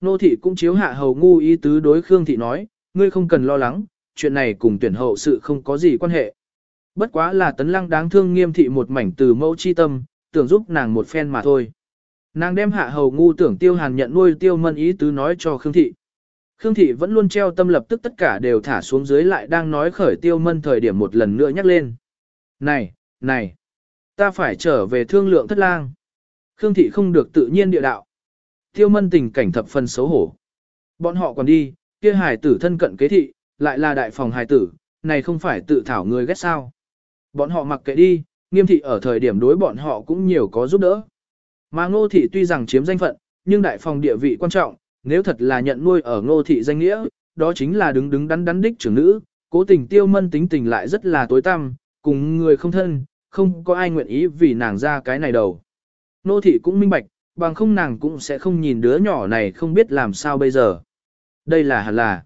Nô thị cũng chiếu hạ hầu ngu ý tứ đối Khương thị nói, ngươi không cần lo lắng, chuyện này cùng tuyển hậu sự không có gì quan hệ. Bất quá là tấn lăng đáng thương nghiêm thị một mảnh từ mẫu chi tâm, tưởng giúp nàng một phen mà thôi. Nàng đem hạ hầu ngu tưởng tiêu hàn nhận nuôi tiêu mân ý tứ nói cho Khương thị. Khương thị vẫn luôn treo tâm lập tức tất cả đều thả xuống dưới lại đang nói khởi tiêu mân thời điểm một lần nữa nhắc lên. Này, này, ta phải trở về thương lượng thất lang. Khương thị không được tự nhiên địa đạo. Tiêu mân tình cảnh thập phần xấu hổ. Bọn họ còn đi, kia hài tử thân cận kế thị, lại là đại phòng hài tử, này không phải tự thảo người ghét sao. Bọn họ mặc kệ đi, nghiêm thị ở thời điểm đối bọn họ cũng nhiều có giúp đỡ. Mà ngô thị tuy rằng chiếm danh phận, nhưng đại phòng địa vị quan trọng, nếu thật là nhận nuôi ở ngô thị danh nghĩa, đó chính là đứng đứng đắn đắn đích trưởng nữ, cố tình tiêu mân tính tình lại rất là tối tăm, cùng người không thân, không có ai nguyện ý vì nàng ra cái này đầu. Ngô thị cũng minh bạch, bằng không nàng cũng sẽ không nhìn đứa nhỏ này không biết làm sao bây giờ. Đây là hẳn là.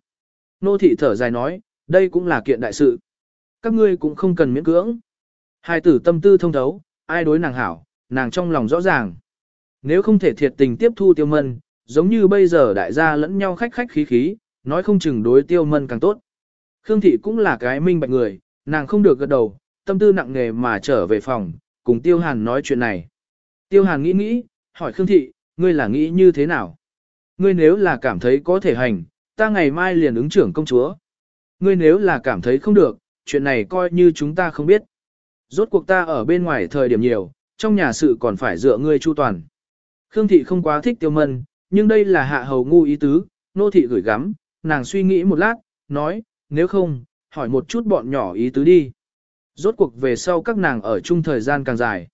Nô thị thở dài nói, đây cũng là kiện đại sự. Các ngươi cũng không cần miễn cưỡng. Hai tử tâm tư thông thấu, ai đối nàng hảo, nàng trong lòng rõ ràng. Nếu không thể thiệt tình tiếp thu tiêu mân, giống như bây giờ đại gia lẫn nhau khách khách khí khí, nói không chừng đối tiêu mân càng tốt. Khương thị cũng là cái minh bạch người, nàng không được gật đầu, tâm tư nặng nề mà trở về phòng, cùng tiêu hàn nói chuyện này. Tiêu hàn nghĩ nghĩ, hỏi Khương thị, ngươi là nghĩ như thế nào? Ngươi nếu là cảm thấy có thể hành, ta ngày mai liền ứng trưởng công chúa. Ngươi nếu là cảm thấy không được, chuyện này coi như chúng ta không biết. Rốt cuộc ta ở bên ngoài thời điểm nhiều, trong nhà sự còn phải dựa ngươi chu toàn. Khương thị không quá thích tiêu mân, nhưng đây là hạ hầu ngu ý tứ, nô thị gửi gắm, nàng suy nghĩ một lát, nói, nếu không, hỏi một chút bọn nhỏ ý tứ đi. Rốt cuộc về sau các nàng ở chung thời gian càng dài.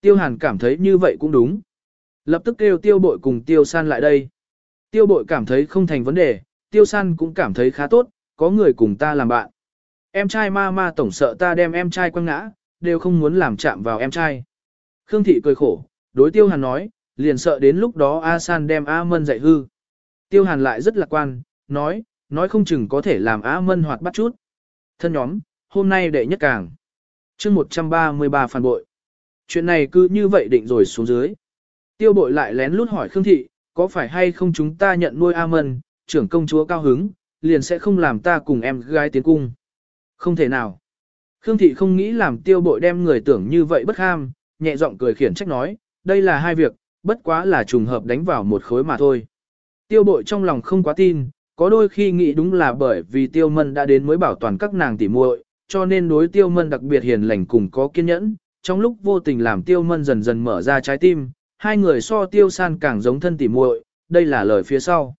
Tiêu hàn cảm thấy như vậy cũng đúng. Lập tức kêu tiêu bội cùng tiêu san lại đây. Tiêu bội cảm thấy không thành vấn đề, tiêu san cũng cảm thấy khá tốt, có người cùng ta làm bạn. Em trai ma ma tổng sợ ta đem em trai quăng ngã, đều không muốn làm chạm vào em trai. Khương thị cười khổ, đối tiêu hàn nói, liền sợ đến lúc đó A san đem A mân dạy hư. Tiêu hàn lại rất lạc quan, nói, nói không chừng có thể làm A mân hoạt bắt chút. Thân nhóm, hôm nay đệ nhất càng. chương 133 phản bội. Chuyện này cứ như vậy định rồi xuống dưới. Tiêu bội lại lén lút hỏi Khương thị, có phải hay không chúng ta nhận nuôi A mân, trưởng công chúa cao hứng, liền sẽ không làm ta cùng em gái tiến cung. Không thể nào. Khương thị không nghĩ làm tiêu bội đem người tưởng như vậy bất ham, nhẹ giọng cười khiển trách nói, đây là hai việc, bất quá là trùng hợp đánh vào một khối mà thôi. Tiêu bội trong lòng không quá tin, có đôi khi nghĩ đúng là bởi vì tiêu mân đã đến mới bảo toàn các nàng tỉ muội, cho nên đối tiêu mân đặc biệt hiền lành cùng có kiên nhẫn, trong lúc vô tình làm tiêu mân dần dần mở ra trái tim, hai người so tiêu san càng giống thân tỉ muội, đây là lời phía sau.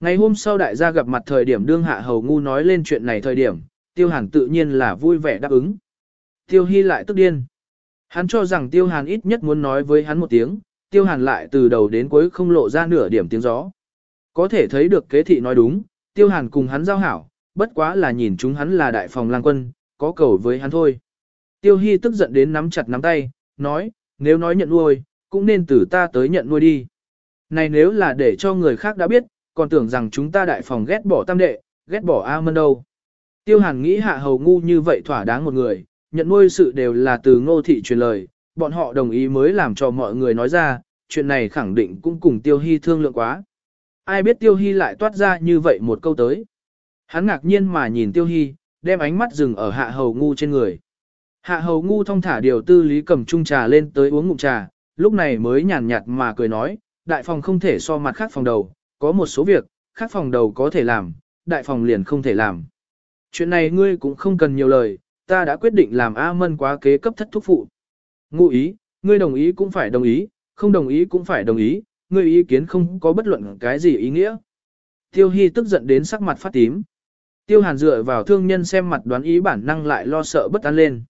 Ngày hôm sau đại gia gặp mặt thời điểm đương hạ hầu ngu nói lên chuyện này thời điểm, tiêu hàn tự nhiên là vui vẻ đáp ứng. Tiêu hy lại tức điên. Hắn cho rằng tiêu hàn ít nhất muốn nói với hắn một tiếng, tiêu hàn lại từ đầu đến cuối không lộ ra nửa điểm tiếng gió. Có thể thấy được kế thị nói đúng, tiêu hàn cùng hắn giao hảo, bất quá là nhìn chúng hắn là đại phòng lang quân, có cầu với hắn thôi. Tiêu hy tức giận đến nắm chặt nắm tay, nói, nếu nói nhận nuôi, cũng nên từ ta tới nhận nuôi đi. Này nếu là để cho người khác đã biết, còn tưởng rằng chúng ta đại phòng ghét bỏ tam đệ, ghét bỏ A Mân đâu. Tiêu hàn nghĩ hạ hầu ngu như vậy thỏa đáng một người, nhận nuôi sự đều là từ ngô thị truyền lời, bọn họ đồng ý mới làm cho mọi người nói ra, chuyện này khẳng định cũng cùng tiêu hy thương lượng quá. Ai biết tiêu hy lại toát ra như vậy một câu tới. Hắn ngạc nhiên mà nhìn tiêu hy, đem ánh mắt dừng ở hạ hầu ngu trên người. Hạ hầu ngu thong thả điều tư lý cầm chung trà lên tới uống ngụm trà, lúc này mới nhàn nhạt mà cười nói, đại phòng không thể so mặt khác phòng đầu, có một số việc, khác phòng đầu có thể làm, đại phòng liền không thể làm. Chuyện này ngươi cũng không cần nhiều lời, ta đã quyết định làm A Mân quá kế cấp thất thúc phụ. Ngụ ý, ngươi đồng ý cũng phải đồng ý, không đồng ý cũng phải đồng ý, ngươi ý kiến không có bất luận cái gì ý nghĩa. Tiêu Hy tức giận đến sắc mặt phát tím. Tiêu Hàn dựa vào thương nhân xem mặt đoán ý bản năng lại lo sợ bất an lên.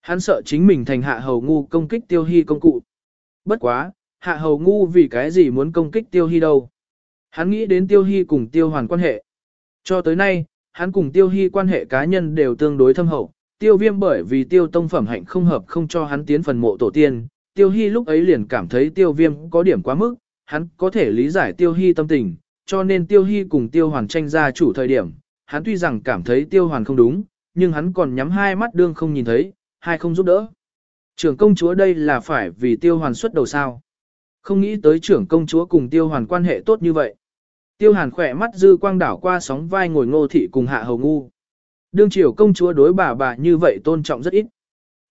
Hắn sợ chính mình thành hạ hầu ngu công kích Tiêu Hy công cụ. Bất quá, hạ hầu ngu vì cái gì muốn công kích Tiêu Hy đâu. Hắn nghĩ đến Tiêu Hy cùng Tiêu Hoàn quan hệ. Cho tới nay, hắn cùng Tiêu Hy quan hệ cá nhân đều tương đối thâm hậu. Tiêu viêm bởi vì Tiêu tông phẩm hạnh không hợp không cho hắn tiến phần mộ tổ tiên. Tiêu Hy lúc ấy liền cảm thấy Tiêu viêm có điểm quá mức, hắn có thể lý giải Tiêu Hy tâm tình, cho nên Tiêu Hy cùng Tiêu Hoàn tranh ra chủ thời điểm. Hắn tuy rằng cảm thấy Tiêu Hoàn không đúng, nhưng hắn còn nhắm hai mắt đương không nhìn thấy, hai không giúp đỡ. Trưởng công chúa đây là phải vì Tiêu Hoàn xuất đầu sao. Không nghĩ tới trưởng công chúa cùng Tiêu Hoàn quan hệ tốt như vậy. Tiêu hàn khỏe mắt dư quang đảo qua sóng vai ngồi ngô thị cùng hạ hầu ngu. Đương triều công chúa đối bà bà như vậy tôn trọng rất ít.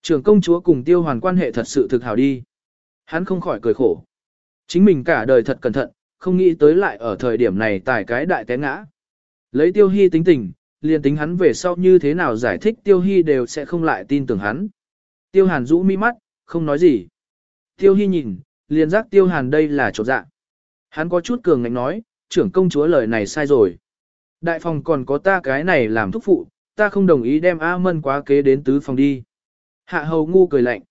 Trưởng công chúa cùng tiêu hoàn quan hệ thật sự thực hảo đi. Hắn không khỏi cười khổ. Chính mình cả đời thật cẩn thận, không nghĩ tới lại ở thời điểm này tài cái đại té ngã. Lấy tiêu hy tính tình, liền tính hắn về sau như thế nào giải thích tiêu hy đều sẽ không lại tin tưởng hắn. Tiêu hàn rũ mi mắt, không nói gì. Tiêu hy nhìn, liền giác tiêu hàn đây là chỗ dạ. Hắn có chút cường ngạnh nói, trưởng công chúa lời này sai rồi. Đại phòng còn có ta cái này làm thúc phụ, ta không đồng ý đem A Mân quá kế đến tứ phòng đi. Hạ hầu ngu cười lạnh.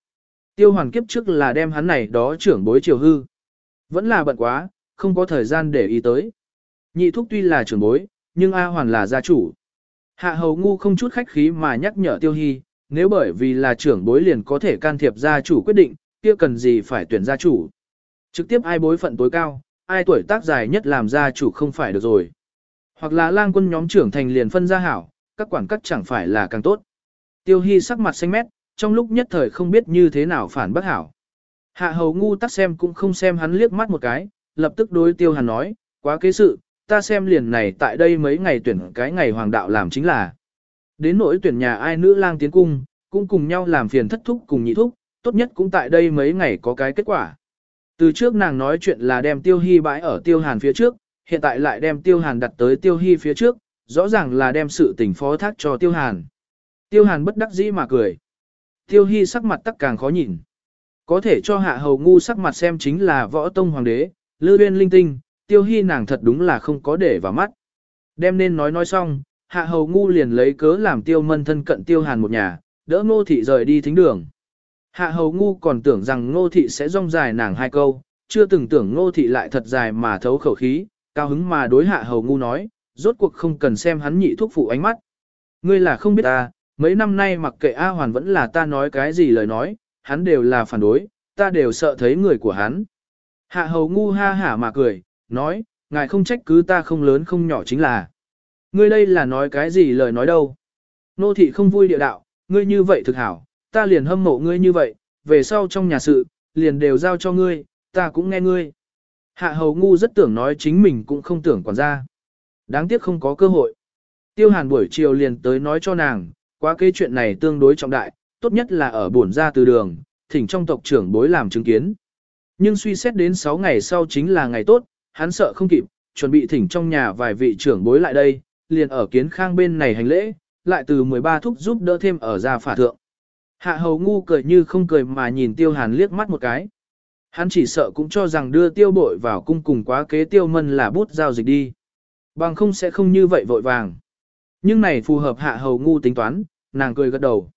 Tiêu hoàn kiếp trước là đem hắn này đó trưởng bối triều hư. Vẫn là bận quá, không có thời gian để ý tới. Nhị thúc tuy là trưởng bối, nhưng A hoàn là gia chủ. Hạ hầu ngu không chút khách khí mà nhắc nhở tiêu hy, nếu bởi vì là trưởng bối liền có thể can thiệp gia chủ quyết định, kia cần gì phải tuyển gia chủ. Trực tiếp ai bối phận tối cao, ai tuổi tác dài nhất làm gia chủ không phải được rồi. Hoặc là lang quân nhóm trưởng thành liền phân gia hảo, các quản cắt chẳng phải là càng tốt. Tiêu hy sắc mặt xanh mét, trong lúc nhất thời không biết như thế nào phản bất hảo. Hạ hầu ngu tắc xem cũng không xem hắn liếc mắt một cái, lập tức đối tiêu hàn nói, quá kế sự, ta xem liền này tại đây mấy ngày tuyển cái ngày hoàng đạo làm chính là. Đến nỗi tuyển nhà ai nữ lang tiến cung, cũng cùng nhau làm phiền thất thúc cùng nhị thúc, tốt nhất cũng tại đây mấy ngày có cái kết quả. Từ trước nàng nói chuyện là đem tiêu hy bãi ở tiêu hàn phía trước, hiện tại lại đem tiêu hàn đặt tới tiêu hy phía trước, rõ ràng là đem sự tình phó thác cho tiêu hàn. Tiêu hàn bất đắc dĩ mà cười. Tiêu hy sắc mặt tắc càng khó nhìn. Có thể cho hạ hầu ngu sắc mặt xem chính là võ tông hoàng đế, lư uyên linh tinh, tiêu hy nàng thật đúng là không có để vào mắt. Đem nên nói nói xong, hạ hầu ngu liền lấy cớ làm tiêu mân thân cận tiêu hàn một nhà, đỡ ngô thị rời đi thính đường. Hạ hầu ngu còn tưởng rằng ngô thị sẽ rong dài nàng hai câu, chưa từng tưởng ngô thị lại thật dài mà thấu khẩu khí, cao hứng mà đối hạ hầu ngu nói, rốt cuộc không cần xem hắn nhị thuốc phụ ánh mắt. Ngươi là không biết ta, mấy năm nay mặc kệ A Hoàn vẫn là ta nói cái gì lời nói, hắn đều là phản đối, ta đều sợ thấy người của hắn. Hạ hầu ngu ha hả mà cười, nói, ngài không trách cứ ta không lớn không nhỏ chính là. Ngươi đây là nói cái gì lời nói đâu. Nô thị không vui địa đạo, ngươi như vậy thực hảo, ta liền hâm mộ ngươi như vậy, về sau trong nhà sự, liền đều giao cho ngươi, ta cũng nghe ngươi. Hạ hầu ngu rất tưởng nói chính mình cũng không tưởng quản ra. Đáng tiếc không có cơ hội. Tiêu hàn buổi chiều liền tới nói cho nàng, quá cái chuyện này tương đối trọng đại, tốt nhất là ở bổn ra từ đường, thỉnh trong tộc trưởng bối làm chứng kiến. Nhưng suy xét đến 6 ngày sau chính là ngày tốt, hắn sợ không kịp, chuẩn bị thỉnh trong nhà vài vị trưởng bối lại đây, liền ở kiến khang bên này hành lễ, lại từ 13 thúc giúp đỡ thêm ở gia phả thượng. Hạ hầu ngu cười như không cười mà nhìn tiêu hàn liếc mắt một cái. Hắn chỉ sợ cũng cho rằng đưa tiêu bội vào cung cùng quá kế tiêu mân là bút giao dịch đi. Bằng không sẽ không như vậy vội vàng. Nhưng này phù hợp hạ hầu ngu tính toán, nàng cười gật đầu.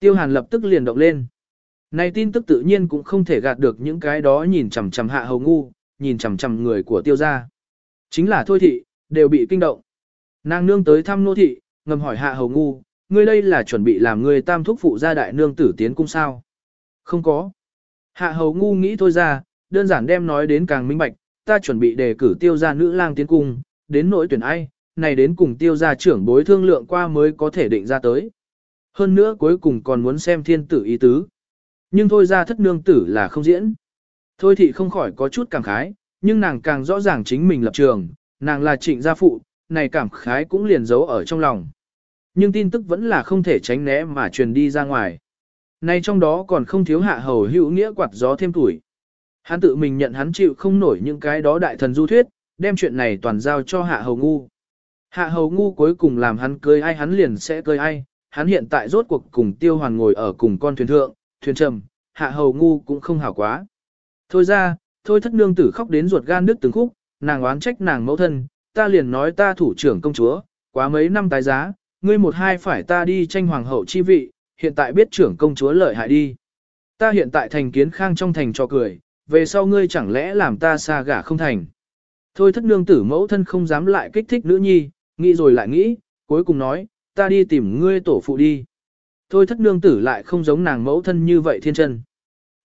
Tiêu hàn lập tức liền động lên. Này tin tức tự nhiên cũng không thể gạt được những cái đó nhìn chằm chằm hạ hầu ngu, nhìn chằm chằm người của tiêu gia. Chính là thôi thị, đều bị kinh động. Nàng nương tới thăm nô thị, ngầm hỏi hạ hầu ngu, ngươi đây là chuẩn bị làm ngươi tam thúc phụ gia đại nương tử tiến cung sao? Không có. Hạ hầu ngu nghĩ thôi ra, đơn giản đem nói đến càng minh bạch, ta chuẩn bị đề cử tiêu gia nữ lang tiến cung, đến nỗi tuyển ai, này đến cùng tiêu gia trưởng bối thương lượng qua mới có thể định ra tới. Hơn nữa cuối cùng còn muốn xem thiên tử ý tứ. Nhưng thôi ra thất nương tử là không diễn. Thôi thì không khỏi có chút cảm khái, nhưng nàng càng rõ ràng chính mình lập trường, nàng là trịnh gia phụ, này cảm khái cũng liền giấu ở trong lòng. Nhưng tin tức vẫn là không thể tránh né mà truyền đi ra ngoài. Nay trong đó còn không thiếu hạ hầu hữu nghĩa quạt gió thêm tuổi. Hắn tự mình nhận hắn chịu không nổi những cái đó đại thần du thuyết, đem chuyện này toàn giao cho hạ hầu ngu. Hạ hầu ngu cuối cùng làm hắn cưới ai hắn liền sẽ cưới ai, hắn hiện tại rốt cuộc cùng tiêu hoàn ngồi ở cùng con thuyền thượng, thuyền trầm, hạ hầu ngu cũng không hảo quá. Thôi ra, thôi thất nương tử khóc đến ruột gan đứt từng khúc, nàng oán trách nàng mẫu thân, ta liền nói ta thủ trưởng công chúa, quá mấy năm tái giá, ngươi một hai phải ta đi tranh hoàng hậu chi vị, hiện tại biết trưởng công chúa lợi hại đi. Ta hiện tại thành kiến khang trong thành cho cười, về sau ngươi chẳng lẽ làm ta xa gả không thành. Thôi thất nương tử mẫu thân không dám lại kích thích nữ nhi, nghĩ rồi lại nghĩ, cuối cùng nói, ta đi tìm ngươi tổ phụ đi. Thôi thất nương tử lại không giống nàng mẫu thân như vậy thiên chân.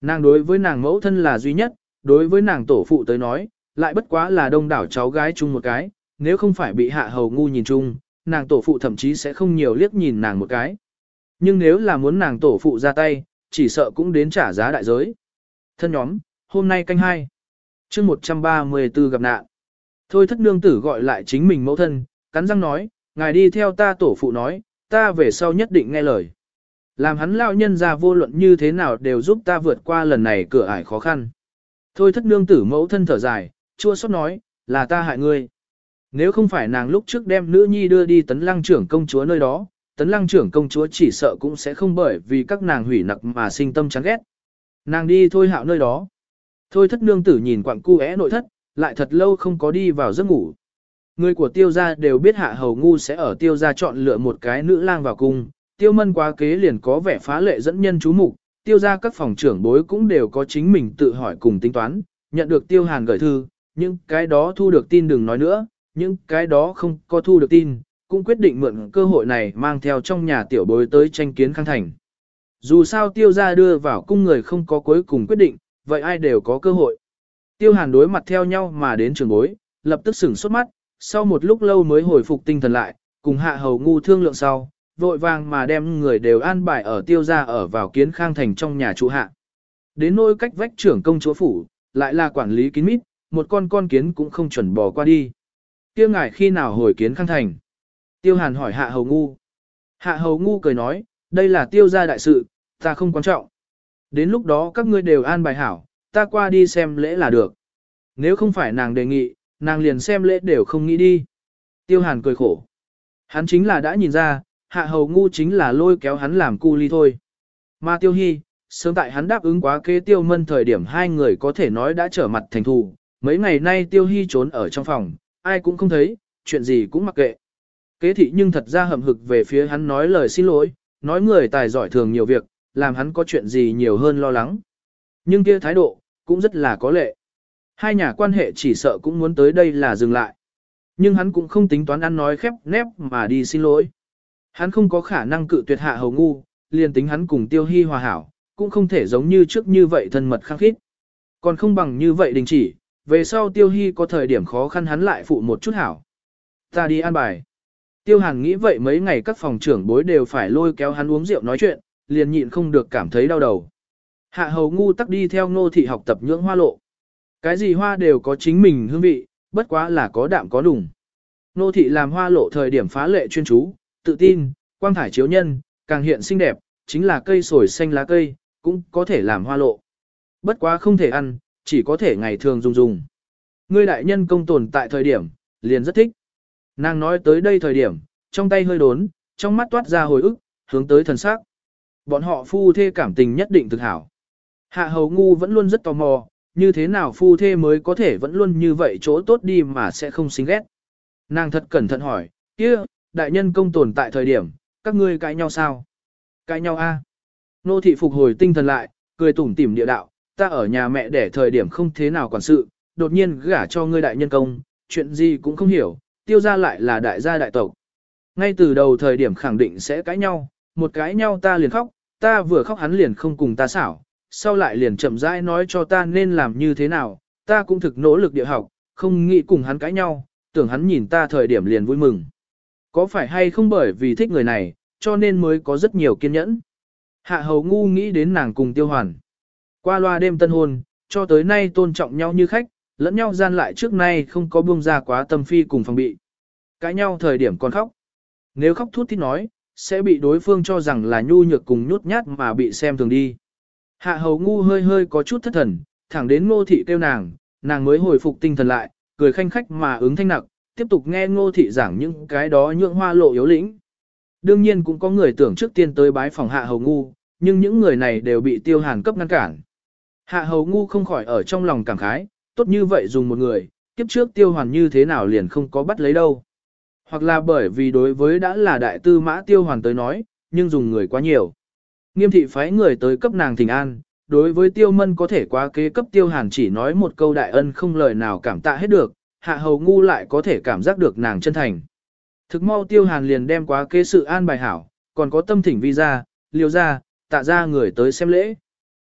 Nàng đối với nàng mẫu thân là duy nhất, đối với nàng tổ phụ tới nói, lại bất quá là đông đảo cháu gái chung một cái, nếu không phải bị hạ hầu ngu nhìn chung, nàng tổ phụ thậm chí sẽ không nhiều liếc nhìn nàng một cái. Nhưng nếu là muốn nàng tổ phụ ra tay, chỉ sợ cũng đến trả giá đại giới. Thân nhóm, hôm nay canh hai chương 134 gặp nạn. Thôi thất nương tử gọi lại chính mình mẫu thân, cắn răng nói, ngài đi theo ta tổ phụ nói, ta về sau nhất định nghe lời. Làm hắn lao nhân ra vô luận như thế nào đều giúp ta vượt qua lần này cửa ải khó khăn. Thôi thất nương tử mẫu thân thở dài, chua xót nói, là ta hại ngươi. Nếu không phải nàng lúc trước đem nữ nhi đưa đi tấn lăng trưởng công chúa nơi đó, tấn lăng trưởng công chúa chỉ sợ cũng sẽ không bởi vì các nàng hủy nặc mà sinh tâm chán ghét. Nàng đi thôi hạo nơi đó. Thôi thất nương tử nhìn quặng cu é nội thất, lại thật lâu không có đi vào giấc ngủ. Người của tiêu gia đều biết hạ hầu ngu sẽ ở tiêu gia chọn lựa một cái nữ lang vào cung, tiêu mân quá kế liền có vẻ phá lệ dẫn nhân chú mục, tiêu gia các phòng trưởng bối cũng đều có chính mình tự hỏi cùng tính toán, nhận được tiêu hàn gửi thư, nhưng cái đó thu được tin đừng nói nữa, những cái đó không có thu được tin, cũng quyết định mượn cơ hội này mang theo trong nhà tiểu bối tới tranh kiến khang thành. Dù sao tiêu gia đưa vào cung người không có cuối cùng quyết định, vậy ai đều có cơ hội. Tiêu hàn đối mặt theo nhau mà đến trường bối, lập tức sửng sốt mắt, sau một lúc lâu mới hồi phục tinh thần lại, cùng hạ hầu ngu thương lượng sau, vội vàng mà đem người đều an bài ở tiêu gia ở vào kiến khang thành trong nhà trụ hạ. Đến nỗi cách vách trưởng công chúa phủ, lại là quản lý kín mít, một con con kiến cũng không chuẩn bỏ qua đi. Tiêu ngài khi nào hồi kiến khang thành? Tiêu hàn hỏi hạ hầu ngu. Hạ hầu ngu cười nói, đây là tiêu gia đại sự, ta không quan trọng. Đến lúc đó các ngươi đều an bài hảo, ta qua đi xem lễ là được. Nếu không phải nàng đề nghị, nàng liền xem lễ đều không nghĩ đi. Tiêu hàn cười khổ. Hắn chính là đã nhìn ra, hạ hầu ngu chính là lôi kéo hắn làm cu ly thôi. Mà tiêu hy, sớm tại hắn đáp ứng quá kế tiêu mân thời điểm hai người có thể nói đã trở mặt thành thù. Mấy ngày nay tiêu hy trốn ở trong phòng, ai cũng không thấy, chuyện gì cũng mặc kệ. Kế thị nhưng thật ra hậm hực về phía hắn nói lời xin lỗi, nói người tài giỏi thường nhiều việc, làm hắn có chuyện gì nhiều hơn lo lắng. Nhưng kia thái độ, cũng rất là có lệ. Hai nhà quan hệ chỉ sợ cũng muốn tới đây là dừng lại. Nhưng hắn cũng không tính toán ăn nói khép nép mà đi xin lỗi. Hắn không có khả năng cự tuyệt hạ hầu ngu, liền tính hắn cùng tiêu hy hòa hảo, cũng không thể giống như trước như vậy thân mật khăng khít. Còn không bằng như vậy đình chỉ, về sau tiêu hy có thời điểm khó khăn hắn lại phụ một chút hảo. Ta đi ăn bài. Tiêu hàn nghĩ vậy mấy ngày các phòng trưởng bối đều phải lôi kéo hắn uống rượu nói chuyện, liền nhịn không được cảm thấy đau đầu. Hạ hầu ngu tắc đi theo nô thị học tập nhưỡng hoa lộ. Cái gì hoa đều có chính mình hương vị, bất quá là có đạm có đùng. Nô thị làm hoa lộ thời điểm phá lệ chuyên chú, tự tin, quang thải chiếu nhân, càng hiện xinh đẹp, chính là cây sồi xanh lá cây, cũng có thể làm hoa lộ. Bất quá không thể ăn, chỉ có thể ngày thường dùng dùng. Ngươi đại nhân công tồn tại thời điểm, liền rất thích. Nàng nói tới đây thời điểm, trong tay hơi đốn, trong mắt toát ra hồi ức, hướng tới thần sắc. Bọn họ phu thê cảm tình nhất định thực hảo. Hạ hầu ngu vẫn luôn rất tò mò, như thế nào phu thê mới có thể vẫn luôn như vậy chỗ tốt đi mà sẽ không xinh ghét. Nàng thật cẩn thận hỏi, kia, đại nhân công tồn tại thời điểm, các ngươi cãi nhau sao? Cãi nhau a? Nô thị phục hồi tinh thần lại, cười tủm tỉm địa đạo, ta ở nhà mẹ để thời điểm không thế nào quản sự, đột nhiên gả cho ngươi đại nhân công, chuyện gì cũng không hiểu, tiêu ra lại là đại gia đại tộc. Ngay từ đầu thời điểm khẳng định sẽ cãi nhau, một cãi nhau ta liền khóc, ta vừa khóc hắn liền không cùng ta xảo, sau lại liền chậm rãi nói cho ta nên làm như thế nào, ta cũng thực nỗ lực địa học, không nghĩ cùng hắn cãi nhau, tưởng hắn nhìn ta thời điểm liền vui mừng. Có phải hay không bởi vì thích người này, cho nên mới có rất nhiều kiên nhẫn. Hạ hầu ngu nghĩ đến nàng cùng tiêu hoàn. Qua loa đêm tân hôn, cho tới nay tôn trọng nhau như khách, lẫn nhau gian lại trước nay không có buông ra quá tâm phi cùng phòng bị. Cãi nhau thời điểm còn khóc. Nếu khóc thút thít nói, sẽ bị đối phương cho rằng là nhu nhược cùng nhút nhát mà bị xem thường đi. Hạ hầu ngu hơi hơi có chút thất thần, thẳng đến ngô thị kêu nàng, nàng mới hồi phục tinh thần lại, cười khanh khách mà ứng thanh nặc, tiếp tục nghe ngô thị giảng những cái đó nhượng hoa lộ yếu lĩnh. Đương nhiên cũng có người tưởng trước tiên tới bái phòng hạ hầu ngu, nhưng những người này đều bị tiêu hàn cấp ngăn cản. Hạ hầu ngu không khỏi ở trong lòng cảm khái, tốt như vậy dùng một người, kiếp trước tiêu hoàn như thế nào liền không có bắt lấy đâu. Hoặc là bởi vì đối với đã là đại tư mã tiêu hoàn tới nói, nhưng dùng người quá nhiều. Nghiêm thị phái người tới cấp nàng thỉnh an, đối với tiêu mân có thể quá kế cấp tiêu hàn chỉ nói một câu đại ân không lời nào cảm tạ hết được, hạ hầu ngu lại có thể cảm giác được nàng chân thành. Thực mau tiêu hàn liền đem quá kế sự an bài hảo, còn có tâm thỉnh vi ra, liều ra, tạ ra người tới xem lễ.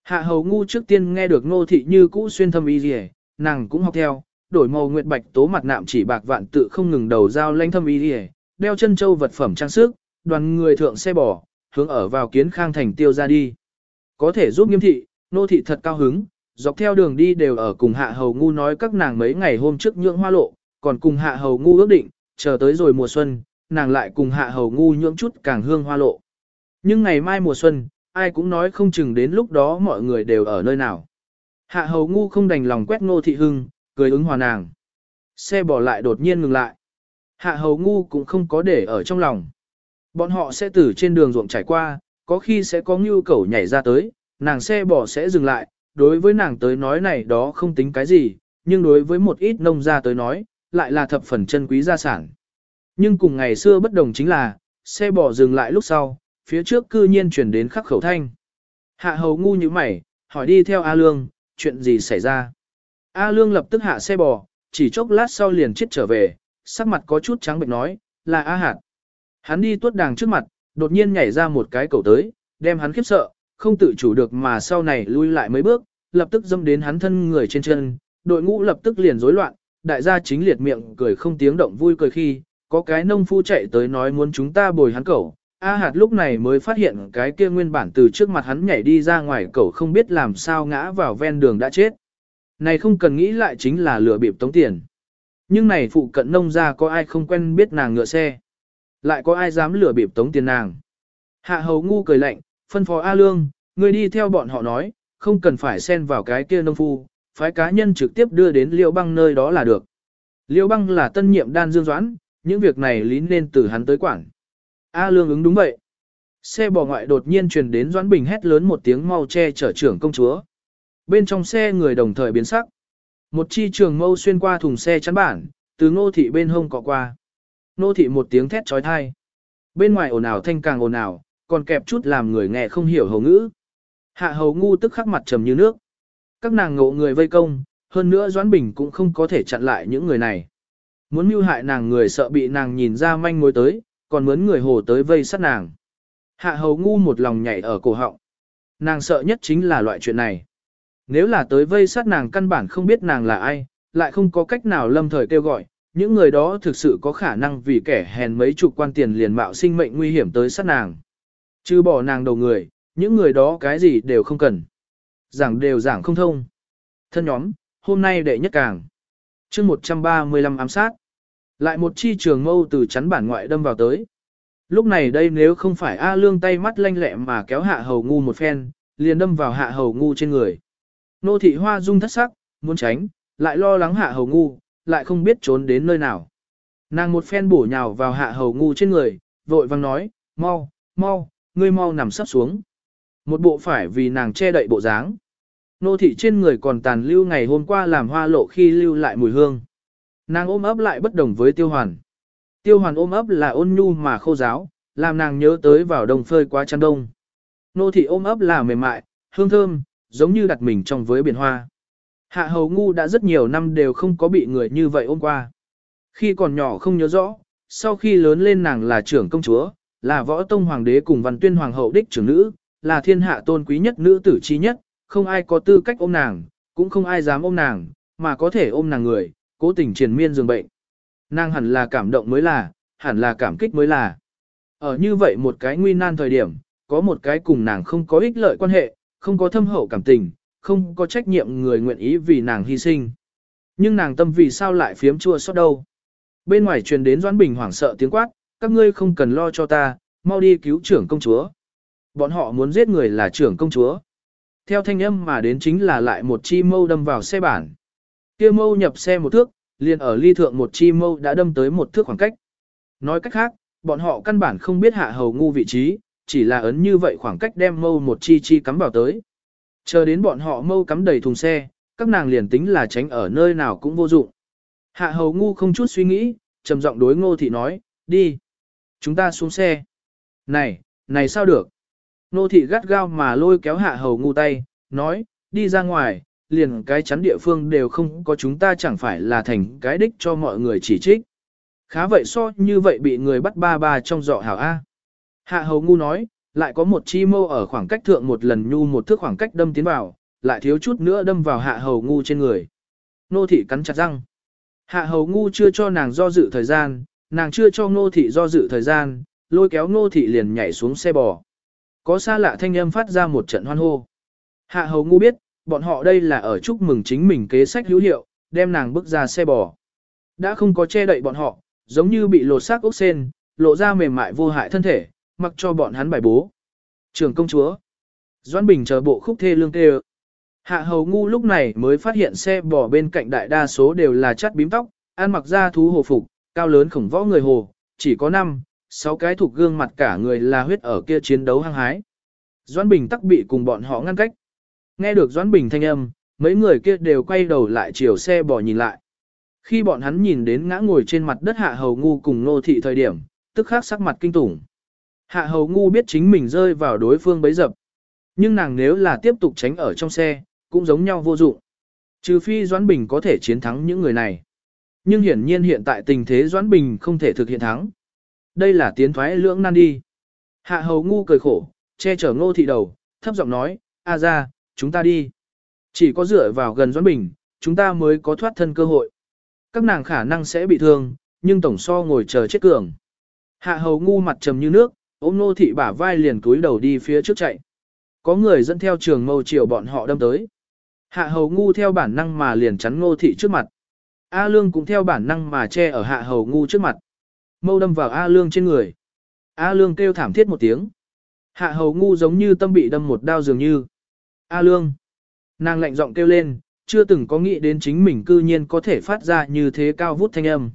Hạ hầu ngu trước tiên nghe được nô thị như cũ xuyên thâm y gì nàng cũng học theo, đổi màu nguyệt bạch tố mặt nạm chỉ bạc vạn tự không ngừng đầu dao lanh thâm y gì đeo chân châu vật phẩm trang sức, đoàn người thượng xe bò, hướng ở vào kiến khang thành tiêu ra đi. Có thể giúp nghiêm thị, nô thị thật cao hứng, dọc theo đường đi đều ở cùng hạ hầu ngu nói các nàng mấy ngày hôm trước nhượng hoa lộ, còn cùng hạ hầu ngu ước định, chờ tới rồi mùa xuân, nàng lại cùng hạ hầu ngu nhưỡng chút càng hương hoa lộ. Nhưng ngày mai mùa xuân, ai cũng nói không chừng đến lúc đó mọi người đều ở nơi nào. Hạ hầu ngu không đành lòng quét ngô thị hưng, cười ứng hòa nàng. Xe bỏ lại đột nhiên ngừng lại. Hạ hầu ngu cũng không có để ở trong lòng. Bọn họ sẽ từ trên đường ruộng trải qua, có khi sẽ có ngưu cẩu nhảy ra tới, nàng xe bỏ sẽ dừng lại, đối với nàng tới nói này đó không tính cái gì, nhưng đối với một ít nông gia tới nói, lại là thập phần chân quý gia sản. Nhưng cùng ngày xưa bất đồng chính là, xe bỏ dừng lại lúc sau, phía trước cư nhiên chuyển đến khắc khẩu thanh. Hạ hầu ngu như mày, hỏi đi theo A Lương, chuyện gì xảy ra. A Lương lập tức hạ xe bò, chỉ chốc lát sau liền chết trở về, sắc mặt có chút trắng bệnh nói, là A Hạt. Hắn đi tuốt đàng trước mặt, đột nhiên nhảy ra một cái cầu tới, đem hắn khiếp sợ, không tự chủ được mà sau này lui lại mấy bước, lập tức dâm đến hắn thân người trên chân, đội ngũ lập tức liền rối loạn, đại gia chính liệt miệng cười không tiếng động vui cười khi, có cái nông phu chạy tới nói muốn chúng ta bồi hắn cầu A hạt lúc này mới phát hiện cái kia nguyên bản từ trước mặt hắn nhảy đi ra ngoài cậu không biết làm sao ngã vào ven đường đã chết. Này không cần nghĩ lại chính là lừa bịp tống tiền. Nhưng này phụ cận nông ra có ai không quen biết nàng ngựa xe. Lại có ai dám lừa bịp tống tiền nàng. Hạ hầu ngu cười lạnh, phân phó A Lương, người đi theo bọn họ nói, không cần phải xen vào cái kia nông phu, phái cá nhân trực tiếp đưa đến liêu băng nơi đó là được. Liêu băng là tân nhiệm đan dương doãn, những việc này lý nên từ hắn tới quản. A Lương ứng đúng vậy. Xe bò ngoại đột nhiên truyền đến Doãn Bình hét lớn một tiếng mau che chở trưởng công chúa. Bên trong xe người đồng thời biến sắc. Một chi trường mâu xuyên qua thùng xe chắn bản, từ ngô thị bên hông cọ qua. Ngô thị một tiếng thét trói thai. Bên ngoài ồn ào thanh càng ồn ào, còn kẹp chút làm người nghe không hiểu hầu ngữ. Hạ hầu ngu tức khắc mặt trầm như nước. Các nàng ngộ người vây công, hơn nữa Doãn Bình cũng không có thể chặn lại những người này. Muốn mưu hại nàng người sợ bị nàng nhìn ra manh mối tới, còn muốn người hồ tới vây sát nàng. Hạ hầu ngu một lòng nhảy ở cổ họng. Nàng sợ nhất chính là loại chuyện này. Nếu là tới vây sát nàng căn bản không biết nàng là ai, lại không có cách nào lâm thời kêu gọi, những người đó thực sự có khả năng vì kẻ hèn mấy chục quan tiền liền mạo sinh mệnh nguy hiểm tới sát nàng. Chứ bỏ nàng đầu người, những người đó cái gì đều không cần. Giảng đều giảng không thông. Thân nhóm, hôm nay đệ nhất càng. chương 135 ám sát. Lại một chi trường mâu từ chắn bản ngoại đâm vào tới. Lúc này đây nếu không phải A Lương tay mắt lanh lẹ mà kéo hạ hầu ngu một phen, liền đâm vào hạ hầu ngu trên người. Nô thị hoa dung thất sắc, muốn tránh, lại lo lắng hạ hầu ngu, lại không biết trốn đến nơi nào. Nàng một phen bổ nhào vào hạ hầu ngu trên người, vội vang nói, mau, mau, ngươi mau nằm sắp xuống. Một bộ phải vì nàng che đậy bộ dáng. Nô thị trên người còn tàn lưu ngày hôm qua làm hoa lộ khi lưu lại mùi hương. Nàng ôm ấp lại bất đồng với tiêu hoàn. Tiêu hoàn ôm ấp là ôn nhu mà khô giáo, làm nàng nhớ tới vào đông phơi quá chăn đông. Nô thị ôm ấp là mềm mại, hương thơm, giống như đặt mình trong với biển hoa. Hạ hầu ngu đã rất nhiều năm đều không có bị người như vậy ôm qua. Khi còn nhỏ không nhớ rõ, sau khi lớn lên nàng là trưởng công chúa, là võ tông hoàng đế cùng văn tuyên hoàng hậu đích trưởng nữ, là thiên hạ tôn quý nhất nữ tử trí nhất, không ai có tư cách ôm nàng, cũng không ai dám ôm nàng, mà có thể ôm nàng người, cố tình triền miên dường bệnh. Nàng hẳn là cảm động mới là, hẳn là cảm kích mới là. Ở như vậy một cái nguy nan thời điểm, có một cái cùng nàng không có ích lợi quan hệ, không có thâm hậu cảm tình, không có trách nhiệm người nguyện ý vì nàng hy sinh. Nhưng nàng tâm vì sao lại phiếm chua xót đâu. Bên ngoài truyền đến Doãn Bình hoảng sợ tiếng quát, các ngươi không cần lo cho ta, mau đi cứu trưởng công chúa. Bọn họ muốn giết người là trưởng công chúa. Theo thanh âm mà đến chính là lại một chi mâu đâm vào xe bản. Kia mâu nhập xe một thước, liền ở ly thượng một chi mâu đã đâm tới một thước khoảng cách. Nói cách khác, bọn họ căn bản không biết hạ hầu ngu vị trí, chỉ là ấn như vậy khoảng cách đem mâu một chi chi cắm vào tới. Chờ đến bọn họ mâu cắm đầy thùng xe, các nàng liền tính là tránh ở nơi nào cũng vô dụng. Hạ hầu ngu không chút suy nghĩ, trầm giọng đối ngô thị nói, đi. Chúng ta xuống xe. Này, này sao được? Ngô thị gắt gao mà lôi kéo hạ hầu ngu tay, nói, đi ra ngoài, liền cái chắn địa phương đều không có chúng ta chẳng phải là thành cái đích cho mọi người chỉ trích. Khá vậy so như vậy bị người bắt ba ba trong dọ hảo A. Hạ hầu ngu nói, lại có một chi mâu ở khoảng cách thượng một lần nhu một thước khoảng cách đâm tiến vào, lại thiếu chút nữa đâm vào hạ hầu ngu trên người. Nô thị cắn chặt răng. Hạ hầu ngu chưa cho nàng do dự thời gian, nàng chưa cho nô thị do dự thời gian, lôi kéo nô thị liền nhảy xuống xe bò. Có xa lạ thanh âm phát ra một trận hoan hô. Hạ hầu ngu biết, bọn họ đây là ở chúc mừng chính mình kế sách hữu hiệu, đem nàng bước ra xe bò. Đã không có che đậy bọn họ, giống như bị lột xác ốc sen, lộ ra mềm mại vô hại thân thể, mặc cho bọn hắn bài bố. Trường công chúa. Doãn Bình chờ bộ khúc thê lương tê Hạ hầu ngu lúc này mới phát hiện xe bò bên cạnh đại đa số đều là chất bím tóc, ăn mặc ra thú hồ phục, cao lớn khổng võ người hồ, chỉ có 5, 6 cái thuộc gương mặt cả người là huyết ở kia chiến đấu hăng hái. Doãn Bình tắc bị cùng bọn họ ngăn cách. Nghe được Doãn Bình thanh âm, mấy người kia đều quay đầu lại chiều xe bỏ nhìn lại. Khi bọn hắn nhìn đến ngã ngồi trên mặt đất hạ hầu ngu cùng nô thị thời điểm, tức khắc sắc mặt kinh tủng. Hạ hầu ngu biết chính mình rơi vào đối phương bấy dập. Nhưng nàng nếu là tiếp tục tránh ở trong xe, cũng giống nhau vô dụng. Trừ phi Doãn Bình có thể chiến thắng những người này. Nhưng hiển nhiên hiện tại tình thế Doãn Bình không thể thực hiện thắng. Đây là tiến thoái lưỡng nan đi. Hạ hầu ngu cười khổ, che chở ngô thị đầu, thấp giọng nói, a ra, chúng ta đi. Chỉ có dựa vào gần Doãn Bình, chúng ta mới có thoát thân cơ hội. Các nàng khả năng sẽ bị thương, nhưng tổng so ngồi chờ chết cường. Hạ hầu ngu mặt trầm như nước, ôm nô thị bả vai liền cúi đầu đi phía trước chạy. Có người dẫn theo trường mâu chiều bọn họ đâm tới. Hạ hầu ngu theo bản năng mà liền chắn ngô thị trước mặt. A lương cũng theo bản năng mà che ở hạ hầu ngu trước mặt. Mâu đâm vào A lương trên người. A lương kêu thảm thiết một tiếng. Hạ hầu ngu giống như tâm bị đâm một đao dường như. A lương. Nàng lạnh giọng kêu lên, chưa từng có nghĩ đến chính mình cư nhiên có thể phát ra như thế cao vút thanh âm.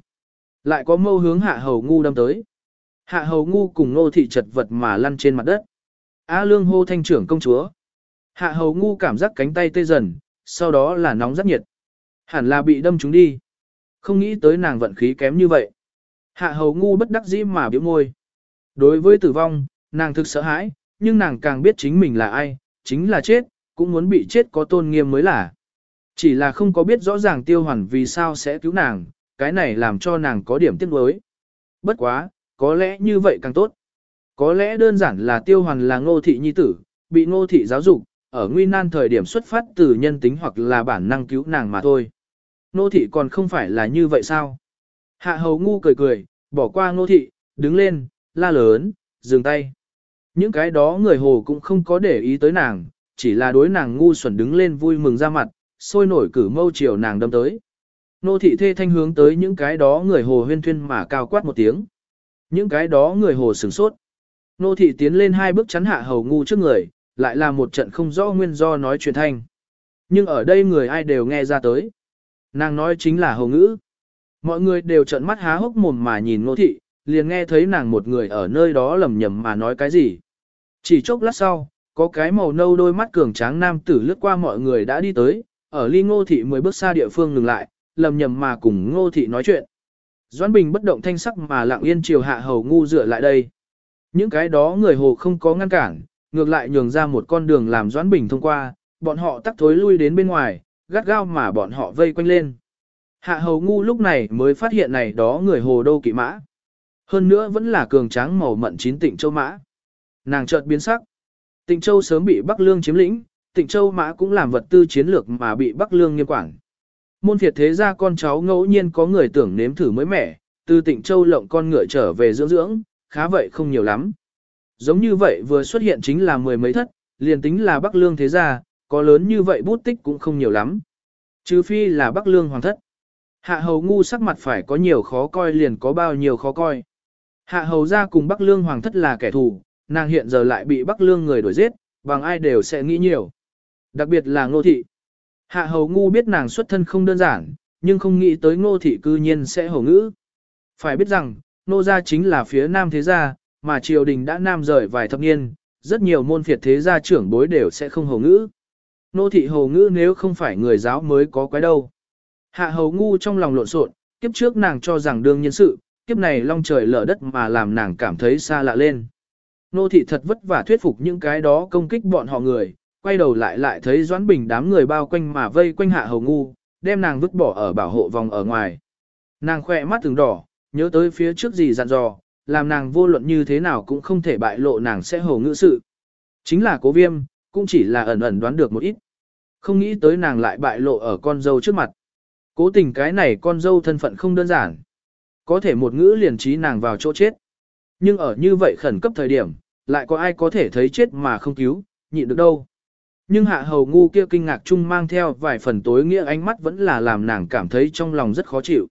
Lại có mâu hướng hạ hầu ngu đâm tới. Hạ hầu ngu cùng nô thị chật vật mà lăn trên mặt đất. A lương hô thanh trưởng công chúa. Hạ hầu ngu cảm giác cánh tay tê dần, sau đó là nóng rất nhiệt. Hẳn là bị đâm trúng đi. Không nghĩ tới nàng vận khí kém như vậy. Hạ hầu ngu bất đắc dĩ mà biểu môi. Đối với tử vong, nàng thực sợ hãi, nhưng nàng càng biết chính mình là ai, chính là chết, cũng muốn bị chết có tôn nghiêm mới là. Chỉ là không có biết rõ ràng tiêu hoàn vì sao sẽ cứu nàng, cái này làm cho nàng có điểm tiếc nuối. Bất quá, có lẽ như vậy càng tốt. Có lẽ đơn giản là tiêu hoàn là ngô thị nhi tử, bị ngô thị giáo dục, ở nguy nan thời điểm xuất phát từ nhân tính hoặc là bản năng cứu nàng mà thôi. Ngô thị còn không phải là như vậy sao? Hạ hầu ngu cười cười, bỏ qua ngô thị, đứng lên, la lớn, dừng tay. Những cái đó người hồ cũng không có để ý tới nàng, chỉ là đối nàng ngu xuẩn đứng lên vui mừng ra mặt, sôi nổi cử mâu chiều nàng đâm tới. Nô thị thê thanh hướng tới những cái đó người hồ huyên thuyên mà cao quát một tiếng. Những cái đó người hồ sửng sốt. Nô thị tiến lên hai bước chắn hạ hầu ngu trước người, lại là một trận không rõ nguyên do nói chuyện thanh. Nhưng ở đây người ai đều nghe ra tới. Nàng nói chính là hầu ngữ. Mọi người đều trận mắt há hốc mồm mà nhìn nô thị, liền nghe thấy nàng một người ở nơi đó lầm nhầm mà nói cái gì. Chỉ chốc lát sau, có cái màu nâu đôi mắt cường tráng nam tử lướt qua mọi người đã đi tới, ở ly ngô thị mới bước xa địa phương ngừng lại, lầm nhầm mà cùng ngô thị nói chuyện. Doãn Bình bất động thanh sắc mà lặng yên chiều hạ hầu ngu dựa lại đây. Những cái đó người hồ không có ngăn cản, ngược lại nhường ra một con đường làm Doãn Bình thông qua, bọn họ tắt thối lui đến bên ngoài, gắt gao mà bọn họ vây quanh lên. Hạ hầu ngu lúc này mới phát hiện này đó người hồ đô kỵ mã. Hơn nữa vẫn là cường tráng màu mận chín tịnh châu mã. Nàng chợt biến sắc. Tịnh châu sớm bị Bắc Lương chiếm lĩnh, tịnh châu mã cũng làm vật tư chiến lược mà bị Bắc Lương nghiêm quản. Môn phiệt thế ra con cháu ngẫu nhiên có người tưởng nếm thử mới mẻ, từ tịnh châu lộng con ngựa trở về dưỡng dưỡng, khá vậy không nhiều lắm. Giống như vậy vừa xuất hiện chính là mười mấy thất, liền tính là Bắc Lương thế gia, có lớn như vậy bút tích cũng không nhiều lắm. Trừ phi là Bắc Lương hoàng thất. Hạ hầu ngu sắc mặt phải có nhiều khó coi liền có bao nhiêu khó coi. Hạ hầu ra cùng Bắc Lương hoàng thất là kẻ thù, nàng hiện giờ lại bị Bắc Lương người đuổi giết, bằng ai đều sẽ nghĩ nhiều. Đặc biệt là ngô thị. Hạ hầu ngu biết nàng xuất thân không đơn giản, nhưng không nghĩ tới ngô thị cư nhiên sẽ hầu ngữ. Phải biết rằng, nô gia chính là phía nam thế gia, mà triều đình đã nam rời vài thập niên, rất nhiều môn phiệt thế gia trưởng bối đều sẽ không hầu ngữ. Nô thị hầu ngữ nếu không phải người giáo mới có quái đâu. Hạ hầu ngu trong lòng lộn xộn, kiếp trước nàng cho rằng đương nhân sự, kiếp này long trời lở đất mà làm nàng cảm thấy xa lạ lên. Nô thị thật vất vả thuyết phục những cái đó công kích bọn họ người, quay đầu lại lại thấy Doãn Bình đám người bao quanh mà vây quanh hạ hầu ngu, đem nàng vứt bỏ ở bảo hộ vòng ở ngoài. Nàng khỏe mắt từng đỏ, nhớ tới phía trước gì dặn dò, làm nàng vô luận như thế nào cũng không thể bại lộ nàng sẽ hầu ngữ sự. Chính là cố viêm, cũng chỉ là ẩn ẩn đoán được một ít. Không nghĩ tới nàng lại bại lộ ở con dâu trước mặt. Cố tình cái này con dâu thân phận không đơn giản. Có thể một ngữ liền trí nàng vào chỗ chết. Nhưng ở như vậy khẩn cấp thời điểm, lại có ai có thể thấy chết mà không cứu, nhịn được đâu. Nhưng hạ hầu ngu kia kinh ngạc chung mang theo vài phần tối nghĩa ánh mắt vẫn là làm nàng cảm thấy trong lòng rất khó chịu.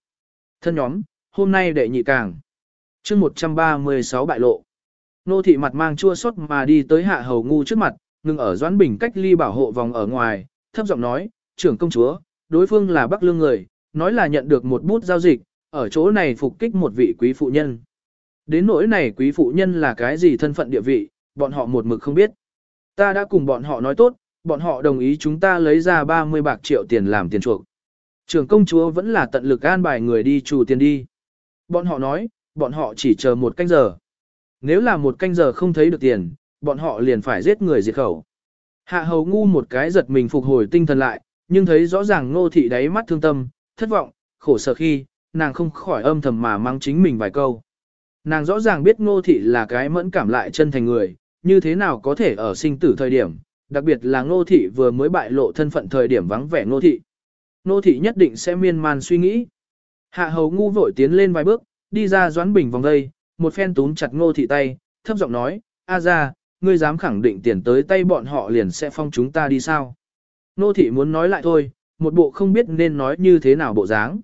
Thân nhóm, hôm nay đệ nhị càng. chương 136 bại lộ. Nô thị mặt mang chua xót mà đi tới hạ hầu ngu trước mặt, ngừng ở doãn bình cách ly bảo hộ vòng ở ngoài, thấp giọng nói, trưởng công chúa, đối phương là bắc lương người, nói là nhận được một bút giao dịch, ở chỗ này phục kích một vị quý phụ nhân. Đến nỗi này quý phụ nhân là cái gì thân phận địa vị, bọn họ một mực không biết. Ta đã cùng bọn họ nói tốt, bọn họ đồng ý chúng ta lấy ra 30 bạc triệu tiền làm tiền chuộc. Trưởng công chúa vẫn là tận lực an bài người đi trù tiền đi. Bọn họ nói, bọn họ chỉ chờ một canh giờ. Nếu là một canh giờ không thấy được tiền, bọn họ liền phải giết người diệt khẩu. Hạ hầu ngu một cái giật mình phục hồi tinh thần lại, nhưng thấy rõ ràng ngô thị đáy mắt thương tâm, thất vọng, khổ sở khi, nàng không khỏi âm thầm mà mang chính mình vài câu. Nàng rõ ràng biết ngô thị là cái mẫn cảm lại chân thành người, như thế nào có thể ở sinh tử thời điểm, đặc biệt là ngô thị vừa mới bại lộ thân phận thời điểm vắng vẻ ngô thị. Ngô thị nhất định sẽ miên man suy nghĩ. Hạ hầu ngu vội tiến lên vài bước, đi ra doãn bình vòng đây, một phen túm chặt ngô thị tay, thấp giọng nói, a ra, ngươi dám khẳng định tiền tới tay bọn họ liền sẽ phong chúng ta đi sao. Ngô thị muốn nói lại thôi, một bộ không biết nên nói như thế nào bộ dáng.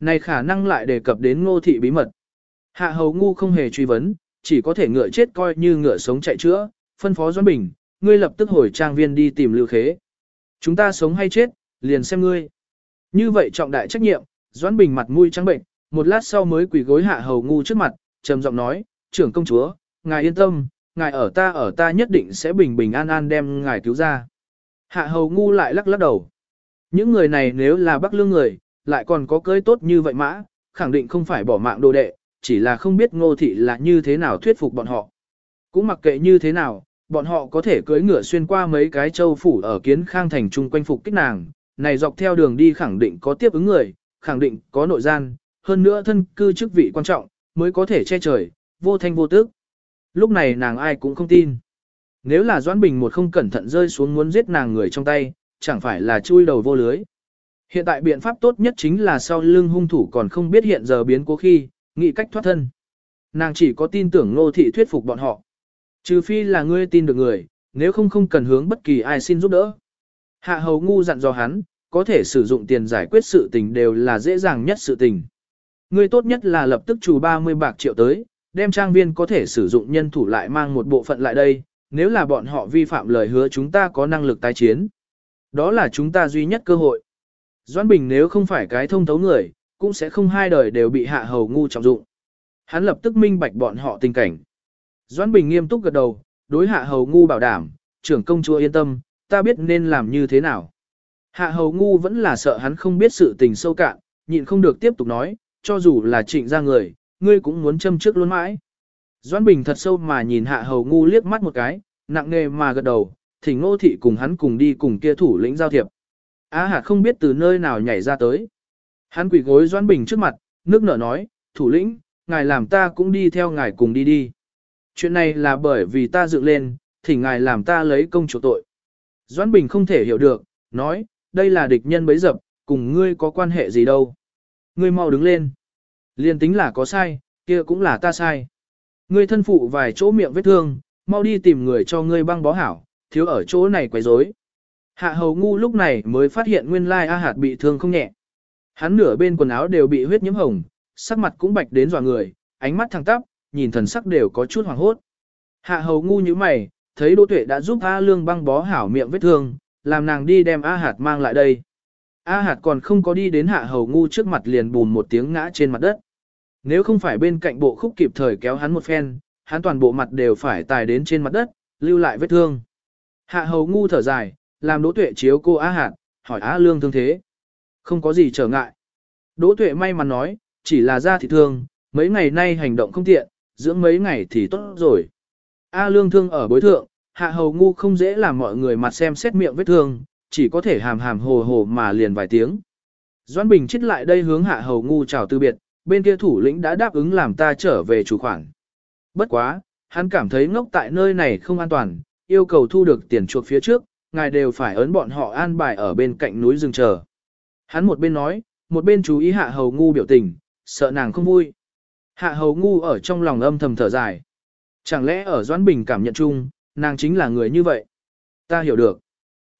Này khả năng lại đề cập đến ngô thị bí mật. Hạ hầu ngu không hề truy vấn, chỉ có thể ngựa chết coi như ngựa sống chạy chữa, phân phó Doãn Bình, ngươi lập tức hồi trang viên đi tìm Lưu Khế. Chúng ta sống hay chết, liền xem ngươi. Như vậy trọng đại trách nhiệm, Doãn Bình mặt mũi trắng bệnh, một lát sau mới quỳ gối hạ hầu ngu trước mặt, trầm giọng nói, trưởng công chúa, ngài yên tâm, ngài ở ta ở ta nhất định sẽ bình bình an an đem ngài cứu ra. Hạ hầu ngu lại lắc lắc đầu. Những người này nếu là bắc lương người, lại còn có cưới tốt như vậy mã, khẳng định không phải bỏ mạng đồ đệ, chỉ là không biết ngô thị là như thế nào thuyết phục bọn họ. Cũng mặc kệ như thế nào, bọn họ có thể cưỡi ngựa xuyên qua mấy cái châu phủ ở kiến khang thành trung quanh phục kích nàng, này dọc theo đường đi khẳng định có tiếp ứng người, khẳng định có nội gian, hơn nữa thân cư chức vị quan trọng, mới có thể che trời, vô thanh vô tức. Lúc này nàng ai cũng không tin. Nếu là Doãn Bình một không cẩn thận rơi xuống muốn giết nàng người trong tay, chẳng phải là chui đầu vô lưới. Hiện tại biện pháp tốt nhất chính là sau lưng hung thủ còn không biết hiện giờ biến cố khi, nghĩ cách thoát thân. Nàng chỉ có tin tưởng Ngô Thị thuyết phục bọn họ. Trừ phi là ngươi tin được người, nếu không không cần hướng bất kỳ ai xin giúp đỡ. Hạ hầu ngu dặn dò hắn, có thể sử dụng tiền giải quyết sự tình đều là dễ dàng nhất sự tình. Ngươi tốt nhất là lập tức trù 30 bạc triệu tới, đem trang viên có thể sử dụng nhân thủ lại mang một bộ phận lại đây, nếu là bọn họ vi phạm lời hứa chúng ta có năng lực tái chiến. Đó là chúng ta duy nhất cơ hội. Doãn Bình nếu không phải cái thông thấu người, cũng sẽ không hai đời đều bị hạ hầu ngu trọng dụng. Hắn lập tức minh bạch bọn họ tình cảnh. Doãn Bình nghiêm túc gật đầu, đối hạ hầu ngu bảo đảm, trưởng công chúa yên tâm, ta biết nên làm như thế nào. Hạ hầu ngu vẫn là sợ hắn không biết sự tình sâu cạn, nhịn không được tiếp tục nói, cho dù là trịnh ra người, ngươi cũng muốn châm trước luôn mãi. Doãn Bình thật sâu mà nhìn hạ hầu ngu liếc mắt một cái, nặng nề mà gật đầu, thỉnh ngô thị cùng hắn cùng đi cùng kia thủ lĩnh giao thiệp. Á hạt không biết từ nơi nào nhảy ra tới. Hắn quỷ gối Doãn Bình trước mặt, nước nở nói, thủ lĩnh, ngài làm ta cũng đi theo ngài cùng đi đi. Chuyện này là bởi vì ta dựng lên, thì ngài làm ta lấy công chỗ tội. Doãn Bình không thể hiểu được, nói, đây là địch nhân bấy dập, cùng ngươi có quan hệ gì đâu. Ngươi mau đứng lên. Liên tính là có sai, kia cũng là ta sai. Ngươi thân phụ vài chỗ miệng vết thương, mau đi tìm người cho ngươi băng bó hảo, thiếu ở chỗ này quấy rối. Hạ hầu ngu lúc này mới phát hiện nguyên lai A hạt bị thương không nhẹ. Hắn nửa bên quần áo đều bị huyết nhiễm hồng, sắc mặt cũng bạch đến dọa người, ánh mắt thẳng tắp, nhìn thần sắc đều có chút hoảng hốt. Hạ hầu ngu như mày, thấy Đỗ Tuệ đã giúp A Lương băng bó hảo miệng vết thương, làm nàng đi đem A hạt mang lại đây. A hạt còn không có đi đến hạ hầu ngu trước mặt liền bùn một tiếng ngã trên mặt đất. Nếu không phải bên cạnh bộ khúc kịp thời kéo hắn một phen, hắn toàn bộ mặt đều phải tài đến trên mặt đất, lưu lại vết thương. Hạ hầu ngu thở dài, làm đỗ tuệ chiếu cô A hạt, hỏi A lương thương thế. Không có gì trở ngại. Đỗ tuệ may mắn nói, chỉ là da thị thương, mấy ngày nay hành động không tiện, dưỡng mấy ngày thì tốt rồi. A lương thương ở bối thượng, hạ hầu ngu không dễ làm mọi người mặt xem xét miệng vết thương, chỉ có thể hàm hàm hồ hồ mà liền vài tiếng. Doãn Bình chết lại đây hướng hạ hầu ngu chào từ biệt, bên kia thủ lĩnh đã đáp ứng làm ta trở về chủ khoản. Bất quá, hắn cảm thấy ngốc tại nơi này không an toàn, yêu cầu thu được tiền chuộc phía trước, ngài đều phải ấn bọn họ an bài ở bên cạnh núi rừng chờ. Hắn một bên nói, một bên chú ý hạ hầu ngu biểu tình, sợ nàng không vui. Hạ hầu ngu ở trong lòng âm thầm thở dài. Chẳng lẽ ở Doãn Bình cảm nhận chung, nàng chính là người như vậy? Ta hiểu được.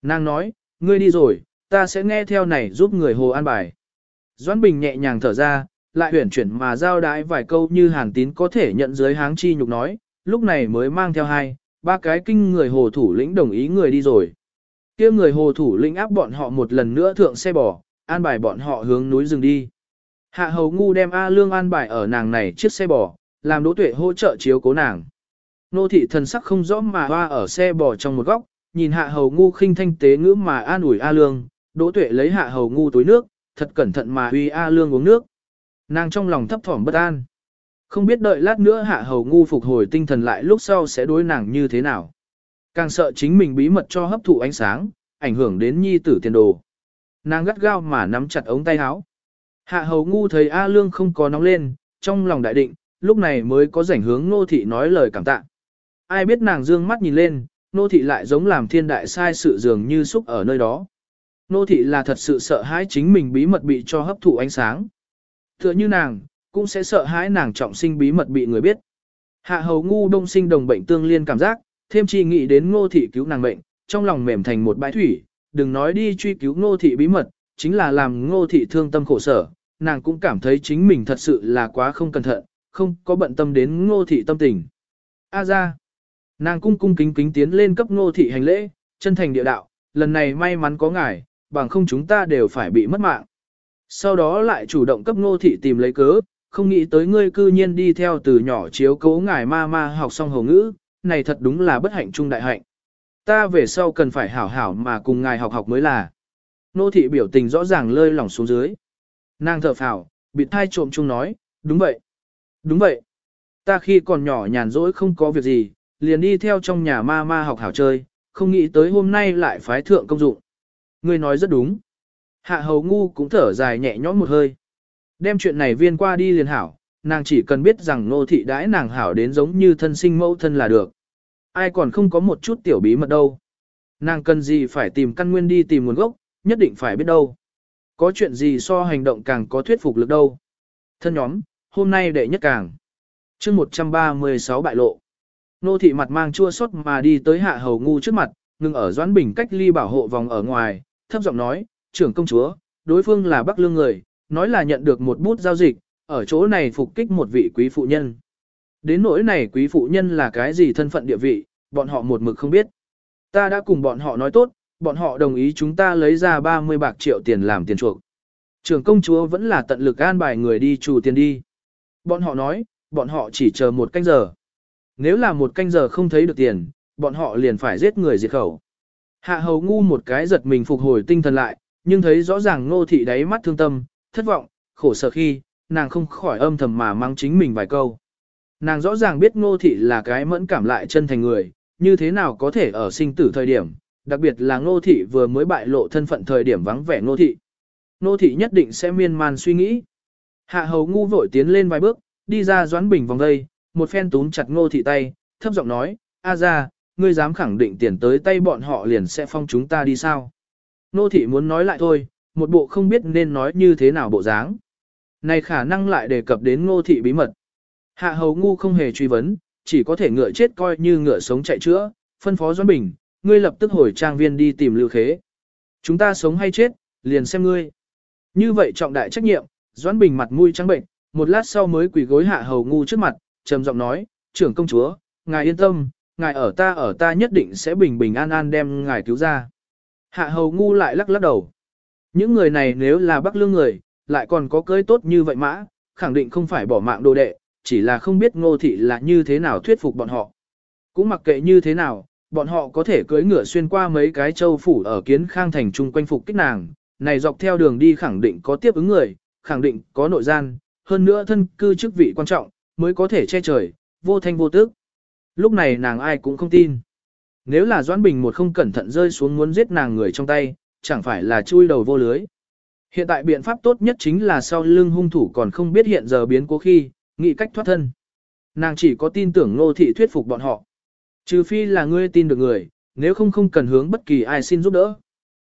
Nàng nói, ngươi đi rồi, ta sẽ nghe theo này giúp người hồ an bài. Doãn Bình nhẹ nhàng thở ra, lại huyển chuyển mà giao đái vài câu như hàn tín có thể nhận dưới háng chi nhục nói, lúc này mới mang theo hai, ba cái kinh người hồ thủ lĩnh đồng ý người đi rồi. kia người hồ thủ lĩnh áp bọn họ một lần nữa thượng xe bò, an bài bọn họ hướng núi rừng đi. Hạ hầu ngu đem A Lương an bài ở nàng này chiếc xe bò, làm đỗ tuệ hỗ trợ chiếu cố nàng. Nô thị thần sắc không rõ mà hoa ở xe bò trong một góc, nhìn hạ hầu ngu khinh thanh tế ngữ mà an ủi A Lương, đỗ tuệ lấy hạ hầu ngu túi nước, thật cẩn thận mà uy A Lương uống nước. Nàng trong lòng thấp thỏm bất an. Không biết đợi lát nữa hạ hầu ngu phục hồi tinh thần lại lúc sau sẽ đối nàng như thế nào. Càng sợ chính mình bí mật cho hấp thụ ánh sáng, ảnh hưởng đến nhi tử tiền đồ. Nàng gắt gao mà nắm chặt ống tay áo. Hạ hầu ngu thấy A Lương không có nóng lên, trong lòng đại định, lúc này mới có rảnh hướng nô thị nói lời cảm tạ. Ai biết nàng dương mắt nhìn lên, nô thị lại giống làm thiên đại sai sự dường như xúc ở nơi đó. Nô thị là thật sự sợ hãi chính mình bí mật bị cho hấp thụ ánh sáng. Tựa như nàng, cũng sẽ sợ hãi nàng trọng sinh bí mật bị người biết. Hạ hầu ngu đông sinh đồng bệnh tương liên cảm giác, thêm chi nghĩ đến ngô thị cứu nàng bệnh, trong lòng mềm thành một bãi thủy, đừng nói đi truy cứu ngô thị bí mật, chính là làm ngô thị thương tâm khổ sở, nàng cũng cảm thấy chính mình thật sự là quá không cẩn thận, không có bận tâm đến ngô thị tâm tình. A ra, nàng cung cung kính kính tiến lên cấp ngô thị hành lễ, chân thành địa đạo, lần này may mắn có ngài, bằng không chúng ta đều phải bị mất mạng. Sau đó lại chủ động cấp ngô thị tìm lấy cớ, không nghĩ tới ngươi cư nhiên đi theo từ nhỏ chiếu cố ngài ma ma học xong hầu ngữ, này thật đúng là bất hạnh trung đại hạnh. Ta về sau cần phải hảo hảo mà cùng ngài học học mới là. Nô thị biểu tình rõ ràng lơi lỏng xuống dưới. Nàng thở phào, bị thai trộm chung nói, đúng vậy. Đúng vậy. Ta khi còn nhỏ nhàn rỗi không có việc gì, liền đi theo trong nhà ma ma học hảo chơi, không nghĩ tới hôm nay lại phái thượng công dụng. Ngươi nói rất đúng. Hạ hầu ngu cũng thở dài nhẹ nhõm một hơi. Đem chuyện này viên qua đi liền hảo, nàng chỉ cần biết rằng nô thị đãi nàng hảo đến giống như thân sinh mẫu thân là được. Ai còn không có một chút tiểu bí mật đâu. Nàng cần gì phải tìm căn nguyên đi tìm nguồn gốc, nhất định phải biết đâu. Có chuyện gì so hành động càng có thuyết phục lực đâu. Thân nhóm, hôm nay đệ nhất càng. chương 136 bại lộ. Nô thị mặt mang chua xót mà đi tới hạ hầu ngu trước mặt, ngừng ở doãn bình cách ly bảo hộ vòng ở ngoài, thấp giọng nói, trưởng công chúa, đối phương là bắc lương người, nói là nhận được một bút giao dịch, ở chỗ này phục kích một vị quý phụ nhân. Đến nỗi này quý phụ nhân là cái gì thân phận địa vị, bọn họ một mực không biết. Ta đã cùng bọn họ nói tốt, bọn họ đồng ý chúng ta lấy ra 30 bạc triệu tiền làm tiền chuộc. Trưởng công chúa vẫn là tận lực an bài người đi trù tiền đi. Bọn họ nói, bọn họ chỉ chờ một canh giờ. Nếu là một canh giờ không thấy được tiền, bọn họ liền phải giết người diệt khẩu. Hạ hầu ngu một cái giật mình phục hồi tinh thần lại, nhưng thấy rõ ràng ngô thị đáy mắt thương tâm, thất vọng, khổ sở khi, nàng không khỏi âm thầm mà mang chính mình vài câu. Nàng rõ ràng biết ngô thị là cái mẫn cảm lại chân thành người, như thế nào có thể ở sinh tử thời điểm, đặc biệt là ngô thị vừa mới bại lộ thân phận thời điểm vắng vẻ ngô thị. Ngô thị nhất định sẽ miên man suy nghĩ. Hạ hầu ngu vội tiến lên vài bước, đi ra doãn bình vòng đây, một phen túm chặt ngô thị tay, thấp giọng nói, a ra, ngươi dám khẳng định tiền tới tay bọn họ liền sẽ phong chúng ta đi sao. Ngô thị muốn nói lại thôi, một bộ không biết nên nói như thế nào bộ dáng. Này khả năng lại đề cập đến ngô thị bí mật. Hạ hầu ngu không hề truy vấn, chỉ có thể ngựa chết coi như ngựa sống chạy chữa, phân phó Doãn Bình, ngươi lập tức hồi trang viên đi tìm Lưu Khế. Chúng ta sống hay chết, liền xem ngươi. Như vậy trọng đại trách nhiệm, Doãn Bình mặt mũi trắng bệnh, một lát sau mới quỳ gối hạ hầu ngu trước mặt, trầm giọng nói, trưởng công chúa, ngài yên tâm, ngài ở ta ở ta nhất định sẽ bình bình an an đem ngài cứu ra. Hạ hầu ngu lại lắc lắc đầu. Những người này nếu là bắc lương người, lại còn có cưới tốt như vậy mã, khẳng định không phải bỏ mạng đồ đệ, chỉ là không biết ngô thị là như thế nào thuyết phục bọn họ. Cũng mặc kệ như thế nào, bọn họ có thể cưỡi ngựa xuyên qua mấy cái châu phủ ở kiến khang thành chung quanh phục kích nàng, này dọc theo đường đi khẳng định có tiếp ứng người, khẳng định có nội gian, hơn nữa thân cư chức vị quan trọng, mới có thể che trời, vô thanh vô tức. Lúc này nàng ai cũng không tin. Nếu là Doãn Bình một không cẩn thận rơi xuống muốn giết nàng người trong tay, chẳng phải là chui đầu vô lưới. Hiện tại biện pháp tốt nhất chính là sau lưng hung thủ còn không biết hiện giờ biến cố khi, nghĩ cách thoát thân. Nàng chỉ có tin tưởng nô thị thuyết phục bọn họ. Trừ phi là ngươi tin được người, nếu không không cần hướng bất kỳ ai xin giúp đỡ.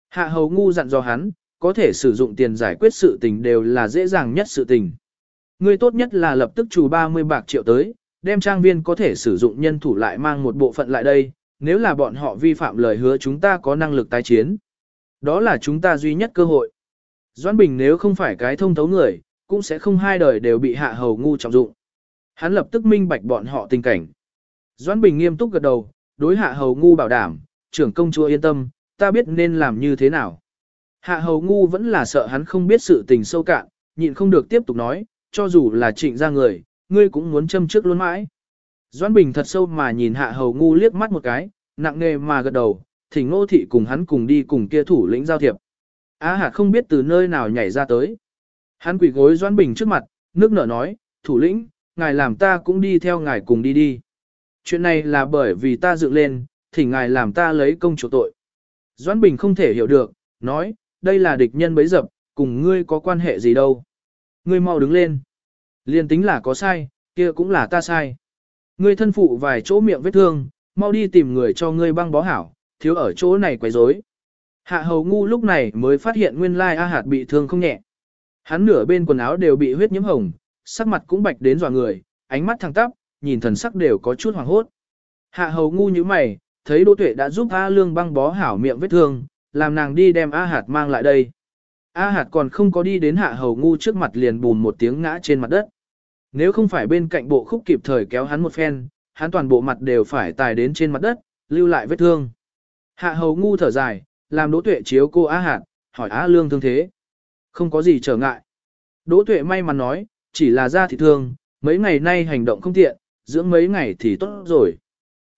Hạ hầu ngu dặn dò hắn, có thể sử dụng tiền giải quyết sự tình đều là dễ dàng nhất sự tình. Ngươi tốt nhất là lập tức trù 30 bạc triệu tới, đem trang viên có thể sử dụng nhân thủ lại mang một bộ phận lại đây, nếu là bọn họ vi phạm lời hứa chúng ta có năng lực tái chiến. Đó là chúng ta duy nhất cơ hội. Doãn Bình nếu không phải cái thông thấu người, cũng sẽ không hai đời đều bị hạ hầu ngu trọng dụng. Hắn lập tức minh bạch bọn họ tình cảnh. Doãn Bình nghiêm túc gật đầu, đối hạ hầu ngu bảo đảm, trưởng công chúa yên tâm, ta biết nên làm như thế nào. Hạ hầu ngu vẫn là sợ hắn không biết sự tình sâu cạn, nhịn không được tiếp tục nói, cho dù là trịnh ra người, ngươi cũng muốn châm trước luôn mãi. Doãn Bình thật sâu mà nhìn hạ hầu ngu liếc mắt một cái, nặng nề mà gật đầu, thỉnh ngô thị cùng hắn cùng đi cùng kia thủ lĩnh giao thiệp. Á hạt không biết từ nơi nào nhảy ra tới. Hắn quỷ gối Doãn Bình trước mặt, nước nở nói, thủ lĩnh, ngài làm ta cũng đi theo ngài cùng đi đi. Chuyện này là bởi vì ta dựng lên, thỉnh ngài làm ta lấy công chỗ tội. Doãn Bình không thể hiểu được, nói, đây là địch nhân bấy dập, cùng ngươi có quan hệ gì đâu. Ngươi mau đứng lên. Liên tính là có sai, kia cũng là ta sai. Ngươi thân phụ vài chỗ miệng vết thương, mau đi tìm người cho ngươi băng bó hảo, thiếu ở chỗ này quấy rối. Hạ hầu ngu lúc này mới phát hiện nguyên lai A hạt bị thương không nhẹ. Hắn nửa bên quần áo đều bị huyết nhiễm hồng, sắc mặt cũng bạch đến dọa người, ánh mắt thẳng tắp, nhìn thần sắc đều có chút hoảng hốt. Hạ hầu ngu như mày, thấy Đỗ Tuệ đã giúp A Lương băng bó hảo miệng vết thương, làm nàng đi đem A hạt mang lại đây. A hạt còn không có đi đến hạ hầu ngu trước mặt liền bùn một tiếng ngã trên mặt đất. Nếu không phải bên cạnh bộ khúc kịp thời kéo hắn một phen, hắn toàn bộ mặt đều phải tài đến trên mặt đất, lưu lại vết thương. Hạ hầu ngu thở dài, làm đỗ tuệ chiếu cô A hạt, hỏi A lương thương thế. Không có gì trở ngại. Đỗ tuệ may mắn nói, chỉ là da thị thương, mấy ngày nay hành động không tiện, dưỡng mấy ngày thì tốt rồi.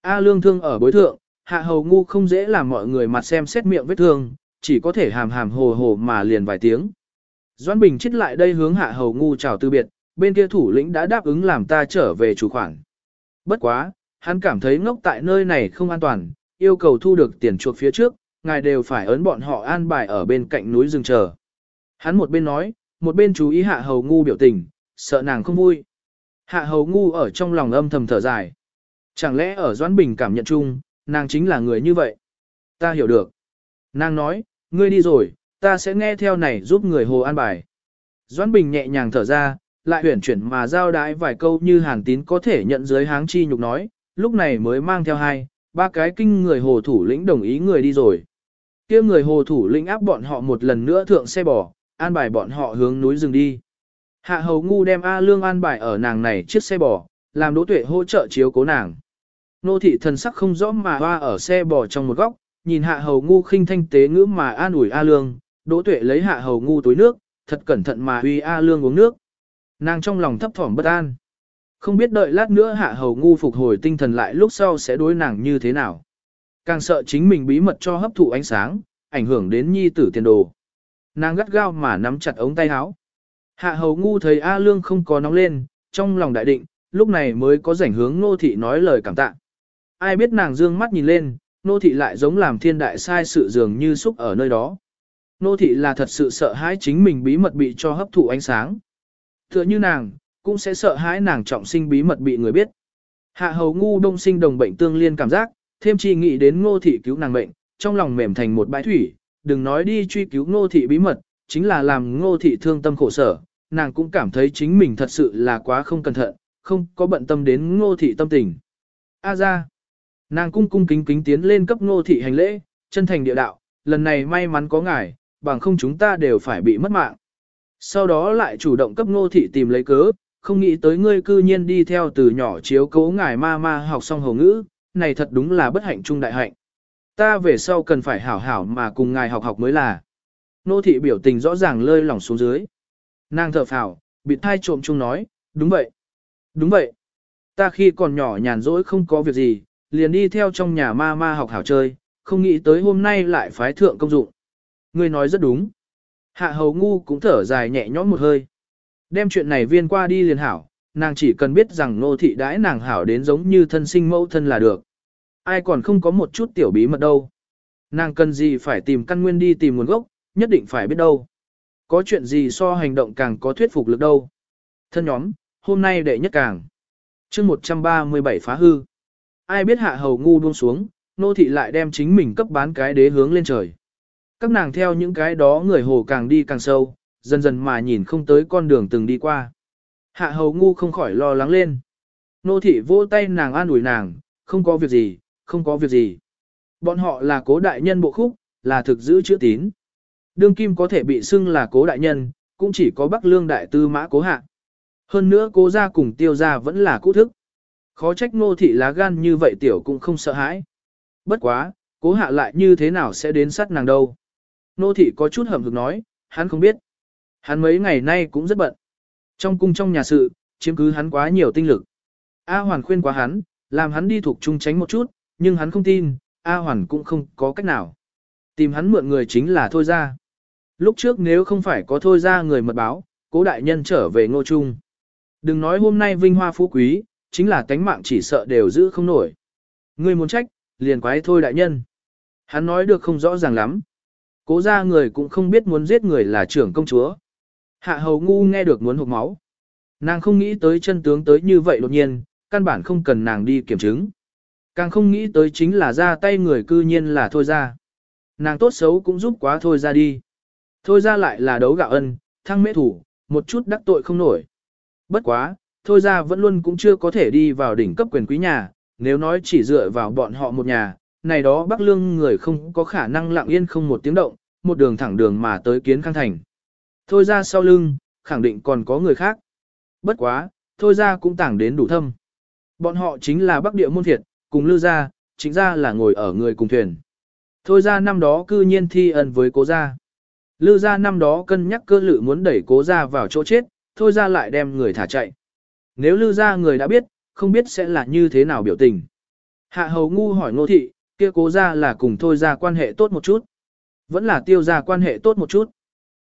A lương thương ở bối thượng, hạ hầu ngu không dễ làm mọi người mặt xem xét miệng vết thương, chỉ có thể hàm hàm hồ hồ mà liền vài tiếng. Doãn Bình chết lại đây hướng hạ hầu ngu chào từ biệt, bên kia thủ lĩnh đã đáp ứng làm ta trở về chủ khoản. Bất quá, hắn cảm thấy ngốc tại nơi này không an toàn, yêu cầu thu được tiền chuộc phía trước, ngài đều phải ấn bọn họ an bài ở bên cạnh núi rừng chờ. Hắn một bên nói, một bên chú ý hạ hầu ngu biểu tình, sợ nàng không vui. Hạ hầu ngu ở trong lòng âm thầm thở dài. Chẳng lẽ ở Doãn Bình cảm nhận chung, nàng chính là người như vậy? Ta hiểu được. Nàng nói, ngươi đi rồi, ta sẽ nghe theo này giúp người hồ an bài. Doãn Bình nhẹ nhàng thở ra, lại huyển chuyển mà giao đái vài câu như hàn tín có thể nhận dưới háng chi nhục nói, lúc này mới mang theo hai, ba cái kinh người hồ thủ lĩnh đồng ý người đi rồi. kia người hồ thủ lĩnh áp bọn họ một lần nữa thượng xe bò, an bài bọn họ hướng núi rừng đi. Hạ hầu ngu đem A lương an bài ở nàng này chiếc xe bò, làm đỗ tuệ hỗ trợ chiếu cố nàng. Nô thị thần sắc không rõ mà hoa ở xe bò trong một góc, nhìn hạ hầu ngu khinh thanh tế ngữ mà an ủi A lương, đỗ tuệ lấy hạ hầu ngu túi nước, thật cẩn thận mà uy A lương uống nước. Nàng trong lòng thấp thỏm bất an. Không biết đợi lát nữa hạ hầu ngu phục hồi tinh thần lại lúc sau sẽ đối nàng như thế nào. Càng sợ chính mình bí mật cho hấp thụ ánh sáng, ảnh hưởng đến nhi tử tiền đồ. Nàng gắt gao mà nắm chặt ống tay áo. Hạ hầu ngu thấy A Lương không có nóng lên, trong lòng đại định, lúc này mới có rảnh hướng nô thị nói lời cảm tạ. Ai biết nàng dương mắt nhìn lên, nô thị lại giống làm thiên đại sai sự dường như xúc ở nơi đó. Nô thị là thật sự sợ hãi chính mình bí mật bị cho hấp thụ ánh sáng. Tựa như nàng, cũng sẽ sợ hãi nàng trọng sinh bí mật bị người biết. Hạ hầu ngu đông sinh đồng bệnh tương liên cảm giác, thêm chi nghĩ đến ngô thị cứu nàng bệnh, trong lòng mềm thành một bãi thủy, đừng nói đi truy cứu ngô thị bí mật, chính là làm ngô thị thương tâm khổ sở, nàng cũng cảm thấy chính mình thật sự là quá không cẩn thận, không có bận tâm đến ngô thị tâm tình. A ra, nàng cung cung kính kính tiến lên cấp ngô thị hành lễ, chân thành địa đạo, lần này may mắn có ngài, bằng không chúng ta đều phải bị mất mạng. Sau đó lại chủ động cấp ngô thị tìm lấy cớ, không nghĩ tới ngươi cư nhiên đi theo từ nhỏ chiếu cố ngài ma ma học xong hầu ngữ, này thật đúng là bất hạnh trung đại hạnh. Ta về sau cần phải hảo hảo mà cùng ngài học học mới là. Nô thị biểu tình rõ ràng lơi lỏng xuống dưới. Nàng thở phào, bị thai trộm chung nói, đúng vậy. Đúng vậy. Ta khi còn nhỏ nhàn rỗi không có việc gì, liền đi theo trong nhà ma ma học hảo chơi, không nghĩ tới hôm nay lại phái thượng công dụng. Ngươi nói rất đúng. Hạ hầu ngu cũng thở dài nhẹ nhõm một hơi. Đem chuyện này viên qua đi liền hảo, nàng chỉ cần biết rằng nô thị đãi nàng hảo đến giống như thân sinh mẫu thân là được. Ai còn không có một chút tiểu bí mật đâu. Nàng cần gì phải tìm căn nguyên đi tìm nguồn gốc, nhất định phải biết đâu. Có chuyện gì so hành động càng có thuyết phục lực đâu. Thân nhóm, hôm nay đệ nhất càng. chương 137 phá hư. Ai biết hạ hầu ngu buông xuống, nô thị lại đem chính mình cấp bán cái đế hướng lên trời. Các nàng theo những cái đó người hồ càng đi càng sâu, dần dần mà nhìn không tới con đường từng đi qua. Hạ hầu ngu không khỏi lo lắng lên. Nô thị vỗ tay nàng an ủi nàng, không có việc gì, không có việc gì. Bọn họ là cố đại nhân bộ khúc, là thực giữ chữ tín. Đương kim có thể bị xưng là cố đại nhân, cũng chỉ có Bắc Lương đại tư mã cố hạ. Hơn nữa cố gia cùng tiêu gia vẫn là cũ thức. Khó trách ngô thị lá gan như vậy tiểu cũng không sợ hãi. Bất quá, cố hạ lại như thế nào sẽ đến sát nàng đâu. nô thị có chút hầm hực nói, hắn không biết. Hắn mấy ngày nay cũng rất bận. Trong cung trong nhà sự, chiếm cứ hắn quá nhiều tinh lực. A Hoàn khuyên quá hắn, làm hắn đi thuộc trung tránh một chút, nhưng hắn không tin, A Hoàn cũng không có cách nào. Tìm hắn mượn người chính là Thôi ra. Lúc trước nếu không phải có Thôi ra người mật báo, cố đại nhân trở về ngô trung. Đừng nói hôm nay vinh hoa phú quý, chính là tánh mạng chỉ sợ đều giữ không nổi. Ngươi muốn trách, liền quái thôi đại nhân. Hắn nói được không rõ ràng lắm. Cố ra người cũng không biết muốn giết người là trưởng công chúa. Hạ hầu ngu nghe được muốn hụt máu. Nàng không nghĩ tới chân tướng tới như vậy đột nhiên, căn bản không cần nàng đi kiểm chứng. Càng không nghĩ tới chính là ra tay người cư nhiên là thôi ra. Nàng tốt xấu cũng giúp quá thôi ra đi. Thôi ra lại là đấu gạo ân, thăng mễ thủ, một chút đắc tội không nổi. Bất quá, thôi ra vẫn luôn cũng chưa có thể đi vào đỉnh cấp quyền quý nhà, nếu nói chỉ dựa vào bọn họ một nhà, này đó Bắc Lương người không có khả năng lặng yên không một tiếng động, một đường thẳng đường mà tới kiến khang thành. Thôi ra sau lưng, khẳng định còn có người khác. Bất quá, thôi ra cũng tảng đến đủ thâm. Bọn họ chính là Bắc Địa môn thiệt, cùng Lư gia, chính ra là ngồi ở người cùng thuyền. Thôi ra năm đó cư nhiên thi ân với cố gia. Lư gia năm đó cân nhắc cơ lự muốn đẩy cố gia vào chỗ chết, thôi ra lại đem người thả chạy. Nếu lư ra người đã biết, không biết sẽ là như thế nào biểu tình. Hạ hầu ngu hỏi ngô thị, kia cố ra là cùng thôi ra quan hệ tốt một chút. Vẫn là tiêu ra quan hệ tốt một chút.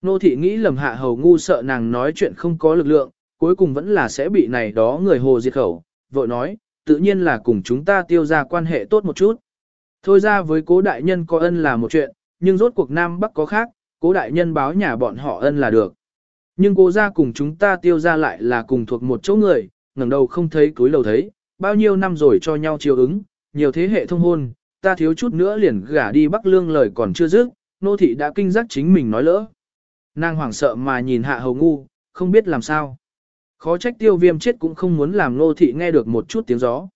Nô thị nghĩ lầm hạ hầu ngu sợ nàng nói chuyện không có lực lượng, cuối cùng vẫn là sẽ bị này đó người hồ diệt khẩu, vội nói, tự nhiên là cùng chúng ta tiêu ra quan hệ tốt một chút. Thôi ra với cố đại nhân có ân là một chuyện, nhưng rốt cuộc Nam Bắc có khác, cố đại nhân báo nhà bọn họ ân là được. Nhưng cô ra cùng chúng ta tiêu ra lại là cùng thuộc một chỗ người, ngẩng đầu không thấy túi lầu thấy, bao nhiêu năm rồi cho nhau chiều ứng, nhiều thế hệ thông hôn, ta thiếu chút nữa liền gả đi Bắc Lương lời còn chưa dứt, nô thị đã kinh giác chính mình nói lỡ. Nàng hoảng sợ mà nhìn hạ hầu ngu, không biết làm sao. Khó trách tiêu viêm chết cũng không muốn làm nô thị nghe được một chút tiếng gió.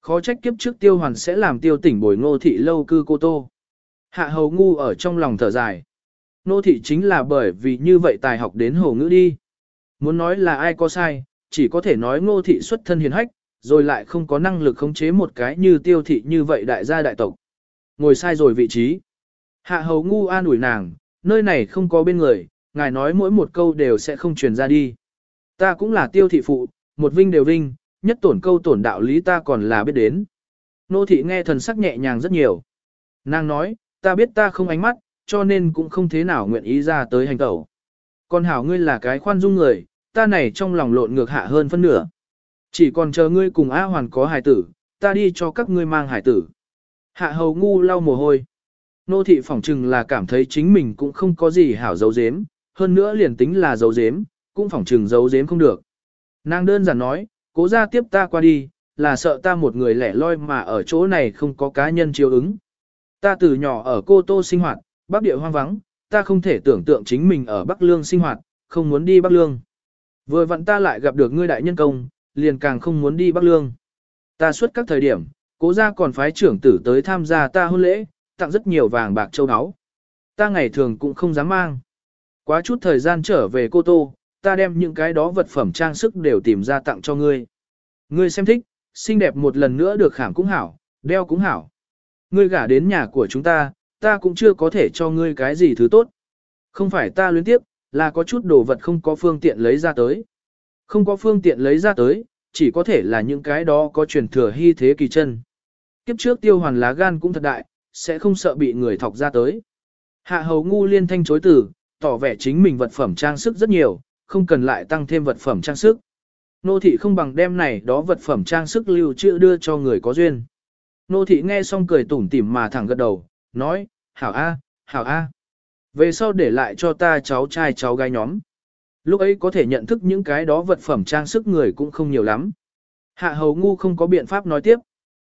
Khó trách kiếp trước tiêu hoàn sẽ làm tiêu tỉnh bồi ngô thị lâu cư cô tô. Hạ hầu ngu ở trong lòng thở dài. Nô thị chính là bởi vì như vậy tài học đến hồ ngữ đi. Muốn nói là ai có sai, chỉ có thể nói ngô thị xuất thân hiền hách, rồi lại không có năng lực khống chế một cái như tiêu thị như vậy đại gia đại tộc. Ngồi sai rồi vị trí. Hạ hầu ngu an ủi nàng, nơi này không có bên người, ngài nói mỗi một câu đều sẽ không truyền ra đi. Ta cũng là tiêu thị phụ, một vinh đều vinh, nhất tổn câu tổn đạo lý ta còn là biết đến. Nô thị nghe thần sắc nhẹ nhàng rất nhiều. Nàng nói, ta biết ta không ánh mắt, cho nên cũng không thế nào nguyện ý ra tới hành tẩu. Còn hảo ngươi là cái khoan dung người, ta này trong lòng lộn ngược hạ hơn phân nửa. Chỉ còn chờ ngươi cùng A Hoàn có hải tử, ta đi cho các ngươi mang hải tử. Hạ hầu ngu lau mồ hôi. Nô thị phỏng chừng là cảm thấy chính mình cũng không có gì hảo dấu dếm, hơn nữa liền tính là dấu dếm, cũng phỏng chừng giấu giếm không được. Nàng đơn giản nói, cố ra tiếp ta qua đi, là sợ ta một người lẻ loi mà ở chỗ này không có cá nhân chiếu ứng. Ta từ nhỏ ở cô tô sinh hoạt, Bắc địa hoang vắng, ta không thể tưởng tượng chính mình ở Bắc Lương sinh hoạt, không muốn đi Bắc Lương. Vừa vặn ta lại gặp được ngươi đại nhân công, liền càng không muốn đi Bắc Lương. Ta suốt các thời điểm, cố gia còn phái trưởng tử tới tham gia ta hôn lễ, tặng rất nhiều vàng bạc châu áo. Ta ngày thường cũng không dám mang. Quá chút thời gian trở về cô Tô, ta đem những cái đó vật phẩm trang sức đều tìm ra tặng cho ngươi. Ngươi xem thích, xinh đẹp một lần nữa được khảm cũng hảo, đeo cũng hảo. Ngươi gả đến nhà của chúng ta, ta cũng chưa có thể cho ngươi cái gì thứ tốt. Không phải ta luyến tiếp, là có chút đồ vật không có phương tiện lấy ra tới. Không có phương tiện lấy ra tới, chỉ có thể là những cái đó có truyền thừa hy thế kỳ chân. Kiếp trước tiêu hoàn lá gan cũng thật đại, sẽ không sợ bị người thọc ra tới. Hạ hầu ngu liên thanh chối từ, tỏ vẻ chính mình vật phẩm trang sức rất nhiều, không cần lại tăng thêm vật phẩm trang sức. Nô thị không bằng đem này đó vật phẩm trang sức lưu trữ đưa cho người có duyên. Nô thị nghe xong cười tủm tỉm mà thẳng gật đầu, nói, hảo a, hảo a. Về sau để lại cho ta cháu trai cháu gái nhóm. Lúc ấy có thể nhận thức những cái đó vật phẩm trang sức người cũng không nhiều lắm. Hạ hầu ngu không có biện pháp nói tiếp.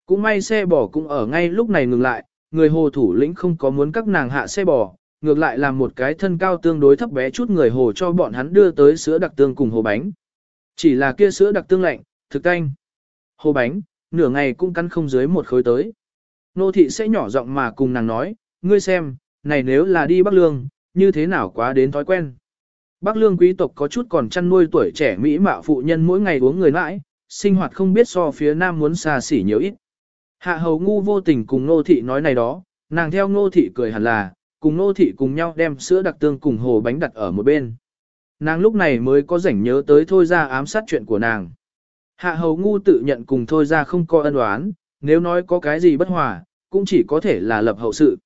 Cũng may xe bò cũng ở ngay lúc này ngừng lại, người hồ thủ lĩnh không có muốn các nàng hạ xe bò, ngược lại là một cái thân cao tương đối thấp bé chút người hồ cho bọn hắn đưa tới sữa đặc tương cùng hồ bánh. Chỉ là kia sữa đặc tương lạnh, thực canh. Hồ bánh, nửa ngày cũng cắn không dưới một khối tới. Nô thị sẽ nhỏ giọng mà cùng nàng nói, ngươi xem, này nếu là đi Bắc Lương, như thế nào quá đến thói quen. Bắc lương quý tộc có chút còn chăn nuôi tuổi trẻ mỹ mạo phụ nhân mỗi ngày uống người mãi, sinh hoạt không biết so phía nam muốn xa xỉ nhiều ít. Hạ hầu ngu vô tình cùng nô thị nói này đó, nàng theo nô thị cười hẳn là, cùng nô thị cùng nhau đem sữa đặc tương cùng hồ bánh đặt ở một bên. Nàng lúc này mới có rảnh nhớ tới thôi ra ám sát chuyện của nàng. Hạ hầu ngu tự nhận cùng thôi ra không có ân oán, nếu nói có cái gì bất hòa, cũng chỉ có thể là lập hậu sự.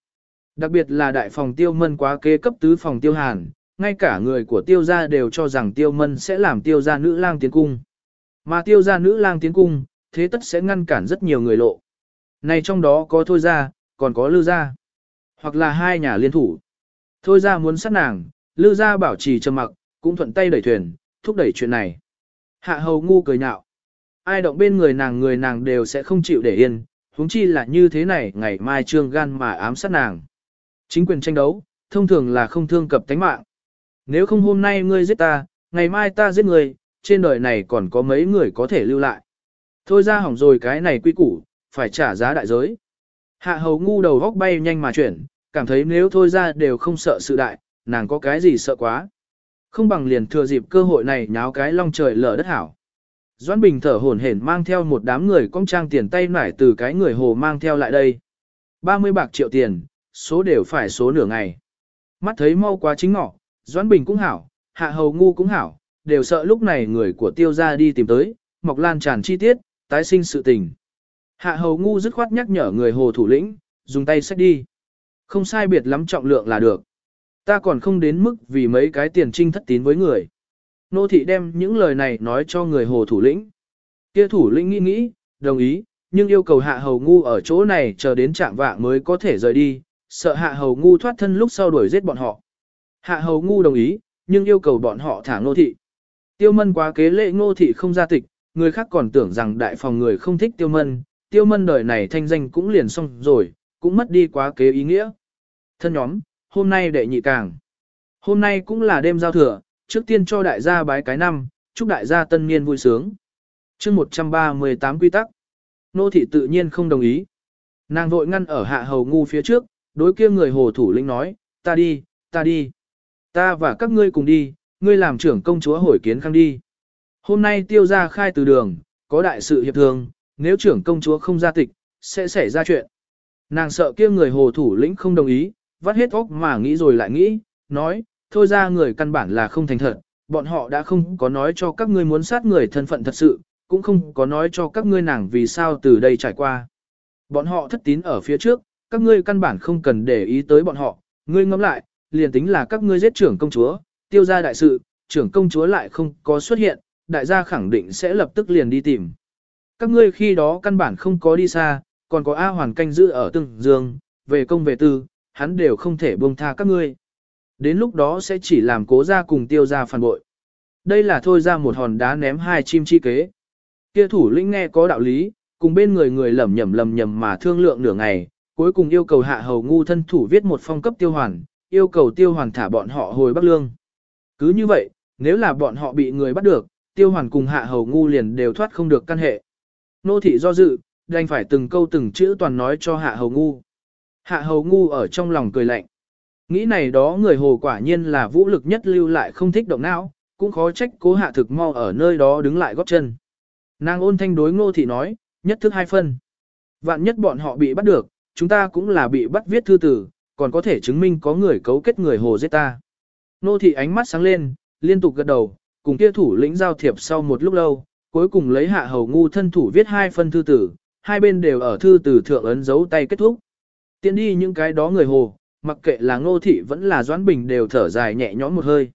Đặc biệt là đại phòng tiêu mân quá kế cấp tứ phòng tiêu hàn, ngay cả người của tiêu gia đều cho rằng tiêu mân sẽ làm tiêu gia nữ lang tiến cung. Mà tiêu gia nữ lang tiến cung, thế tất sẽ ngăn cản rất nhiều người lộ. Này trong đó có thôi gia, còn có lư gia. Hoặc là hai nhà liên thủ. Thôi ra muốn sát nàng, lư gia bảo trì trầm mặc, cũng thuận tay đẩy thuyền, thúc đẩy chuyện này. Hạ hầu ngu cười nhạo. Ai động bên người nàng người nàng đều sẽ không chịu để yên, huống chi là như thế này ngày mai trương gan mà ám sát nàng. Chính quyền tranh đấu, thông thường là không thương cập tánh mạng. Nếu không hôm nay ngươi giết ta, ngày mai ta giết ngươi, trên đời này còn có mấy người có thể lưu lại. Thôi ra hỏng rồi cái này quy củ, phải trả giá đại giới. Hạ hầu ngu đầu góc bay nhanh mà chuyển, cảm thấy nếu thôi ra đều không sợ sự đại, nàng có cái gì sợ quá. Không bằng liền thừa dịp cơ hội này nháo cái long trời lở đất hảo. Doãn Bình thở hổn hển mang theo một đám người cong trang tiền tay nải từ cái người hồ mang theo lại đây. 30 bạc triệu tiền, số đều phải số nửa ngày. Mắt thấy mau quá chính ngọ, Doãn Bình cũng hảo, Hạ Hầu Ngu cũng hảo, đều sợ lúc này người của tiêu gia đi tìm tới, mọc lan tràn chi tiết, tái sinh sự tình. Hạ Hầu Ngu dứt khoát nhắc nhở người hồ thủ lĩnh, dùng tay xách đi. Không sai biệt lắm trọng lượng là được. Ta còn không đến mức vì mấy cái tiền trinh thất tín với người. Nô thị đem những lời này nói cho người hồ thủ lĩnh. Kia thủ lĩnh nghĩ nghĩ, đồng ý, nhưng yêu cầu hạ hầu ngu ở chỗ này chờ đến trạng vạng mới có thể rời đi, sợ hạ hầu ngu thoát thân lúc sau đuổi giết bọn họ. Hạ hầu ngu đồng ý, nhưng yêu cầu bọn họ thả nô thị. Tiêu mân quá kế lệ nô thị không ra tịch, người khác còn tưởng rằng đại phòng người không thích tiêu mân, tiêu mân đời này thanh danh cũng liền xong rồi, cũng mất đi quá kế ý nghĩa. Thân nhóm, hôm nay đệ nhị càng. Hôm nay cũng là đêm giao thừa, trước tiên cho đại gia bái cái năm, chúc đại gia tân niên vui sướng. chương 138 quy tắc. Nô thị tự nhiên không đồng ý. Nàng vội ngăn ở hạ hầu ngu phía trước, đối kia người hồ thủ lĩnh nói, ta đi, ta đi. Ta và các ngươi cùng đi, ngươi làm trưởng công chúa hồi kiến khang đi. Hôm nay tiêu ra khai từ đường, có đại sự hiệp thường, nếu trưởng công chúa không ra tịch, sẽ xảy ra chuyện. Nàng sợ kia người hồ thủ lĩnh không đồng ý, vắt hết óc mà nghĩ rồi lại nghĩ, nói, thôi ra người căn bản là không thành thật, bọn họ đã không có nói cho các ngươi muốn sát người thân phận thật sự, cũng không có nói cho các ngươi nàng vì sao từ đây trải qua. Bọn họ thất tín ở phía trước, các ngươi căn bản không cần để ý tới bọn họ, ngươi ngẫm lại, liền tính là các ngươi giết trưởng công chúa, tiêu ra đại sự, trưởng công chúa lại không có xuất hiện, đại gia khẳng định sẽ lập tức liền đi tìm. Các ngươi khi đó căn bản không có đi xa, còn có A hoàn canh giữ ở từng giường, về công về tư, hắn đều không thể buông tha các ngươi. Đến lúc đó sẽ chỉ làm cố ra cùng tiêu ra phản bội. Đây là thôi ra một hòn đá ném hai chim chi kế. Kia thủ lĩnh nghe có đạo lý, cùng bên người người lầm nhầm lầm nhầm mà thương lượng nửa ngày, cuối cùng yêu cầu hạ hầu ngu thân thủ viết một phong cấp tiêu hoàn, yêu cầu tiêu hoàn thả bọn họ hồi Bắc Lương. Cứ như vậy, nếu là bọn họ bị người bắt được, tiêu hoàn cùng hạ hầu ngu liền đều thoát không được căn hệ. Nô thị do dự, đành phải từng câu từng chữ toàn nói cho hạ hầu ngu. Hạ hầu ngu ở trong lòng cười lạnh. Nghĩ này đó người hồ quả nhiên là vũ lực nhất lưu lại không thích động não, cũng khó trách cố hạ thực mau ở nơi đó đứng lại góp chân. Nàng ôn thanh đối ngô thị nói, nhất thức hai phân. Vạn nhất bọn họ bị bắt được, chúng ta cũng là bị bắt viết thư tử, còn có thể chứng minh có người cấu kết người hồ giết ta. Ngô thị ánh mắt sáng lên, liên tục gật đầu, cùng kia thủ lĩnh giao thiệp sau một lúc lâu, cuối cùng lấy hạ hầu ngu thân thủ viết hai phân thư tử, hai bên đều ở thư tử thượng ấn dấu tay kết thúc. Tiến đi những cái đó người hồ, mặc kệ là ngô thị vẫn là doãn bình đều thở dài nhẹ nhõm một hơi.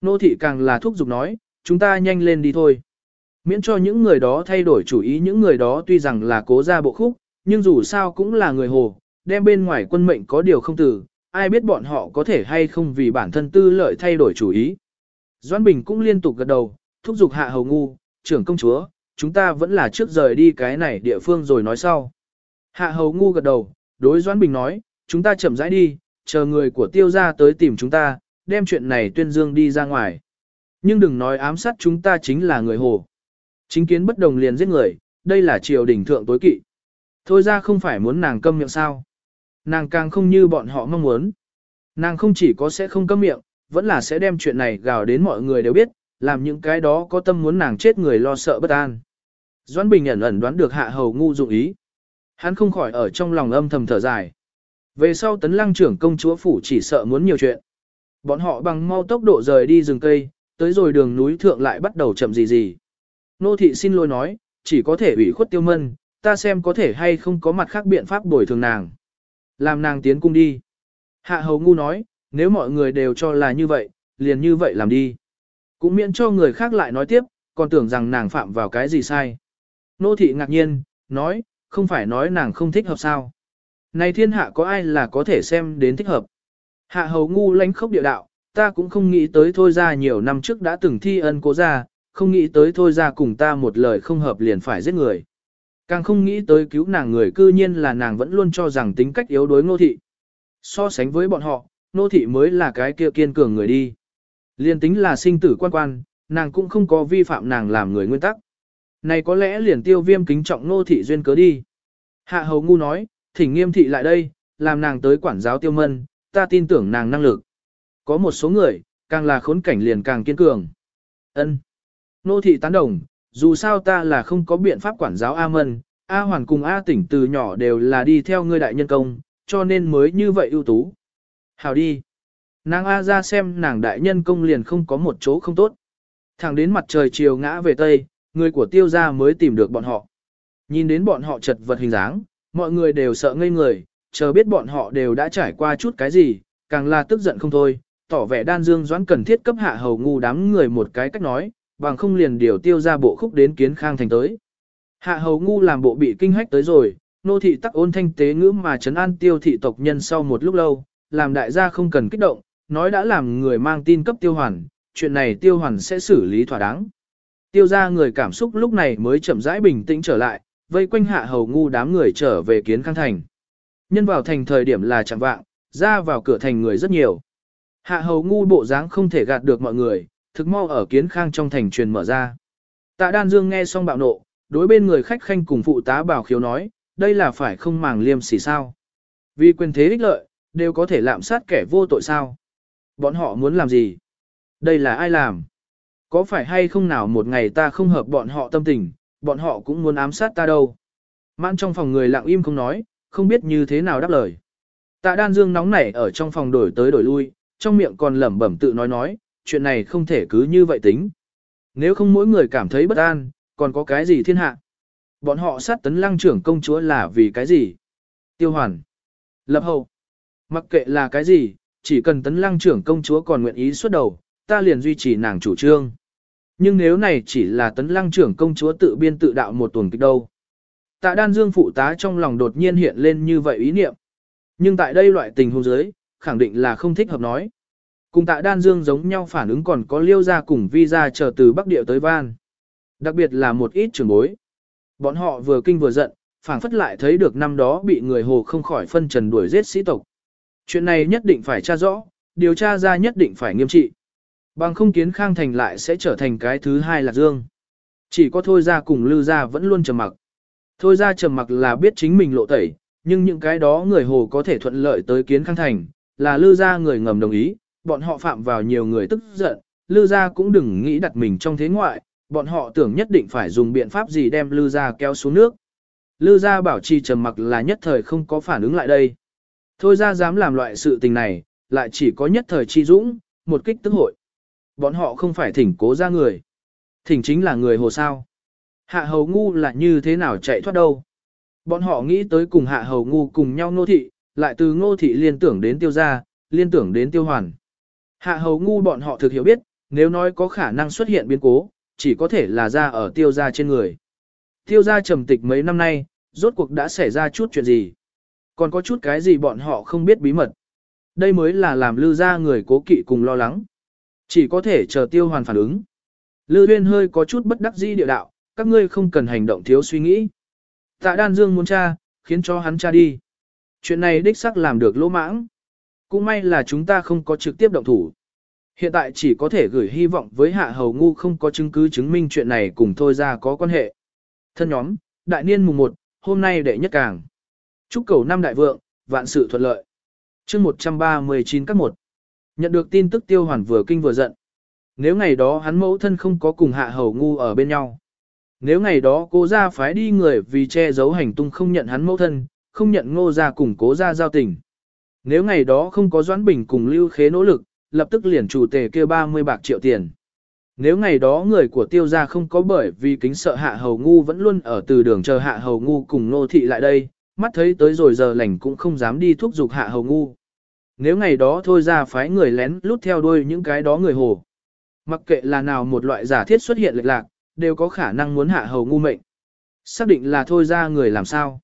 Ngô thị càng là thúc giục nói, chúng ta nhanh lên đi thôi. Miễn cho những người đó thay đổi chủ ý những người đó tuy rằng là cố ra bộ khúc, nhưng dù sao cũng là người hồ, đem bên ngoài quân mệnh có điều không từ, ai biết bọn họ có thể hay không vì bản thân tư lợi thay đổi chủ ý. Doãn Bình cũng liên tục gật đầu, thúc giục hạ hầu ngu, trưởng công chúa, chúng ta vẫn là trước rời đi cái này địa phương rồi nói sau. Hạ hầu ngu gật đầu, đối Doãn Bình nói, chúng ta chậm rãi đi, chờ người của tiêu gia tới tìm chúng ta, đem chuyện này tuyên dương đi ra ngoài. Nhưng đừng nói ám sát chúng ta chính là người hồ. Chính kiến bất đồng liền giết người, đây là triều đình thượng tối kỵ. Thôi ra không phải muốn nàng câm miệng sao. Nàng càng không như bọn họ mong muốn. Nàng không chỉ có sẽ không câm miệng, vẫn là sẽ đem chuyện này gào đến mọi người đều biết, làm những cái đó có tâm muốn nàng chết người lo sợ bất an. Doãn Bình ẩn ẩn đoán được hạ hầu ngu dụng ý. Hắn không khỏi ở trong lòng âm thầm thở dài. Về sau tấn lăng trưởng công chúa phủ chỉ sợ muốn nhiều chuyện. Bọn họ bằng mau tốc độ rời đi rừng cây, tới rồi đường núi thượng lại bắt đầu chậm gì gì. Nô thị xin lỗi nói, chỉ có thể ủy khuất tiêu mân, ta xem có thể hay không có mặt khác biện pháp bồi thường nàng. Làm nàng tiến cung đi. Hạ hầu ngu nói, nếu mọi người đều cho là như vậy, liền như vậy làm đi. Cũng miễn cho người khác lại nói tiếp, còn tưởng rằng nàng phạm vào cái gì sai. Nô thị ngạc nhiên, nói, không phải nói nàng không thích hợp sao. Này thiên hạ có ai là có thể xem đến thích hợp. Hạ hầu ngu lánh khốc địa đạo, ta cũng không nghĩ tới thôi ra nhiều năm trước đã từng thi ân cố ra, không nghĩ tới thôi ra cùng ta một lời không hợp liền phải giết người. Càng không nghĩ tới cứu nàng người cư nhiên là nàng vẫn luôn cho rằng tính cách yếu đối nô thị. So sánh với bọn họ, nô thị mới là cái kia kiên cường người đi. Liên tính là sinh tử quan quan, nàng cũng không có vi phạm nàng làm người nguyên tắc. Này có lẽ liền tiêu viêm kính trọng nô thị duyên cớ đi. Hạ hầu ngu nói, thỉnh nghiêm thị lại đây, làm nàng tới quản giáo tiêu mân, ta tin tưởng nàng năng lực. Có một số người, càng là khốn cảnh liền càng kiên cường. ân Nô thị tán đồng, dù sao ta là không có biện pháp quản giáo A Mân, A Hoàn cùng A Tỉnh từ nhỏ đều là đi theo ngươi đại nhân công, cho nên mới như vậy ưu tú. Hào đi. Nàng A ra xem nàng đại nhân công liền không có một chỗ không tốt. Thẳng đến mặt trời chiều ngã về Tây, người của tiêu gia mới tìm được bọn họ. Nhìn đến bọn họ chật vật hình dáng, mọi người đều sợ ngây người, chờ biết bọn họ đều đã trải qua chút cái gì, càng là tức giận không thôi, tỏ vẻ đan dương doãn cần thiết cấp hạ hầu ngu đám người một cái cách nói, bằng không liền điều tiêu ra bộ khúc đến kiến khang thành tới. Hạ hầu ngu làm bộ bị kinh hách tới rồi, nô thị tắc ôn thanh tế ngữ mà trấn an tiêu thị tộc nhân sau một lúc lâu, làm đại gia không cần kích động, nói đã làm người mang tin cấp tiêu hoàn, chuyện này tiêu hoàn sẽ xử lý thỏa đáng. Tiêu ra người cảm xúc lúc này mới chậm rãi bình tĩnh trở lại, vây quanh hạ hầu ngu đám người trở về kiến khang thành. Nhân vào thành thời điểm là chẳng vạng, ra vào cửa thành người rất nhiều. Hạ hầu ngu bộ dáng không thể gạt được mọi người, thực mau ở kiến khang trong thành truyền mở ra. Tạ đan dương nghe xong bạo nộ, đối bên người khách khanh cùng phụ tá bảo khiếu nói, đây là phải không màng liêm sỉ sao. Vì quyền thế ích lợi, đều có thể lạm sát kẻ vô tội sao. Bọn họ muốn làm gì? Đây là ai làm? Có phải hay không nào một ngày ta không hợp bọn họ tâm tình, bọn họ cũng muốn ám sát ta đâu. Mãn trong phòng người lặng im không nói, không biết như thế nào đáp lời. Tạ đan dương nóng nảy ở trong phòng đổi tới đổi lui, trong miệng còn lẩm bẩm tự nói nói, chuyện này không thể cứ như vậy tính. Nếu không mỗi người cảm thấy bất an, còn có cái gì thiên hạ? Bọn họ sát tấn lăng trưởng công chúa là vì cái gì? Tiêu hoàn. Lập hậu. Mặc kệ là cái gì, chỉ cần tấn lăng trưởng công chúa còn nguyện ý xuất đầu, ta liền duy trì nàng chủ trương. Nhưng nếu này chỉ là tấn lăng trưởng công chúa tự biên tự đạo một tuần kịch đâu. Tạ đan dương phụ tá trong lòng đột nhiên hiện lên như vậy ý niệm. Nhưng tại đây loại tình huống dưới, khẳng định là không thích hợp nói. Cùng tạ đan dương giống nhau phản ứng còn có liêu ra cùng vi ra chờ từ Bắc Địa tới Van. Đặc biệt là một ít trường bối. Bọn họ vừa kinh vừa giận, phản phất lại thấy được năm đó bị người hồ không khỏi phân trần đuổi giết sĩ tộc. Chuyện này nhất định phải tra rõ, điều tra ra nhất định phải nghiêm trị. Bằng không kiến khang thành lại sẽ trở thành cái thứ hai là dương. Chỉ có thôi ra cùng lư ra vẫn luôn trầm mặc. Thôi ra trầm mặc là biết chính mình lộ tẩy, nhưng những cái đó người hồ có thể thuận lợi tới kiến khang thành, là lư ra người ngầm đồng ý, bọn họ phạm vào nhiều người tức giận, lư ra cũng đừng nghĩ đặt mình trong thế ngoại, bọn họ tưởng nhất định phải dùng biện pháp gì đem lư ra kéo xuống nước. Lư ra bảo trì trầm mặc là nhất thời không có phản ứng lại đây. Thôi ra dám làm loại sự tình này, lại chỉ có nhất thời chi dũng, một kích tức hội. Bọn họ không phải thỉnh cố ra người. Thỉnh chính là người hồ sao. Hạ hầu ngu là như thế nào chạy thoát đâu. Bọn họ nghĩ tới cùng hạ hầu ngu cùng nhau nô thị, lại từ ngô thị liên tưởng đến tiêu gia, liên tưởng đến tiêu hoàn. Hạ hầu ngu bọn họ thực hiểu biết, nếu nói có khả năng xuất hiện biến cố, chỉ có thể là ra ở tiêu gia trên người. Tiêu gia trầm tịch mấy năm nay, rốt cuộc đã xảy ra chút chuyện gì. Còn có chút cái gì bọn họ không biết bí mật. Đây mới là làm lư gia người cố kỵ cùng lo lắng. Chỉ có thể chờ tiêu hoàn phản ứng. Lư huyên hơi có chút bất đắc dĩ địa đạo, các ngươi không cần hành động thiếu suy nghĩ. Tạ đan dương muốn cha, khiến cho hắn cha đi. Chuyện này đích sắc làm được lỗ mãng. Cũng may là chúng ta không có trực tiếp động thủ. Hiện tại chỉ có thể gửi hy vọng với hạ hầu ngu không có chứng cứ chứng minh chuyện này cùng thôi ra có quan hệ. Thân nhóm, đại niên mùng 1, hôm nay đệ nhất càng. Chúc cầu năm đại vượng, vạn sự thuận lợi. chương 139 các một. Nhận được tin tức tiêu hoàn vừa kinh vừa giận. Nếu ngày đó hắn mẫu thân không có cùng hạ hầu ngu ở bên nhau. Nếu ngày đó cố ra phái đi người vì che giấu hành tung không nhận hắn mẫu thân, không nhận ngô ra cùng cố ra giao tình. Nếu ngày đó không có Doãn Bình cùng Lưu Khế nỗ lực, lập tức liền chủ tề kêu 30 bạc triệu tiền. Nếu ngày đó người của tiêu gia không có bởi vì kính sợ hạ hầu ngu vẫn luôn ở từ đường chờ hạ hầu ngu cùng nô thị lại đây, mắt thấy tới rồi giờ lành cũng không dám đi thúc giục hạ hầu ngu. Nếu ngày đó thôi ra phái người lén lút theo đuôi những cái đó người hồ. Mặc kệ là nào một loại giả thiết xuất hiện lệch lạc, đều có khả năng muốn hạ hầu ngu mệnh. Xác định là thôi ra người làm sao.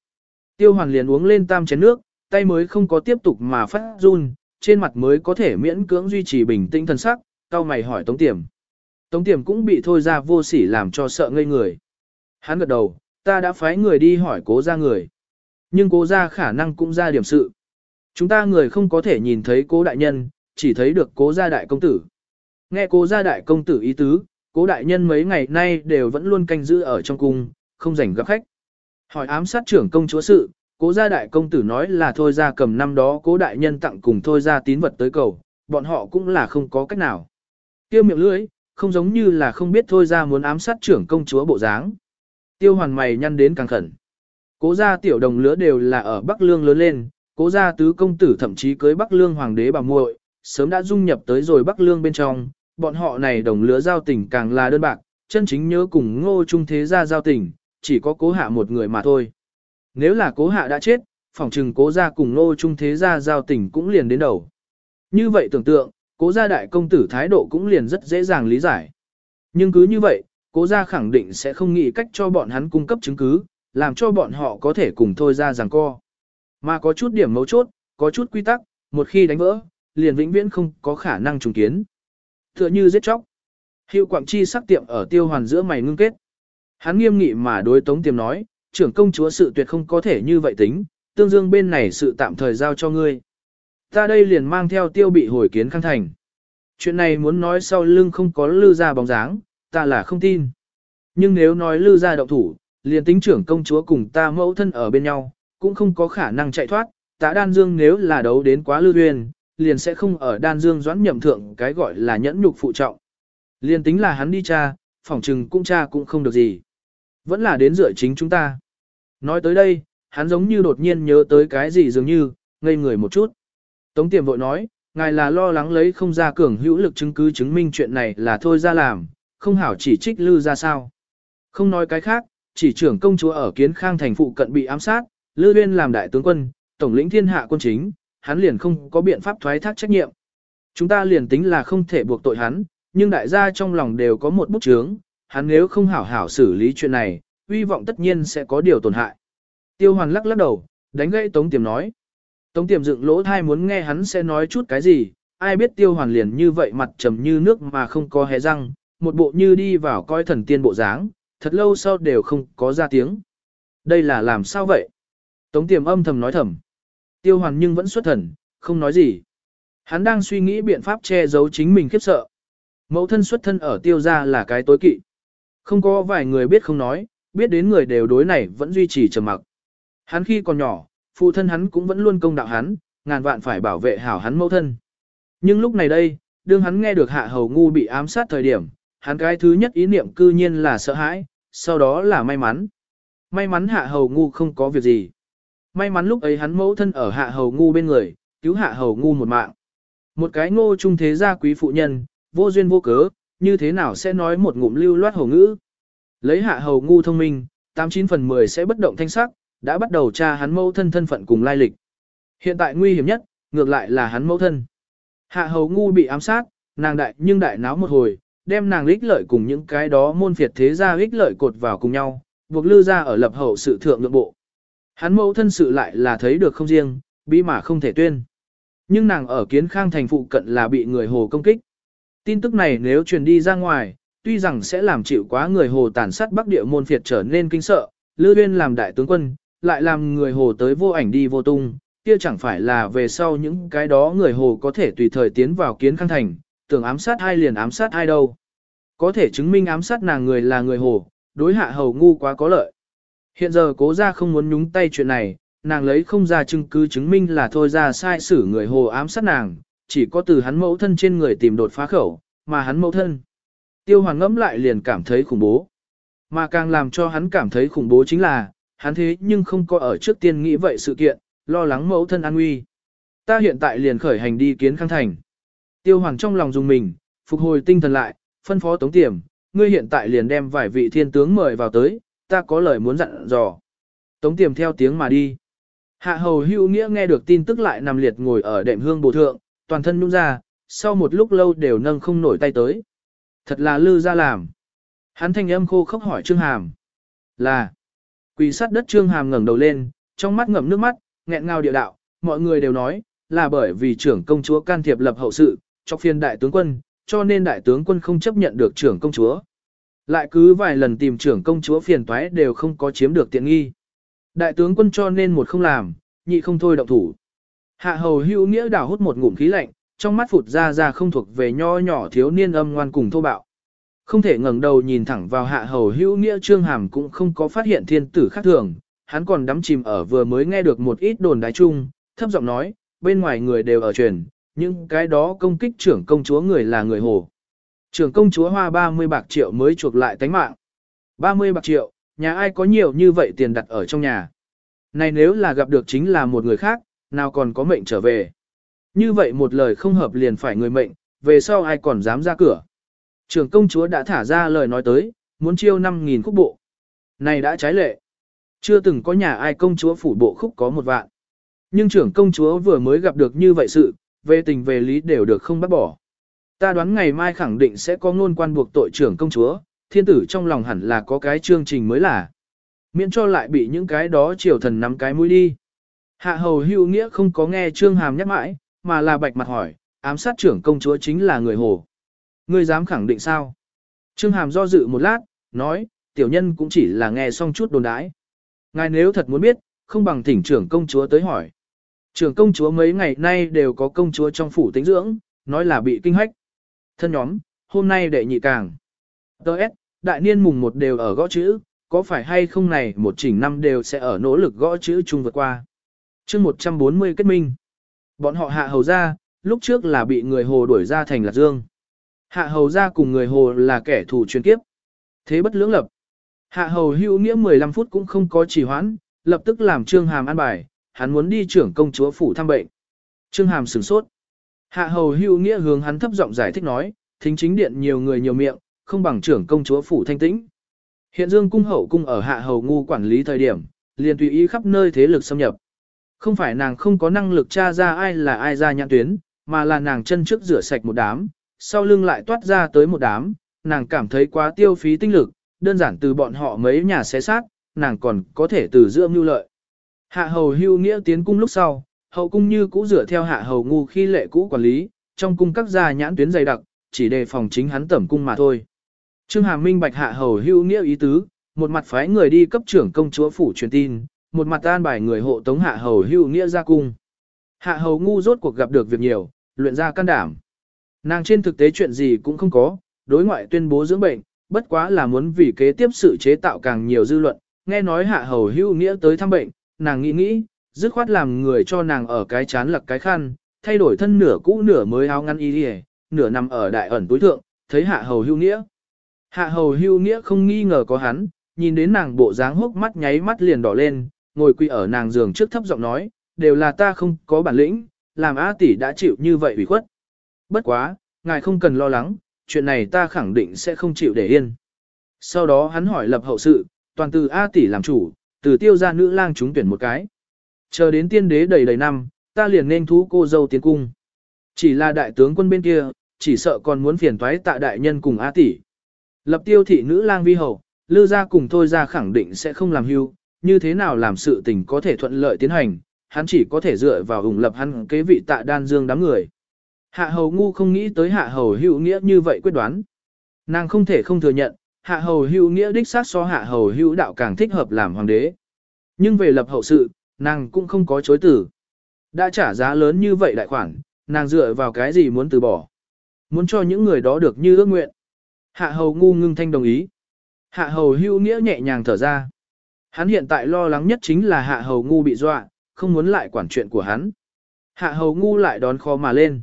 Tiêu hoàn liền uống lên tam chén nước, tay mới không có tiếp tục mà phát run, trên mặt mới có thể miễn cưỡng duy trì bình tĩnh thần sắc, cao mày hỏi Tống Tiềm. Tống Tiềm cũng bị thôi ra vô sỉ làm cho sợ ngây người. Hắn gật đầu, ta đã phái người đi hỏi cố ra người. Nhưng cố ra khả năng cũng ra điểm sự. Chúng ta người không có thể nhìn thấy cố đại nhân, chỉ thấy được cố gia đại công tử. Nghe cố gia đại công tử ý tứ, cố đại nhân mấy ngày nay đều vẫn luôn canh giữ ở trong cung, không rảnh gặp khách. Hỏi ám sát trưởng công chúa sự, cố gia đại công tử nói là thôi ra cầm năm đó cố đại nhân tặng cùng thôi ra tín vật tới cầu, bọn họ cũng là không có cách nào. Tiêu miệng lưỡi, không giống như là không biết thôi ra muốn ám sát trưởng công chúa bộ dáng. Tiêu hoàn mày nhăn đến càng khẩn. Cố gia tiểu đồng lứa đều là ở Bắc Lương lớn lên, cố gia tứ công tử thậm chí cưới Bắc Lương hoàng đế bà muội, sớm đã dung nhập tới rồi Bắc Lương bên trong, bọn họ này đồng lứa giao tình càng là đơn bạc, chân chính nhớ cùng ngô trung thế gia giao tình, chỉ có cố hạ một người mà thôi. Nếu là cố hạ đã chết, phỏng chừng cố gia cùng ngô trung thế gia giao tình cũng liền đến đầu. Như vậy tưởng tượng, cố gia đại công tử thái độ cũng liền rất dễ dàng lý giải. Nhưng cứ như vậy, cố gia khẳng định sẽ không nghĩ cách cho bọn hắn cung cấp chứng cứ, làm cho bọn họ có thể cùng thôi ra rằng co. Mà có chút điểm mấu chốt, có chút quy tắc, một khi đánh vỡ, liền vĩnh viễn không có khả năng trùng kiến. Tựa như giết chóc. Hiệu quảng chi sắc tiệm ở tiêu hoàn giữa mày ngưng kết. Hắn nghiêm nghị mà đối tống tiềm nói, trưởng công chúa sự tuyệt không có thể như vậy tính, tương dương bên này sự tạm thời giao cho ngươi. Ta đây liền mang theo tiêu bị hồi kiến khang thành. Chuyện này muốn nói sau lưng không có lư ra bóng dáng, ta là không tin. Nhưng nếu nói lư ra động thủ, liền tính trưởng công chúa cùng ta mẫu thân ở bên nhau, cũng không có khả năng chạy thoát, tạ đan dương nếu là đấu đến quá lư duyên, liền sẽ không ở đan dương doãn nhậm thượng cái gọi là nhẫn nhục phụ trọng. Liền tính là hắn đi cha, phỏng trừng cũng cha cũng không được gì. Vẫn là đến dựa chính chúng ta. Nói tới đây, hắn giống như đột nhiên nhớ tới cái gì dường như, ngây người một chút. Tống tiềm vội nói, ngài là lo lắng lấy không ra cường hữu lực chứng cứ chứng minh chuyện này là thôi ra làm, không hảo chỉ trích lư ra sao. Không nói cái khác, chỉ trưởng công chúa ở kiến khang thành phụ cận bị ám sát, lư viên làm đại tướng quân, tổng lĩnh thiên hạ quân chính, hắn liền không có biện pháp thoái thác trách nhiệm. Chúng ta liền tính là không thể buộc tội hắn, nhưng đại gia trong lòng đều có một bút chướng, hắn nếu không hảo hảo xử lý chuyện này, uy vọng tất nhiên sẽ có điều tổn hại. Tiêu hoàn lắc lắc đầu, đánh gãy Tống Tiềm nói. Tống Tiềm dựng lỗ thai muốn nghe hắn sẽ nói chút cái gì, ai biết tiêu hoàn liền như vậy mặt trầm như nước mà không có hé răng, một bộ như đi vào coi thần tiên bộ dáng, thật lâu sau đều không có ra tiếng. Đây là làm sao vậy? Tống Tiềm âm thầm nói thầm. Tiêu hoàn nhưng vẫn xuất thần, không nói gì. Hắn đang suy nghĩ biện pháp che giấu chính mình khiếp sợ. Mẫu thân xuất thân ở tiêu gia là cái tối kỵ. Không có vài người biết không nói, biết đến người đều đối này vẫn duy trì trầm mặc. Hắn khi còn nhỏ, phụ thân hắn cũng vẫn luôn công đạo hắn, ngàn vạn phải bảo vệ hảo hắn mẫu thân. Nhưng lúc này đây, đương hắn nghe được hạ hầu ngu bị ám sát thời điểm, hắn cái thứ nhất ý niệm cư nhiên là sợ hãi, sau đó là may mắn. May mắn hạ hầu ngu không có việc gì. May mắn lúc ấy hắn mẫu thân ở hạ hầu ngu bên người, cứu hạ hầu ngu một mạng. Một cái ngô trung thế gia quý phụ nhân, vô duyên vô cớ, như thế nào sẽ nói một ngụm lưu loát hầu ngữ. Lấy hạ hầu ngu thông minh, 89 phần 10 sẽ bất động thanh sắc, đã bắt đầu tra hắn mẫu thân thân phận cùng lai lịch. Hiện tại nguy hiểm nhất, ngược lại là hắn mẫu thân. Hạ hầu ngu bị ám sát, nàng đại nhưng đại náo một hồi, đem nàng ích lợi cùng những cái đó môn phiệt thế gia ích lợi cột vào cùng nhau, buộc lư ra ở lập hậu sự thượng lượng bộ. Hắn mẫu thân sự lại là thấy được không riêng, bí mà không thể tuyên. Nhưng nàng ở kiến khang thành phụ cận là bị người hồ công kích. Tin tức này nếu truyền đi ra ngoài, tuy rằng sẽ làm chịu quá người hồ tàn sát bắc địa môn phiệt trở nên kinh sợ, Lư Uyên làm đại tướng quân, lại làm người hồ tới vô ảnh đi vô tung, kia chẳng phải là về sau những cái đó người hồ có thể tùy thời tiến vào kiến khang thành, tưởng ám sát ai liền ám sát ai đâu. Có thể chứng minh ám sát nàng người là người hồ, đối hạ hầu ngu quá có lợi. Hiện giờ cố ra không muốn nhúng tay chuyện này, nàng lấy không ra chứng cứ chứng minh là thôi ra sai xử người hồ ám sát nàng, chỉ có từ hắn mẫu thân trên người tìm đột phá khẩu, mà hắn mẫu thân. Tiêu hoàng ngẫm lại liền cảm thấy khủng bố. Mà càng làm cho hắn cảm thấy khủng bố chính là, hắn thế nhưng không có ở trước tiên nghĩ vậy sự kiện, lo lắng mẫu thân an nguy. Ta hiện tại liền khởi hành đi kiến khang thành. Tiêu hoàng trong lòng dùng mình, phục hồi tinh thần lại, phân phó tống tiềm, ngươi hiện tại liền đem vài vị thiên tướng mời vào tới, ta có lời muốn dặn dò. Tống tiềm theo tiếng mà đi. Hạ hầu hữu nghĩa nghe được tin tức lại nằm liệt ngồi ở đệm hương bồ thượng, toàn thân nhung ra, sau một lúc lâu đều nâng không nổi tay tới. Thật là lư ra làm. Hắn thanh âm khô khốc hỏi Trương Hàm. Là. Quỳ sát đất Trương Hàm ngẩng đầu lên, trong mắt ngậm nước mắt, nghẹn ngào địa đạo, mọi người đều nói, là bởi vì trưởng công chúa can thiệp lập hậu sự, cho phiên đại tướng quân, cho nên đại tướng quân không chấp nhận được trưởng công chúa. Lại cứ vài lần tìm trưởng công chúa phiền toái đều không có chiếm được tiện nghi. Đại tướng quân cho nên một không làm, nhị không thôi động thủ. Hạ hầu hữu nghĩa đảo hút một ngụm khí lạnh, trong mắt phụt ra ra không thuộc về nho nhỏ thiếu niên âm ngoan cùng thô bạo. Không thể ngẩng đầu nhìn thẳng vào hạ hầu hữu nghĩa trương hàm cũng không có phát hiện thiên tử khác thường, hắn còn đắm chìm ở vừa mới nghe được một ít đồn đái chung, thấp giọng nói, bên ngoài người đều ở truyền, nhưng cái đó công kích trưởng công chúa người là người hồ. Trưởng công chúa hoa 30 bạc triệu mới chuộc lại tánh mạng. 30 bạc triệu, nhà ai có nhiều như vậy tiền đặt ở trong nhà. Này nếu là gặp được chính là một người khác, nào còn có mệnh trở về. Như vậy một lời không hợp liền phải người mệnh, về sau ai còn dám ra cửa. Trưởng công chúa đã thả ra lời nói tới, muốn chiêu 5.000 khúc bộ. Này đã trái lệ. Chưa từng có nhà ai công chúa phủ bộ khúc có một vạn. Nhưng trưởng công chúa vừa mới gặp được như vậy sự, về tình về lý đều được không bắt bỏ. Ta đoán ngày mai khẳng định sẽ có ngôn quan buộc tội trưởng công chúa, thiên tử trong lòng hẳn là có cái chương trình mới là. Miễn cho lại bị những cái đó triều thần nắm cái mũi đi. Hạ hầu hữu nghĩa không có nghe trương hàm nhắc mãi, mà là bạch mặt hỏi, ám sát trưởng công chúa chính là người hồ. Ngươi dám khẳng định sao? Trương hàm do dự một lát, nói, tiểu nhân cũng chỉ là nghe xong chút đồn đãi. Ngài nếu thật muốn biết, không bằng thỉnh trưởng công chúa tới hỏi. Trưởng công chúa mấy ngày nay đều có công chúa trong phủ tính dưỡng, nói là bị kinh hách. Thân nhóm, hôm nay đệ nhị càng. Đợt, đại niên mùng một đều ở gõ chữ, có phải hay không này một chỉnh năm đều sẽ ở nỗ lực gõ chữ chung vượt qua. chương 140 kết minh. Bọn họ hạ hầu ra, lúc trước là bị người hồ đuổi ra thành Lạc Dương. Hạ hầu ra cùng người hồ là kẻ thù chuyên kiếp. Thế bất lưỡng lập. Hạ hầu hữu nghĩa 15 phút cũng không có trì hoãn, lập tức làm trương hàm an bài, hắn muốn đi trưởng công chúa phủ thăm bệnh. Trương hàm sửng sốt. Hạ hầu hưu nghĩa hướng hắn thấp giọng giải thích nói, thính chính điện nhiều người nhiều miệng, không bằng trưởng công chúa phủ thanh tĩnh. Hiện dương cung hậu cung ở hạ hầu ngu quản lý thời điểm, liền tùy ý khắp nơi thế lực xâm nhập. Không phải nàng không có năng lực tra ra ai là ai ra nhãn tuyến, mà là nàng chân trước rửa sạch một đám, sau lưng lại toát ra tới một đám, nàng cảm thấy quá tiêu phí tinh lực, đơn giản từ bọn họ mấy nhà xé sát, nàng còn có thể từ giữa mưu lợi. Hạ hầu hưu nghĩa tiến cung lúc sau, hậu cung như cũ rửa theo hạ hầu ngu khi lệ cũ quản lý, trong cung các gia nhãn tuyến dày đặc, chỉ đề phòng chính hắn tẩm cung mà thôi. Trương Hàm minh bạch hạ hầu hưu nghĩa ý tứ, một mặt phái người đi cấp trưởng công chúa phủ truyền tin, một mặt an bài người hộ tống hạ hầu hưu nghĩa ra cung. Hạ hầu ngu rốt cuộc gặp được việc nhiều, luyện ra can đảm. Nàng trên thực tế chuyện gì cũng không có, đối ngoại tuyên bố dưỡng bệnh, bất quá là muốn vì kế tiếp sự chế tạo càng nhiều dư luận, nghe nói hạ hầu hưu nghĩa tới thăm bệnh, nàng nghĩ nghĩ, dứt khoát làm người cho nàng ở cái chán lặc cái khăn, thay đổi thân nửa cũ nửa mới áo ngăn y đi nửa nằm ở đại ẩn túi thượng, thấy hạ hầu hưu nghĩa. Hạ hầu hưu nghĩa không nghi ngờ có hắn, nhìn đến nàng bộ dáng hốc mắt nháy mắt liền đỏ lên, ngồi quỳ ở nàng giường trước thấp giọng nói, đều là ta không có bản lĩnh, làm A tỷ đã chịu như vậy ủy khuất. Bất quá, ngài không cần lo lắng, chuyện này ta khẳng định sẽ không chịu để yên. Sau đó hắn hỏi lập hậu sự, toàn từ A tỷ làm chủ, từ tiêu ra nữ lang chúng tuyển một cái. Chờ đến tiên đế đầy đầy năm, ta liền nên thú cô dâu tiến cung. Chỉ là đại tướng quân bên kia, chỉ sợ còn muốn phiền toái tạ đại nhân cùng A tỷ. Lập tiêu thị nữ lang vi hậu, lư ra cùng thôi ra khẳng định sẽ không làm hưu, như thế nào làm sự tình có thể thuận lợi tiến hành, hắn chỉ có thể dựa vào ủng lập hắn kế vị tạ đan dương đám người. Hạ hầu ngu không nghĩ tới hạ hầu hữu nghĩa như vậy quyết đoán. Nàng không thể không thừa nhận, hạ hầu hữu nghĩa đích xác so hạ hầu hữu đạo càng thích hợp làm hoàng đế. Nhưng về lập hậu sự, nàng cũng không có chối tử. Đã trả giá lớn như vậy đại khoản, nàng dựa vào cái gì muốn từ bỏ. Muốn cho những người đó được như ước nguyện. Hạ hầu ngu ngưng thanh đồng ý. Hạ hầu hưu nghĩa nhẹ nhàng thở ra. Hắn hiện tại lo lắng nhất chính là hạ hầu ngu bị dọa, không muốn lại quản chuyện của hắn. Hạ hầu ngu lại đón khó mà lên.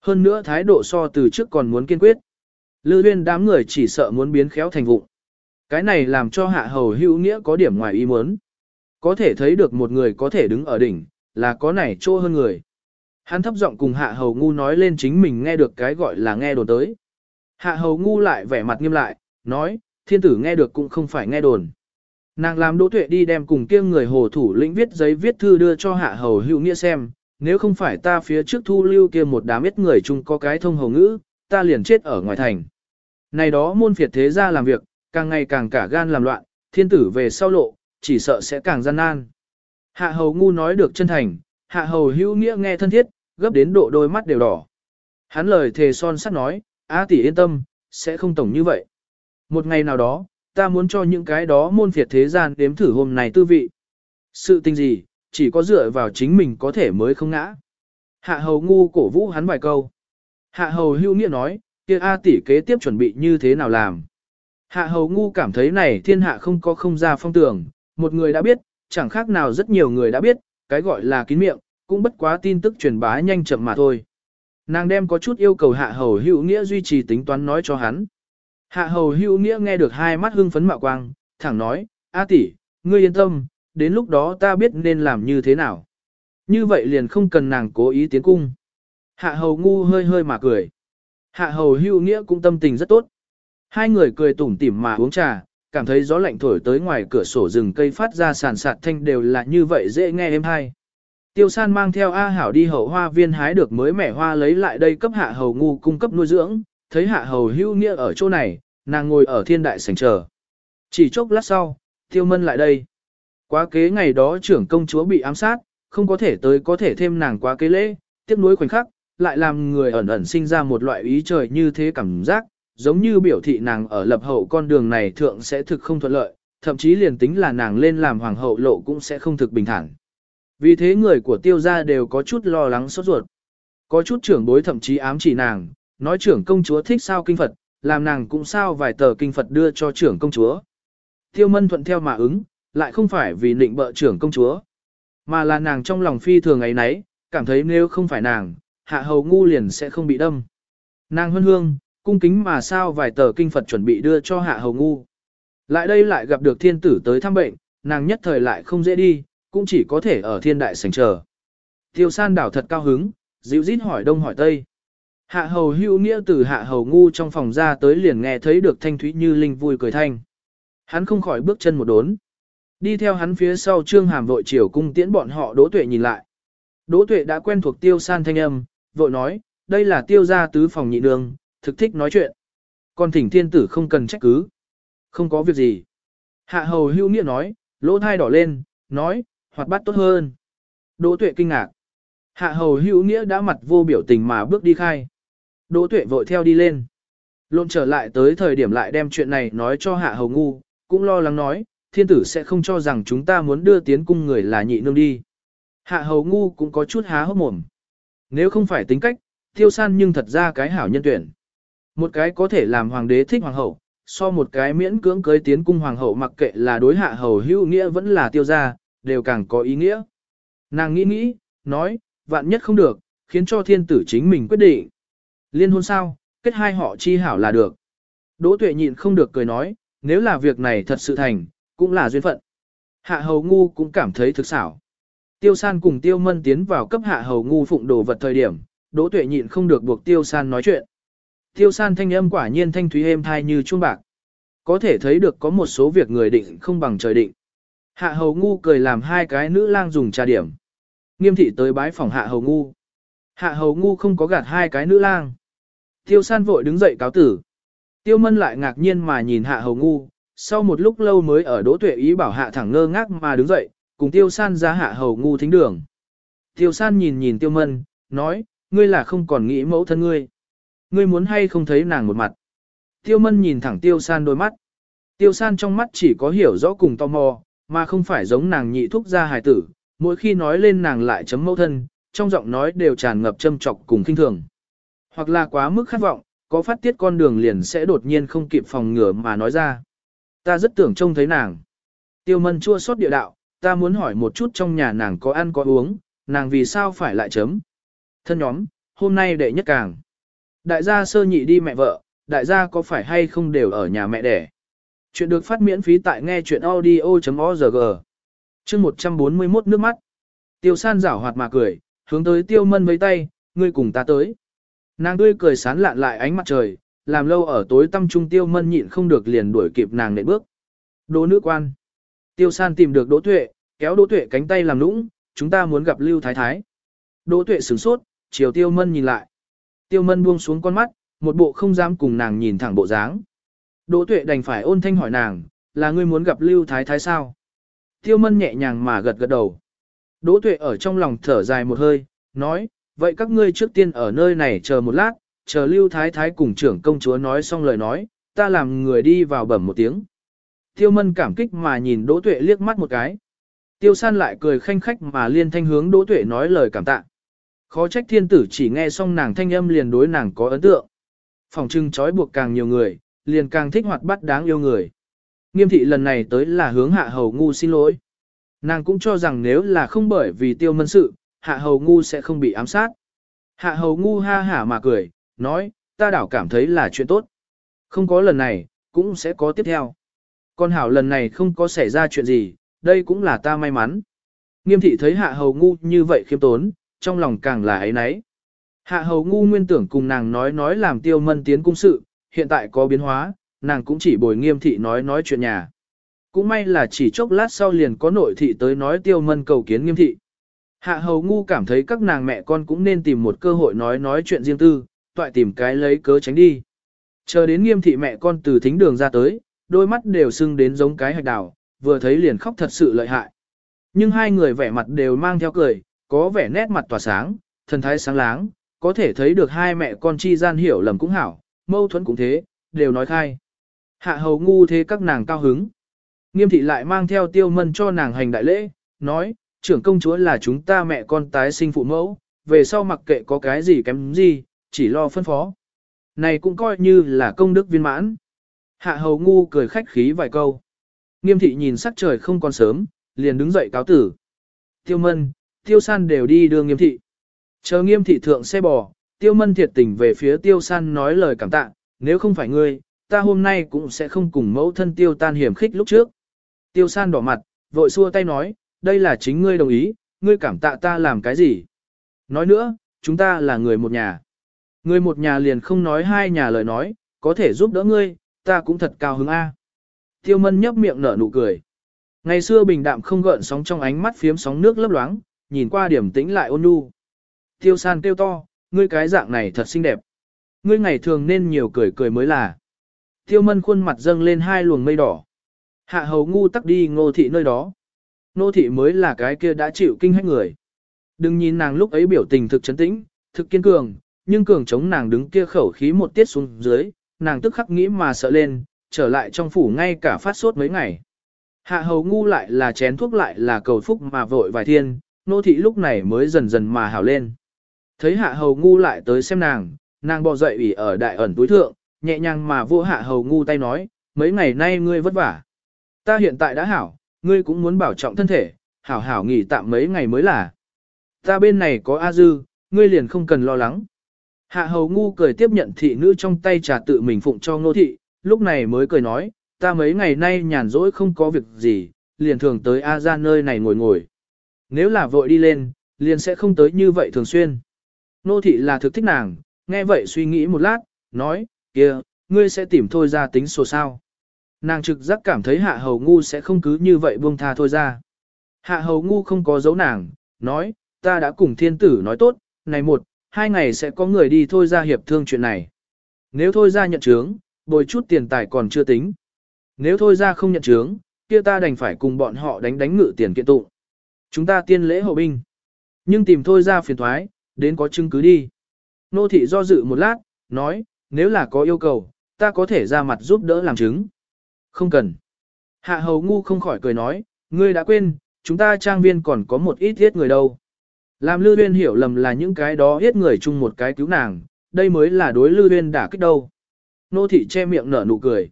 Hơn nữa thái độ so từ trước còn muốn kiên quyết. Lư Huyên đám người chỉ sợ muốn biến khéo thành vụng. Cái này làm cho hạ hầu hữu nghĩa có điểm ngoài ý muốn. Có thể thấy được một người có thể đứng ở đỉnh, là có nảy trô hơn người. Hắn thấp giọng cùng hạ hầu ngu nói lên chính mình nghe được cái gọi là nghe đồn tới. Hạ hầu ngu lại vẻ mặt nghiêm lại, nói, thiên tử nghe được cũng không phải nghe đồn. Nàng làm đỗ tuệ đi đem cùng kia người hồ thủ lĩnh viết giấy viết thư đưa cho hạ hầu hữu nghĩa xem, nếu không phải ta phía trước thu lưu kia một đám ít người chung có cái thông hầu ngữ, ta liền chết ở ngoài thành. Này đó môn phiệt thế ra làm việc, càng ngày càng cả gan làm loạn, thiên tử về sau lộ, chỉ sợ sẽ càng gian nan. Hạ hầu ngu nói được chân thành, hạ hầu hữu nghĩa nghe thân thiết, gấp đến độ đôi mắt đều đỏ. Hắn lời thề son sắt nói, A tỷ yên tâm, sẽ không tổng như vậy. Một ngày nào đó, ta muốn cho những cái đó môn phiệt thế gian đếm thử hôm này tư vị. Sự tình gì, chỉ có dựa vào chính mình có thể mới không ngã. Hạ hầu ngu cổ vũ hắn vài câu. Hạ hầu hưu nghĩa nói, kia A tỷ kế tiếp chuẩn bị như thế nào làm. Hạ hầu ngu cảm thấy này thiên hạ không có không ra phong tưởng, một người đã biết, chẳng khác nào rất nhiều người đã biết, cái gọi là kín miệng, cũng bất quá tin tức truyền bá nhanh chậm mà thôi. Nàng đem có chút yêu cầu hạ hầu hữu nghĩa duy trì tính toán nói cho hắn. Hạ hầu hữu nghĩa nghe được hai mắt hưng phấn mạo quang, thẳng nói, A tỷ, ngươi yên tâm, đến lúc đó ta biết nên làm như thế nào. Như vậy liền không cần nàng cố ý tiến cung. Hạ hầu ngu hơi hơi mà cười. Hạ hầu hữu nghĩa cũng tâm tình rất tốt. Hai người cười tủm tỉm mà uống trà, cảm thấy gió lạnh thổi tới ngoài cửa sổ rừng cây phát ra sàn sạt thanh đều là như vậy dễ nghe êm hay. Tiêu san mang theo A Hảo đi hậu hoa viên hái được mới mẻ hoa lấy lại đây cấp hạ hầu ngu cung cấp nuôi dưỡng, thấy hạ hầu hưu nghĩa ở chỗ này, nàng ngồi ở thiên đại sảnh chờ. Chỉ chốc lát sau, tiêu mân lại đây. Quá kế ngày đó trưởng công chúa bị ám sát, không có thể tới có thể thêm nàng quá kế lễ, tiếp nối khoảnh khắc, lại làm người ẩn ẩn sinh ra một loại ý trời như thế cảm giác, giống như biểu thị nàng ở lập hậu con đường này thượng sẽ thực không thuận lợi, thậm chí liền tính là nàng lên làm hoàng hậu lộ cũng sẽ không thực bình thản. Vì thế người của tiêu gia đều có chút lo lắng sốt ruột. Có chút trưởng bối thậm chí ám chỉ nàng, nói trưởng công chúa thích sao kinh Phật, làm nàng cũng sao vài tờ kinh Phật đưa cho trưởng công chúa. Tiêu mân thuận theo mà ứng, lại không phải vì nịnh bợ trưởng công chúa, mà là nàng trong lòng phi thường ấy nấy, cảm thấy nếu không phải nàng, hạ hầu ngu liền sẽ không bị đâm. Nàng hân hương, cung kính mà sao vài tờ kinh Phật chuẩn bị đưa cho hạ hầu ngu. Lại đây lại gặp được thiên tử tới thăm bệnh, nàng nhất thời lại không dễ đi, cũng chỉ có thể ở thiên đại sảnh chờ. Tiêu san đảo thật cao hứng, dịu dít hỏi đông hỏi tây. Hạ hầu hữu nghĩa từ hạ hầu ngu trong phòng ra tới liền nghe thấy được thanh thúy như linh vui cười thanh. Hắn không khỏi bước chân một đốn. Đi theo hắn phía sau trương hàm vội chiều cung tiễn bọn họ đỗ tuệ nhìn lại. Đỗ tuệ đã quen thuộc tiêu san thanh âm, vội nói, đây là tiêu gia tứ phòng nhị nương, thực thích nói chuyện. Còn thỉnh thiên tử không cần trách cứ. Không có việc gì. Hạ hầu hưu nghĩa nói, lỗ thai đỏ lên, nói, hoạt bát tốt hơn. Đỗ tuệ kinh ngạc. Hạ hầu hữu nghĩa đã mặt vô biểu tình mà bước đi khai. Đỗ tuệ vội theo đi lên. Lộn trở lại tới thời điểm lại đem chuyện này nói cho hạ hầu ngu, cũng lo lắng nói, thiên tử sẽ không cho rằng chúng ta muốn đưa tiến cung người là nhị nương đi. Hạ hầu ngu cũng có chút há hốc mồm. Nếu không phải tính cách, tiêu san nhưng thật ra cái hảo nhân tuyển. Một cái có thể làm hoàng đế thích hoàng hậu, so một cái miễn cưỡng cưới tiến cung hoàng hậu mặc kệ là đối hạ hầu hữu nghĩa vẫn là tiêu gia, đều càng có ý nghĩa. Nàng nghĩ nghĩ, nói, vạn nhất không được, khiến cho thiên tử chính mình quyết định. Liên hôn sao, kết hai họ chi hảo là được. Đỗ tuệ nhịn không được cười nói, nếu là việc này thật sự thành, cũng là duyên phận. Hạ hầu ngu cũng cảm thấy thực xảo. Tiêu san cùng tiêu mân tiến vào cấp hạ hầu ngu phụng đồ vật thời điểm, đỗ tuệ nhịn không được buộc tiêu san nói chuyện. Tiêu san thanh âm quả nhiên thanh thúy êm thai như chuông bạc. Có thể thấy được có một số việc người định không bằng trời định. Hạ hầu ngu cười làm hai cái nữ lang dùng trà điểm. Nghiêm thị tới bái phòng hạ hầu ngu. Hạ hầu ngu không có gạt hai cái nữ lang. Tiêu san vội đứng dậy cáo tử. Tiêu mân lại ngạc nhiên mà nhìn hạ hầu ngu, sau một lúc lâu mới ở đỗ tuệ ý bảo hạ thẳng ngơ ngác mà đứng dậy, cùng tiêu san ra hạ hầu ngu thính đường. Tiêu san nhìn nhìn tiêu mân, nói, ngươi là không còn nghĩ mẫu thân ngươi. Ngươi muốn hay không thấy nàng một mặt. Tiêu mân nhìn thẳng tiêu san đôi mắt. Tiêu san trong mắt chỉ có hiểu rõ cùng tò mò, mà không phải giống nàng nhị thúc gia hài tử, mỗi khi nói lên nàng lại chấm mẫu thân, trong giọng nói đều tràn ngập châm trọc cùng kinh thường. Hoặc là quá mức khát vọng, có phát tiết con đường liền sẽ đột nhiên không kịp phòng ngừa mà nói ra. Ta rất tưởng trông thấy nàng. Tiêu mân chua xót địa đạo, ta muốn hỏi một chút trong nhà nàng có ăn có uống, nàng vì sao phải lại chấm. Thân nhóm, hôm nay đệ nhất càng. Đại gia sơ nhị đi mẹ vợ, đại gia có phải hay không đều ở nhà mẹ đẻ. Chuyện được phát miễn phí tại nghe chuyện audio.org. Chương 141 nước mắt. Tiêu san rảo hoạt mà cười, hướng tới tiêu mân với tay, ngươi cùng ta tới. Nàng tươi cười sán lạn lại ánh mặt trời, làm lâu ở tối tâm trung tiêu mân nhịn không được liền đuổi kịp nàng nệ bước. Đỗ nữ quan. Tiêu san tìm được đỗ tuệ, kéo đỗ tuệ cánh tay làm nũng, chúng ta muốn gặp lưu thái thái. Đỗ tuệ sửng sốt, chiều tiêu mân nhìn lại. Tiêu mân buông xuống con mắt, một bộ không dám cùng nàng nhìn thẳng bộ dáng. Đỗ tuệ đành phải ôn thanh hỏi nàng, là ngươi muốn gặp lưu thái thái sao? Tiêu mân nhẹ nhàng mà gật gật đầu. Đỗ tuệ ở trong lòng thở dài một hơi, nói, vậy các ngươi trước tiên ở nơi này chờ một lát, chờ lưu thái thái cùng trưởng công chúa nói xong lời nói, ta làm người đi vào bẩm một tiếng. Tiêu mân cảm kích mà nhìn Đỗ Tuệ liếc mắt một cái. Tiêu san lại cười khanh khách mà liên thanh hướng Đỗ Tuệ nói lời cảm tạ. Khó trách thiên tử chỉ nghe xong nàng thanh âm liền đối nàng có ấn tượng. Phòng trưng trói buộc càng nhiều người, liền càng thích hoạt bắt đáng yêu người. Nghiêm thị lần này tới là hướng hạ hầu ngu xin lỗi. Nàng cũng cho rằng nếu là không bởi vì tiêu mân sự, hạ hầu ngu sẽ không bị ám sát. Hạ hầu ngu ha hả mà cười, nói, ta đảo cảm thấy là chuyện tốt. Không có lần này, cũng sẽ có tiếp theo. Con hảo lần này không có xảy ra chuyện gì, đây cũng là ta may mắn. Nghiêm thị thấy hạ hầu ngu như vậy khiêm tốn, trong lòng càng là ấy nấy. Hạ hầu ngu nguyên tưởng cùng nàng nói nói làm tiêu mân tiến cung sự, hiện tại có biến hóa, nàng cũng chỉ bồi nghiêm thị nói nói chuyện nhà. Cũng may là chỉ chốc lát sau liền có nội thị tới nói tiêu mân cầu kiến nghiêm thị. Hạ hầu ngu cảm thấy các nàng mẹ con cũng nên tìm một cơ hội nói nói chuyện riêng tư, toại tìm cái lấy cớ tránh đi. Chờ đến nghiêm thị mẹ con từ thính đường ra tới, đôi mắt đều sưng đến giống cái hạch đào, vừa thấy liền khóc thật sự lợi hại. Nhưng hai người vẻ mặt đều mang theo cười, có vẻ nét mặt tỏa sáng, thần thái sáng láng, có thể thấy được hai mẹ con chi gian hiểu lầm cũng hảo, mâu thuẫn cũng thế, đều nói khai. Hạ hầu ngu thế các nàng cao hứng. Nghiêm thị lại mang theo tiêu mân cho nàng hành đại lễ, nói, trưởng công chúa là chúng ta mẹ con tái sinh phụ mẫu, về sau mặc kệ có cái gì kém gì, chỉ lo phân phó. Này cũng coi như là công đức viên mãn. Hạ hầu ngu cười khách khí vài câu. Nghiêm thị nhìn sắc trời không còn sớm, liền đứng dậy cáo tử. Tiêu mân, tiêu san đều đi đưa nghiêm thị. Chờ nghiêm thị thượng xe bò, tiêu mân thiệt tình về phía tiêu san nói lời cảm tạ, nếu không phải ngươi, ta hôm nay cũng sẽ không cùng mẫu thân tiêu tan hiểm khích lúc trước. Tiêu san đỏ mặt, vội xua tay nói, đây là chính ngươi đồng ý, ngươi cảm tạ ta làm cái gì. Nói nữa, chúng ta là người một nhà. Người một nhà liền không nói hai nhà lời nói, có thể giúp đỡ ngươi, ta cũng thật cao hứng A. Tiêu mân nhấp miệng nở nụ cười. Ngày xưa bình đạm không gợn sóng trong ánh mắt phiếm sóng nước lấp loáng, nhìn qua điểm tĩnh lại ôn nhu. Tiêu san kêu to, ngươi cái dạng này thật xinh đẹp. Ngươi ngày thường nên nhiều cười cười mới là. Tiêu mân khuôn mặt dâng lên hai luồng mây đỏ. Hạ hầu ngu tắc đi ngô thị nơi đó. Ngô thị mới là cái kia đã chịu kinh hách người. Đừng nhìn nàng lúc ấy biểu tình thực chấn tĩnh, thực kiên cường, nhưng cường chống nàng đứng kia khẩu khí một tiết xuống dưới, nàng tức khắc nghĩ mà sợ lên, trở lại trong phủ ngay cả phát sốt mấy ngày. Hạ hầu ngu lại là chén thuốc lại là cầu phúc mà vội vài thiên, nô thị lúc này mới dần dần mà hào lên. Thấy hạ hầu ngu lại tới xem nàng, nàng bò dậy ủy ở đại ẩn túi thượng, nhẹ nhàng mà vô hạ hầu ngu tay nói, mấy ngày nay ngươi vất vả. Ta hiện tại đã hảo, ngươi cũng muốn bảo trọng thân thể, hảo hảo nghỉ tạm mấy ngày mới là. Ta bên này có A Dư, ngươi liền không cần lo lắng. Hạ hầu ngu cười tiếp nhận thị nữ trong tay trà tự mình phụng cho nô thị, lúc này mới cười nói, ta mấy ngày nay nhàn rỗi không có việc gì, liền thường tới A ra nơi này ngồi ngồi. Nếu là vội đi lên, liền sẽ không tới như vậy thường xuyên. Nô thị là thực thích nàng, nghe vậy suy nghĩ một lát, nói, kia, ngươi sẽ tìm thôi ra tính sổ sao. Nàng trực giác cảm thấy hạ hầu ngu sẽ không cứ như vậy buông tha thôi ra. Hạ hầu ngu không có dấu nàng, nói, ta đã cùng thiên tử nói tốt, này một, hai ngày sẽ có người đi thôi ra hiệp thương chuyện này. Nếu thôi ra nhận chướng, bồi chút tiền tài còn chưa tính. Nếu thôi ra không nhận chướng, kia ta đành phải cùng bọn họ đánh đánh ngự tiền kiện tụng. Chúng ta tiên lễ hậu binh. Nhưng tìm thôi ra phiền thoái, đến có chứng cứ đi. Nô thị do dự một lát, nói, nếu là có yêu cầu, ta có thể ra mặt giúp đỡ làm chứng. Không cần. Hạ hầu ngu không khỏi cười nói, ngươi đã quên, chúng ta trang viên còn có một ít thiết người đâu. Làm Lư uyên hiểu lầm là những cái đó hết người chung một cái cứu nàng, đây mới là đối Lư uyên đả kích đâu. Nô thị che miệng nở nụ cười.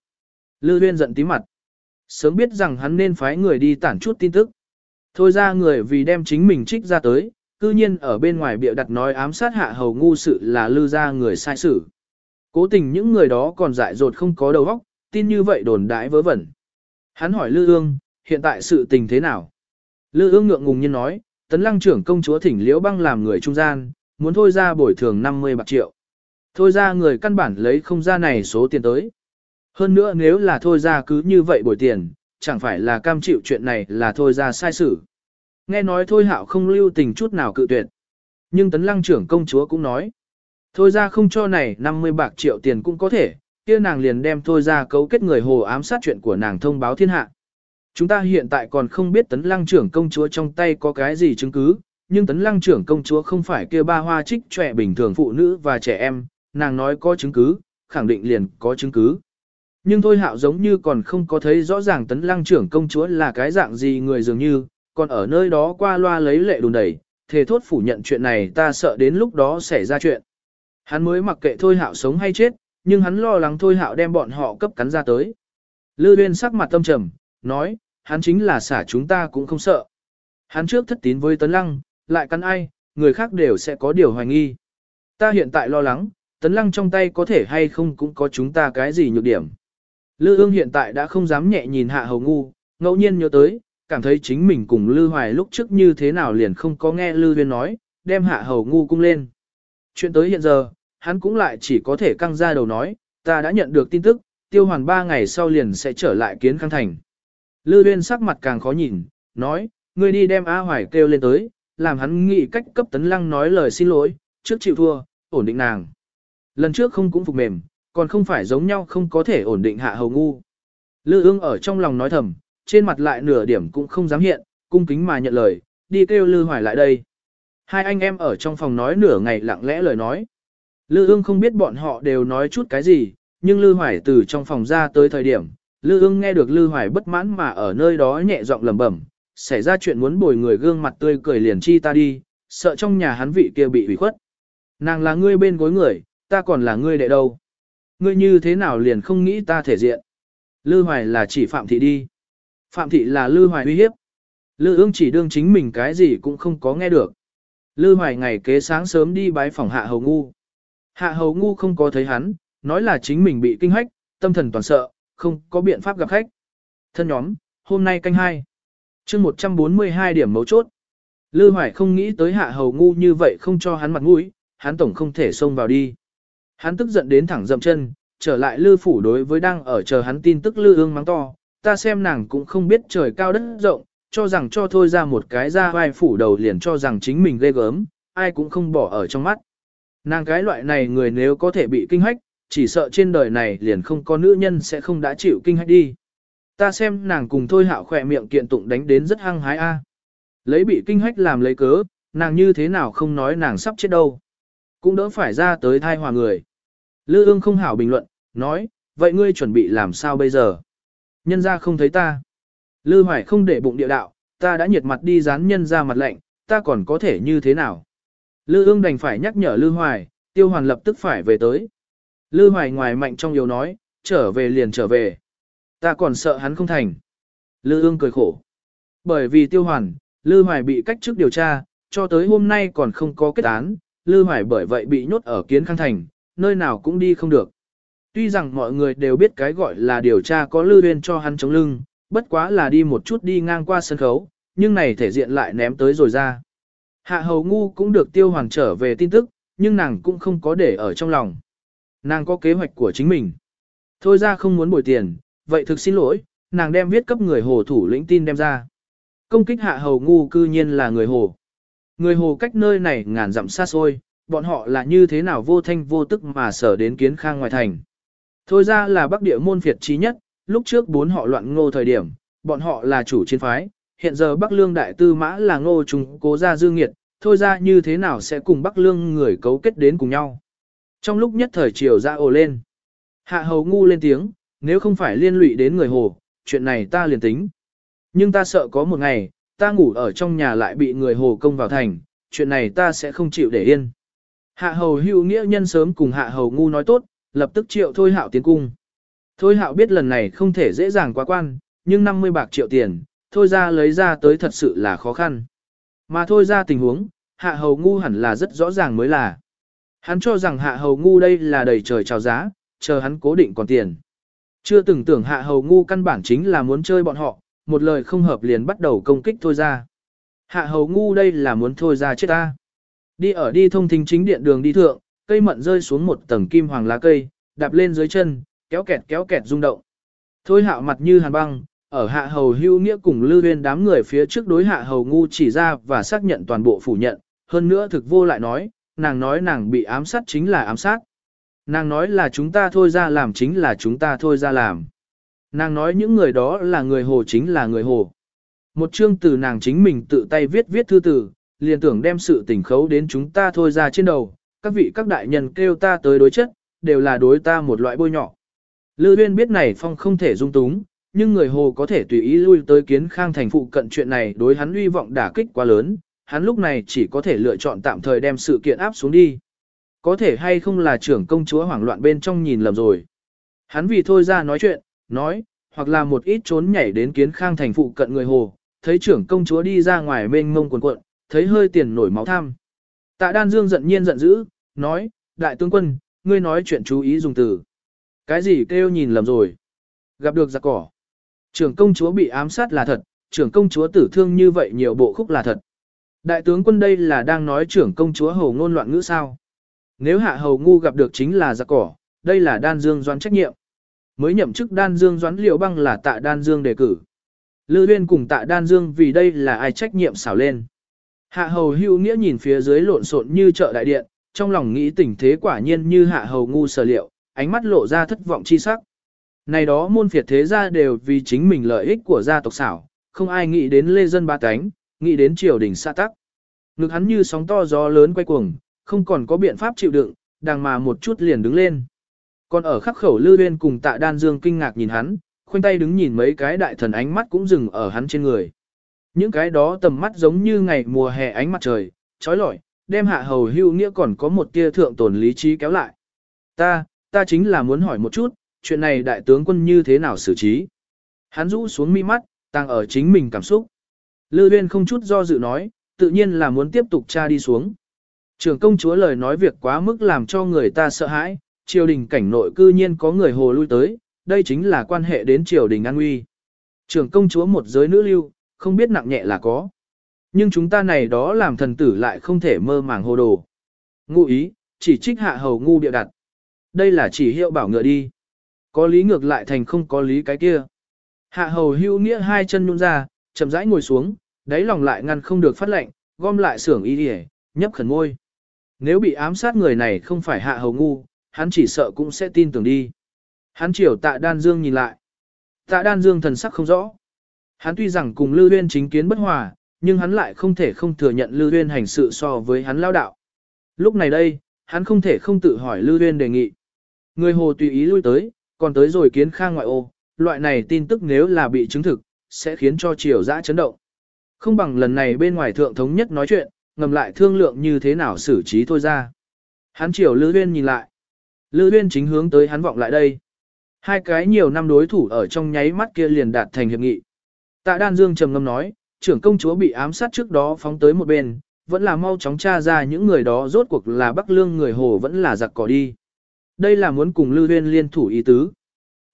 Lư uyên giận tí mặt. Sớm biết rằng hắn nên phái người đi tản chút tin tức. Thôi ra người vì đem chính mình trích ra tới, cư nhiên ở bên ngoài bịa đặt nói ám sát hạ hầu ngu sự là lư ra người sai sự. Cố tình những người đó còn dại dột không có đầu óc, tin như vậy đồn đãi vớ vẩn. Hắn hỏi Lư Ương, hiện tại sự tình thế nào? Lư Ương ngượng ngùng nhiên nói, tấn lăng trưởng công chúa thỉnh liễu băng làm người trung gian, muốn thôi ra bồi thường 50 bạc triệu. Thôi ra người căn bản lấy không ra này số tiền tới. Hơn nữa nếu là thôi ra cứ như vậy bồi tiền, chẳng phải là cam chịu chuyện này là thôi ra sai sự. Nghe nói thôi hạo không lưu tình chút nào cự tuyệt. Nhưng tấn lăng trưởng công chúa cũng nói. Thôi ra không cho này 50 bạc triệu tiền cũng có thể, kia nàng liền đem thôi ra cấu kết người hồ ám sát chuyện của nàng thông báo thiên hạ. Chúng ta hiện tại còn không biết tấn lăng trưởng công chúa trong tay có cái gì chứng cứ, nhưng tấn lăng trưởng công chúa không phải kia ba hoa trích trẻ bình thường phụ nữ và trẻ em, nàng nói có chứng cứ, khẳng định liền có chứng cứ. Nhưng thôi hạo giống như còn không có thấy rõ ràng tấn lăng trưởng công chúa là cái dạng gì người dường như, còn ở nơi đó qua loa lấy lệ đùn đẩy, thề thốt phủ nhận chuyện này ta sợ đến lúc đó xảy ra chuyện. Hắn mới mặc kệ thôi hạo sống hay chết, nhưng hắn lo lắng thôi hạo đem bọn họ cấp cắn ra tới. Lư Uyên sắc mặt tâm trầm, nói, hắn chính là xả chúng ta cũng không sợ. Hắn trước thất tín với Tấn Lăng, lại cắn ai, người khác đều sẽ có điều hoài nghi. Ta hiện tại lo lắng, Tấn Lăng trong tay có thể hay không cũng có chúng ta cái gì nhược điểm. Lư ương hiện tại đã không dám nhẹ nhìn hạ hầu ngu, ngẫu nhiên nhớ tới, cảm thấy chính mình cùng Lư Hoài lúc trước như thế nào liền không có nghe Lư Uyên nói, đem hạ hầu ngu cung lên. Chuyện tới hiện giờ, hắn cũng lại chỉ có thể căng ra đầu nói, ta đã nhận được tin tức, tiêu hoàn ba ngày sau liền sẽ trở lại kiến khang thành. Lư Uyên sắc mặt càng khó nhìn, nói, ngươi đi đem A Hoài kêu lên tới, làm hắn nghĩ cách cấp tấn lăng nói lời xin lỗi, trước chịu thua, ổn định nàng. Lần trước không cũng phục mềm, còn không phải giống nhau không có thể ổn định hạ hầu ngu. Lư ương ở trong lòng nói thầm, trên mặt lại nửa điểm cũng không dám hiện, cung kính mà nhận lời, đi kêu Lư Hoài lại đây. Hai anh em ở trong phòng nói nửa ngày lặng lẽ lời nói. Lư ương không biết bọn họ đều nói chút cái gì, nhưng Lư Hoài từ trong phòng ra tới thời điểm, Lư ương nghe được Lư Hoài bất mãn mà ở nơi đó nhẹ giọng lẩm bẩm, xảy ra chuyện muốn bồi người gương mặt tươi cười liền chi ta đi, sợ trong nhà hắn vị kia bị hủy khuất. Nàng là ngươi bên gối người, ta còn là ngươi đệ đâu. Ngươi như thế nào liền không nghĩ ta thể diện. Lư Hoài là chỉ Phạm Thị đi. Phạm Thị là Lư Hoài uy hiếp. Lư ương chỉ đương chính mình cái gì cũng không có nghe được. Lư Hoài ngày kế sáng sớm đi bái phòng Hạ Hầu Ngu. Hạ Hầu Ngu không có thấy hắn, nói là chính mình bị kinh hách, tâm thần toàn sợ, không có biện pháp gặp khách. Thân nhóm, hôm nay canh hai chương 142 điểm mấu chốt. Lư Hoài không nghĩ tới Hạ Hầu Ngu như vậy không cho hắn mặt mũi, hắn tổng không thể xông vào đi. Hắn tức giận đến thẳng dậm chân, trở lại Lư Phủ đối với đang ở chờ hắn tin tức Lư ương mắng to, ta xem nàng cũng không biết trời cao đất rộng, cho rằng cho thôi ra một cái ra vai phủ đầu liền cho rằng chính mình ghê gớm, ai cũng không bỏ ở trong mắt. Nàng cái loại này người nếu có thể bị kinh hách, chỉ sợ trên đời này liền không có nữ nhân sẽ không đã chịu kinh hách đi. Ta xem nàng cùng thôi hạo khỏe miệng kiện tụng đánh đến rất hăng hái a. À. Lấy bị kinh hách làm lấy cớ, nàng như thế nào không nói nàng sắp chết đâu. Cũng đỡ phải ra tới thai hòa người. Lư ương không hảo bình luận, nói, vậy ngươi chuẩn bị làm sao bây giờ? Nhân ra không thấy ta. Lư hoài không để bụng địa đạo, ta đã nhiệt mặt đi dán nhân ra mặt lạnh, ta còn có thể như thế nào? Lư ương đành phải nhắc nhở Lư hoài, tiêu hoàn lập tức phải về tới. Lư hoài ngoài mạnh trong yếu nói, trở về liền trở về. Ta còn sợ hắn không thành. Lư ương cười khổ. Bởi vì tiêu hoàn, Lư hoài bị cách chức điều tra, cho tới hôm nay còn không có kết án, Lư hoài bởi vậy bị nhốt ở kiến khang thành, nơi nào cũng đi không được. Tuy rằng mọi người đều biết cái gọi là điều tra có lưu viên cho hắn chống lưng, bất quá là đi một chút đi ngang qua sân khấu, nhưng này thể diện lại ném tới rồi ra. Hạ hầu ngu cũng được tiêu hoàn trở về tin tức, nhưng nàng cũng không có để ở trong lòng. Nàng có kế hoạch của chính mình. Thôi ra không muốn bồi tiền, vậy thực xin lỗi, nàng đem viết cấp người hồ thủ lĩnh tin đem ra. Công kích hạ hầu ngu cư nhiên là người hồ. Người hồ cách nơi này ngàn dặm xa xôi, bọn họ là như thế nào vô thanh vô tức mà sở đến kiến khang ngoài thành. Thôi ra là bắc địa môn phiệt trí nhất, lúc trước bốn họ loạn ngô thời điểm, bọn họ là chủ chiến phái, hiện giờ bắc lương đại tư mã là ngô trùng cố gia dương nghiệt, thôi ra như thế nào sẽ cùng bắc lương người cấu kết đến cùng nhau. Trong lúc nhất thời chiều ra ồ lên, hạ hầu ngu lên tiếng, nếu không phải liên lụy đến người hồ, chuyện này ta liền tính. Nhưng ta sợ có một ngày, ta ngủ ở trong nhà lại bị người hồ công vào thành, chuyện này ta sẽ không chịu để yên. Hạ hầu hữu nghĩa nhân sớm cùng hạ hầu ngu nói tốt, lập tức triệu thôi hạo tiến cung. Thôi hạo biết lần này không thể dễ dàng quá quan, nhưng 50 bạc triệu tiền, thôi ra lấy ra tới thật sự là khó khăn. Mà thôi ra tình huống, hạ hầu ngu hẳn là rất rõ ràng mới là. Hắn cho rằng hạ hầu ngu đây là đầy trời chào giá, chờ hắn cố định còn tiền. Chưa từng tưởng hạ hầu ngu căn bản chính là muốn chơi bọn họ, một lời không hợp liền bắt đầu công kích thôi ra. Hạ hầu ngu đây là muốn thôi ra chết ta. Đi ở đi thông thính chính điện đường đi thượng, cây mận rơi xuống một tầng kim hoàng lá cây, đạp lên dưới chân, kéo kẹt kéo kẹt rung động. Thôi hạo mặt như hàn băng, ở hạ hầu hưu nghĩa cùng lưu huyên đám người phía trước đối hạ hầu ngu chỉ ra và xác nhận toàn bộ phủ nhận, hơn nữa thực vô lại nói, nàng nói nàng bị ám sát chính là ám sát. Nàng nói là chúng ta thôi ra làm chính là chúng ta thôi ra làm. Nàng nói những người đó là người hồ chính là người hồ. Một chương từ nàng chính mình tự tay viết viết thư tử, liền tưởng đem sự tình khấu đến chúng ta thôi ra trên đầu, các vị các đại nhân kêu ta tới đối chất, đều là đối ta một loại bôi nhỏ. Lư Uyên biết này phong không thể dung túng, nhưng người hồ có thể tùy ý lui tới kiến khang thành phụ cận chuyện này đối hắn uy vọng đả kích quá lớn, hắn lúc này chỉ có thể lựa chọn tạm thời đem sự kiện áp xuống đi. Có thể hay không là trưởng công chúa hoảng loạn bên trong nhìn lầm rồi. Hắn vì thôi ra nói chuyện, nói, hoặc là một ít trốn nhảy đến kiến khang thành phụ cận người hồ, thấy trưởng công chúa đi ra ngoài mênh mông quần cuộn, thấy hơi tiền nổi máu tham. Tạ đan dương giận nhiên giận dữ, nói, đại tướng quân, ngươi nói chuyện chú ý dùng từ. Cái gì kêu nhìn lầm rồi. Gặp được giặc cỏ. Trưởng công chúa bị ám sát là thật, trưởng công chúa tử thương như vậy nhiều bộ khúc là thật. Đại tướng quân đây là đang nói trưởng công chúa hầu ngôn loạn ngữ sao. Nếu hạ hầu ngu gặp được chính là giặc cỏ, đây là đan dương doán trách nhiệm. Mới nhậm chức đan dương doãn liệu băng là tạ đan dương đề cử. Lư Uyên cùng tạ đan dương vì đây là ai trách nhiệm xảo lên. Hạ hầu hưu nghĩa nhìn phía dưới lộn xộn như chợ đại điện, trong lòng nghĩ tình thế quả nhiên như hạ hầu ngu sở liệu, ánh mắt lộ ra thất vọng chi sắc. Này đó môn phiệt thế gia đều vì chính mình lợi ích của gia tộc xảo, không ai nghĩ đến lê dân ba cánh, nghĩ đến triều đình xa tắc. Ngực hắn như sóng to gió lớn quay cuồng, không còn có biện pháp chịu đựng, đàng mà một chút liền đứng lên. Còn ở khắc khẩu Lư bên cùng Tạ Đan Dương kinh ngạc nhìn hắn, khoanh tay đứng nhìn mấy cái đại thần ánh mắt cũng dừng ở hắn trên người. Những cái đó tầm mắt giống như ngày mùa hè ánh mặt trời, trói lọi, đem hạ hầu hưu nghĩa còn có một tia thượng tổn lý trí kéo lại. Ta, ta chính là muốn hỏi một chút, chuyện này đại tướng quân như thế nào xử trí? Hắn rũ xuống mi mắt, tăng ở chính mình cảm xúc. Lư Uyên không chút do dự nói, tự nhiên là muốn tiếp tục tra đi xuống. Trưởng công chúa lời nói việc quá mức làm cho người ta sợ hãi, triều đình cảnh nội cư nhiên có người hồ lui tới, đây chính là quan hệ đến triều đình an nguy. Trưởng công chúa một giới nữ lưu, không biết nặng nhẹ là có. Nhưng chúng ta này đó làm thần tử lại không thể mơ màng hồ đồ. Ngụ ý, chỉ trích hạ hầu ngu bịa đặt. Đây là chỉ hiệu bảo ngựa đi. Có lý ngược lại thành không có lý cái kia. Hạ hầu hưu nghĩa hai chân nhún ra, chậm rãi ngồi xuống, đáy lòng lại ngăn không được phát lệnh, gom lại xưởng y đi nhấp khẩn môi. Nếu bị ám sát người này không phải hạ hầu ngu, hắn chỉ sợ cũng sẽ tin tưởng đi. Hắn chiều tạ đan dương nhìn lại. Tạ đan dương thần sắc không rõ. Hắn tuy rằng cùng Lư Huyên chính kiến bất hòa, nhưng hắn lại không thể không thừa nhận Lư Huyên hành sự so với hắn lao đạo. Lúc này đây, hắn không thể không tự hỏi Lư Huyên đề nghị. Người hồ tùy ý lui tới, còn tới rồi kiến khang ngoại ô, loại này tin tức nếu là bị chứng thực, sẽ khiến cho triều dã chấn động. Không bằng lần này bên ngoài thượng thống nhất nói chuyện, ngầm lại thương lượng như thế nào xử trí thôi ra. Hắn triều Lư Huyên nhìn lại. Lư Huyên chính hướng tới hắn vọng lại đây. Hai cái nhiều năm đối thủ ở trong nháy mắt kia liền đạt thành hiệp nghị. Tạ Đan Dương trầm ngâm nói, trưởng công chúa bị ám sát trước đó phóng tới một bên, vẫn là mau chóng tra ra những người đó rốt cuộc là Bắc Lương người Hồ vẫn là giặc cỏ đi. Đây là muốn cùng Lư Huyên liên thủ ý tứ.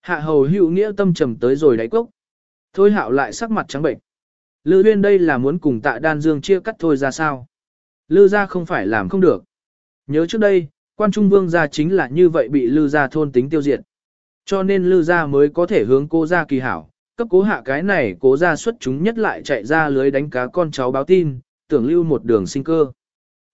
Hạ hầu hữu nghĩa tâm trầm tới rồi đáy cốc. Thôi hạo lại sắc mặt trắng bệnh. Lư Huyên đây là muốn cùng tạ đan dương chia cắt thôi ra sao. Lư gia không phải làm không được. Nhớ trước đây, quan trung vương gia chính là như vậy bị lư gia thôn tính tiêu diệt. Cho nên lư gia mới có thể hướng cô gia kỳ hảo, cấp cố hạ cái này cố ra xuất chúng nhất lại chạy ra lưới đánh cá con cháu báo tin, tưởng lưu một đường sinh cơ.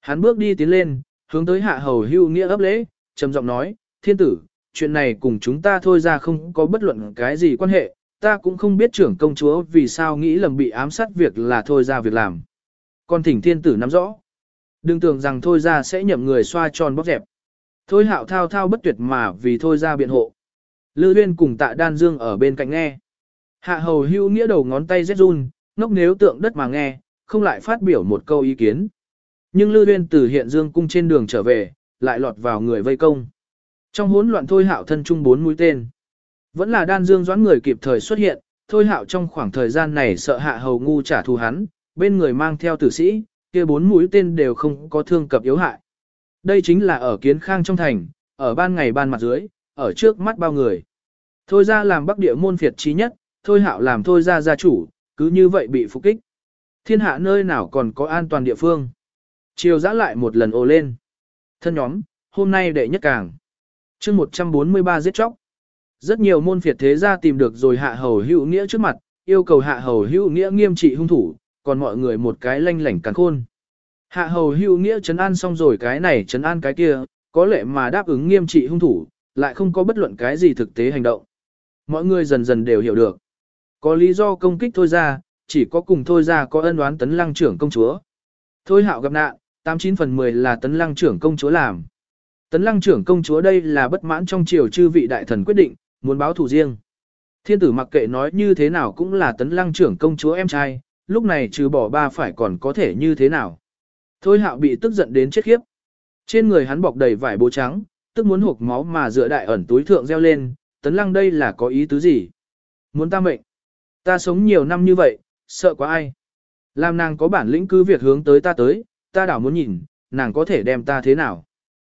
Hắn bước đi tiến lên, hướng tới hạ hầu hưu nghĩa ấp lễ, trầm giọng nói, thiên tử, chuyện này cùng chúng ta thôi ra không có bất luận cái gì quan hệ, ta cũng không biết trưởng công chúa vì sao nghĩ lầm bị ám sát việc là thôi ra việc làm. con thỉnh thiên tử nắm rõ. Đừng tưởng rằng thôi ra sẽ nhậm người xoa tròn bóc dẹp. Thôi hạo thao thao bất tuyệt mà vì thôi ra biện hộ. Lư Huyên cùng tạ đan dương ở bên cạnh nghe. Hạ hầu hưu nghĩa đầu ngón tay rét run, ngốc nếu tượng đất mà nghe, không lại phát biểu một câu ý kiến. Nhưng Lư uyên từ hiện dương cung trên đường trở về, lại lọt vào người vây công. Trong hỗn loạn thôi hạo thân chung bốn mũi tên. Vẫn là đan dương doãn người kịp thời xuất hiện, thôi hạo trong khoảng thời gian này sợ hạ hầu ngu trả thù hắn, bên người mang theo tử sĩ, kia bốn mũi tên đều không có thương cập yếu hại. Đây chính là ở kiến khang trong thành, ở ban ngày ban mặt dưới, ở trước mắt bao người. Thôi ra làm bắc địa môn phiệt trí nhất, thôi hạo làm thôi ra gia chủ, cứ như vậy bị phục kích. Thiên hạ nơi nào còn có an toàn địa phương. Chiều giã lại một lần ồ lên. Thân nhóm, hôm nay đệ nhất càng. chương 143 giết chóc. Rất nhiều môn phiệt thế gia tìm được rồi hạ hầu hữu nghĩa trước mặt, yêu cầu hạ hầu hữu nghĩa nghiêm trị hung thủ, còn mọi người một cái lanh lảnh càng khôn. Hạ hầu hữu nghĩa chấn an xong rồi cái này chấn an cái kia, có lệ mà đáp ứng nghiêm trị hung thủ, lại không có bất luận cái gì thực tế hành động. Mọi người dần dần đều hiểu được. Có lý do công kích thôi ra, chỉ có cùng thôi ra có ân oán tấn lăng trưởng công chúa. Thôi hạo gặp nạn, 89 phần 10 là tấn lăng trưởng công chúa làm. Tấn lăng trưởng công chúa đây là bất mãn trong triều chư vị đại thần quyết định, muốn báo thù riêng. Thiên tử mặc kệ nói như thế nào cũng là tấn lăng trưởng công chúa em trai, lúc này trừ bỏ ba phải còn có thể như thế nào. Thôi hạo bị tức giận đến chết khiếp. Trên người hắn bọc đầy vải bố trắng, tức muốn hộp máu mà dựa đại ẩn túi thượng reo lên, tấn lăng đây là có ý tứ gì? Muốn ta mệnh? Ta sống nhiều năm như vậy, sợ quá ai? Làm nàng có bản lĩnh cứ việc hướng tới ta tới, ta đảo muốn nhìn, nàng có thể đem ta thế nào?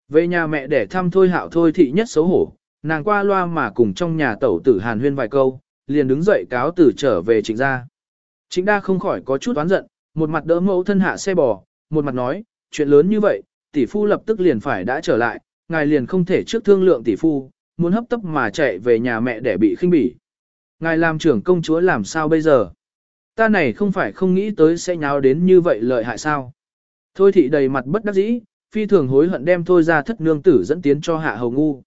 Về nhà mẹ để thăm thôi hạo thôi thị nhất xấu hổ, nàng qua loa mà cùng trong nhà tẩu tử hàn huyên vài câu, liền đứng dậy cáo tử trở về trịnh gia. Trịnh đa không khỏi có chút oán giận, một mặt đỡ mẫu thân hạ xe bò, một mặt nói, chuyện lớn như vậy, tỷ phu lập tức liền phải đã trở lại, ngài liền không thể trước thương lượng tỷ phu, muốn hấp tấp mà chạy về nhà mẹ để bị khinh bỉ. Ngài làm trưởng công chúa làm sao bây giờ? Ta này không phải không nghĩ tới sẽ nháo đến như vậy lợi hại sao? Thôi thị đầy mặt bất đắc dĩ, phi thường hối hận đem thôi ra thất nương tử dẫn tiến cho hạ hầu ngu.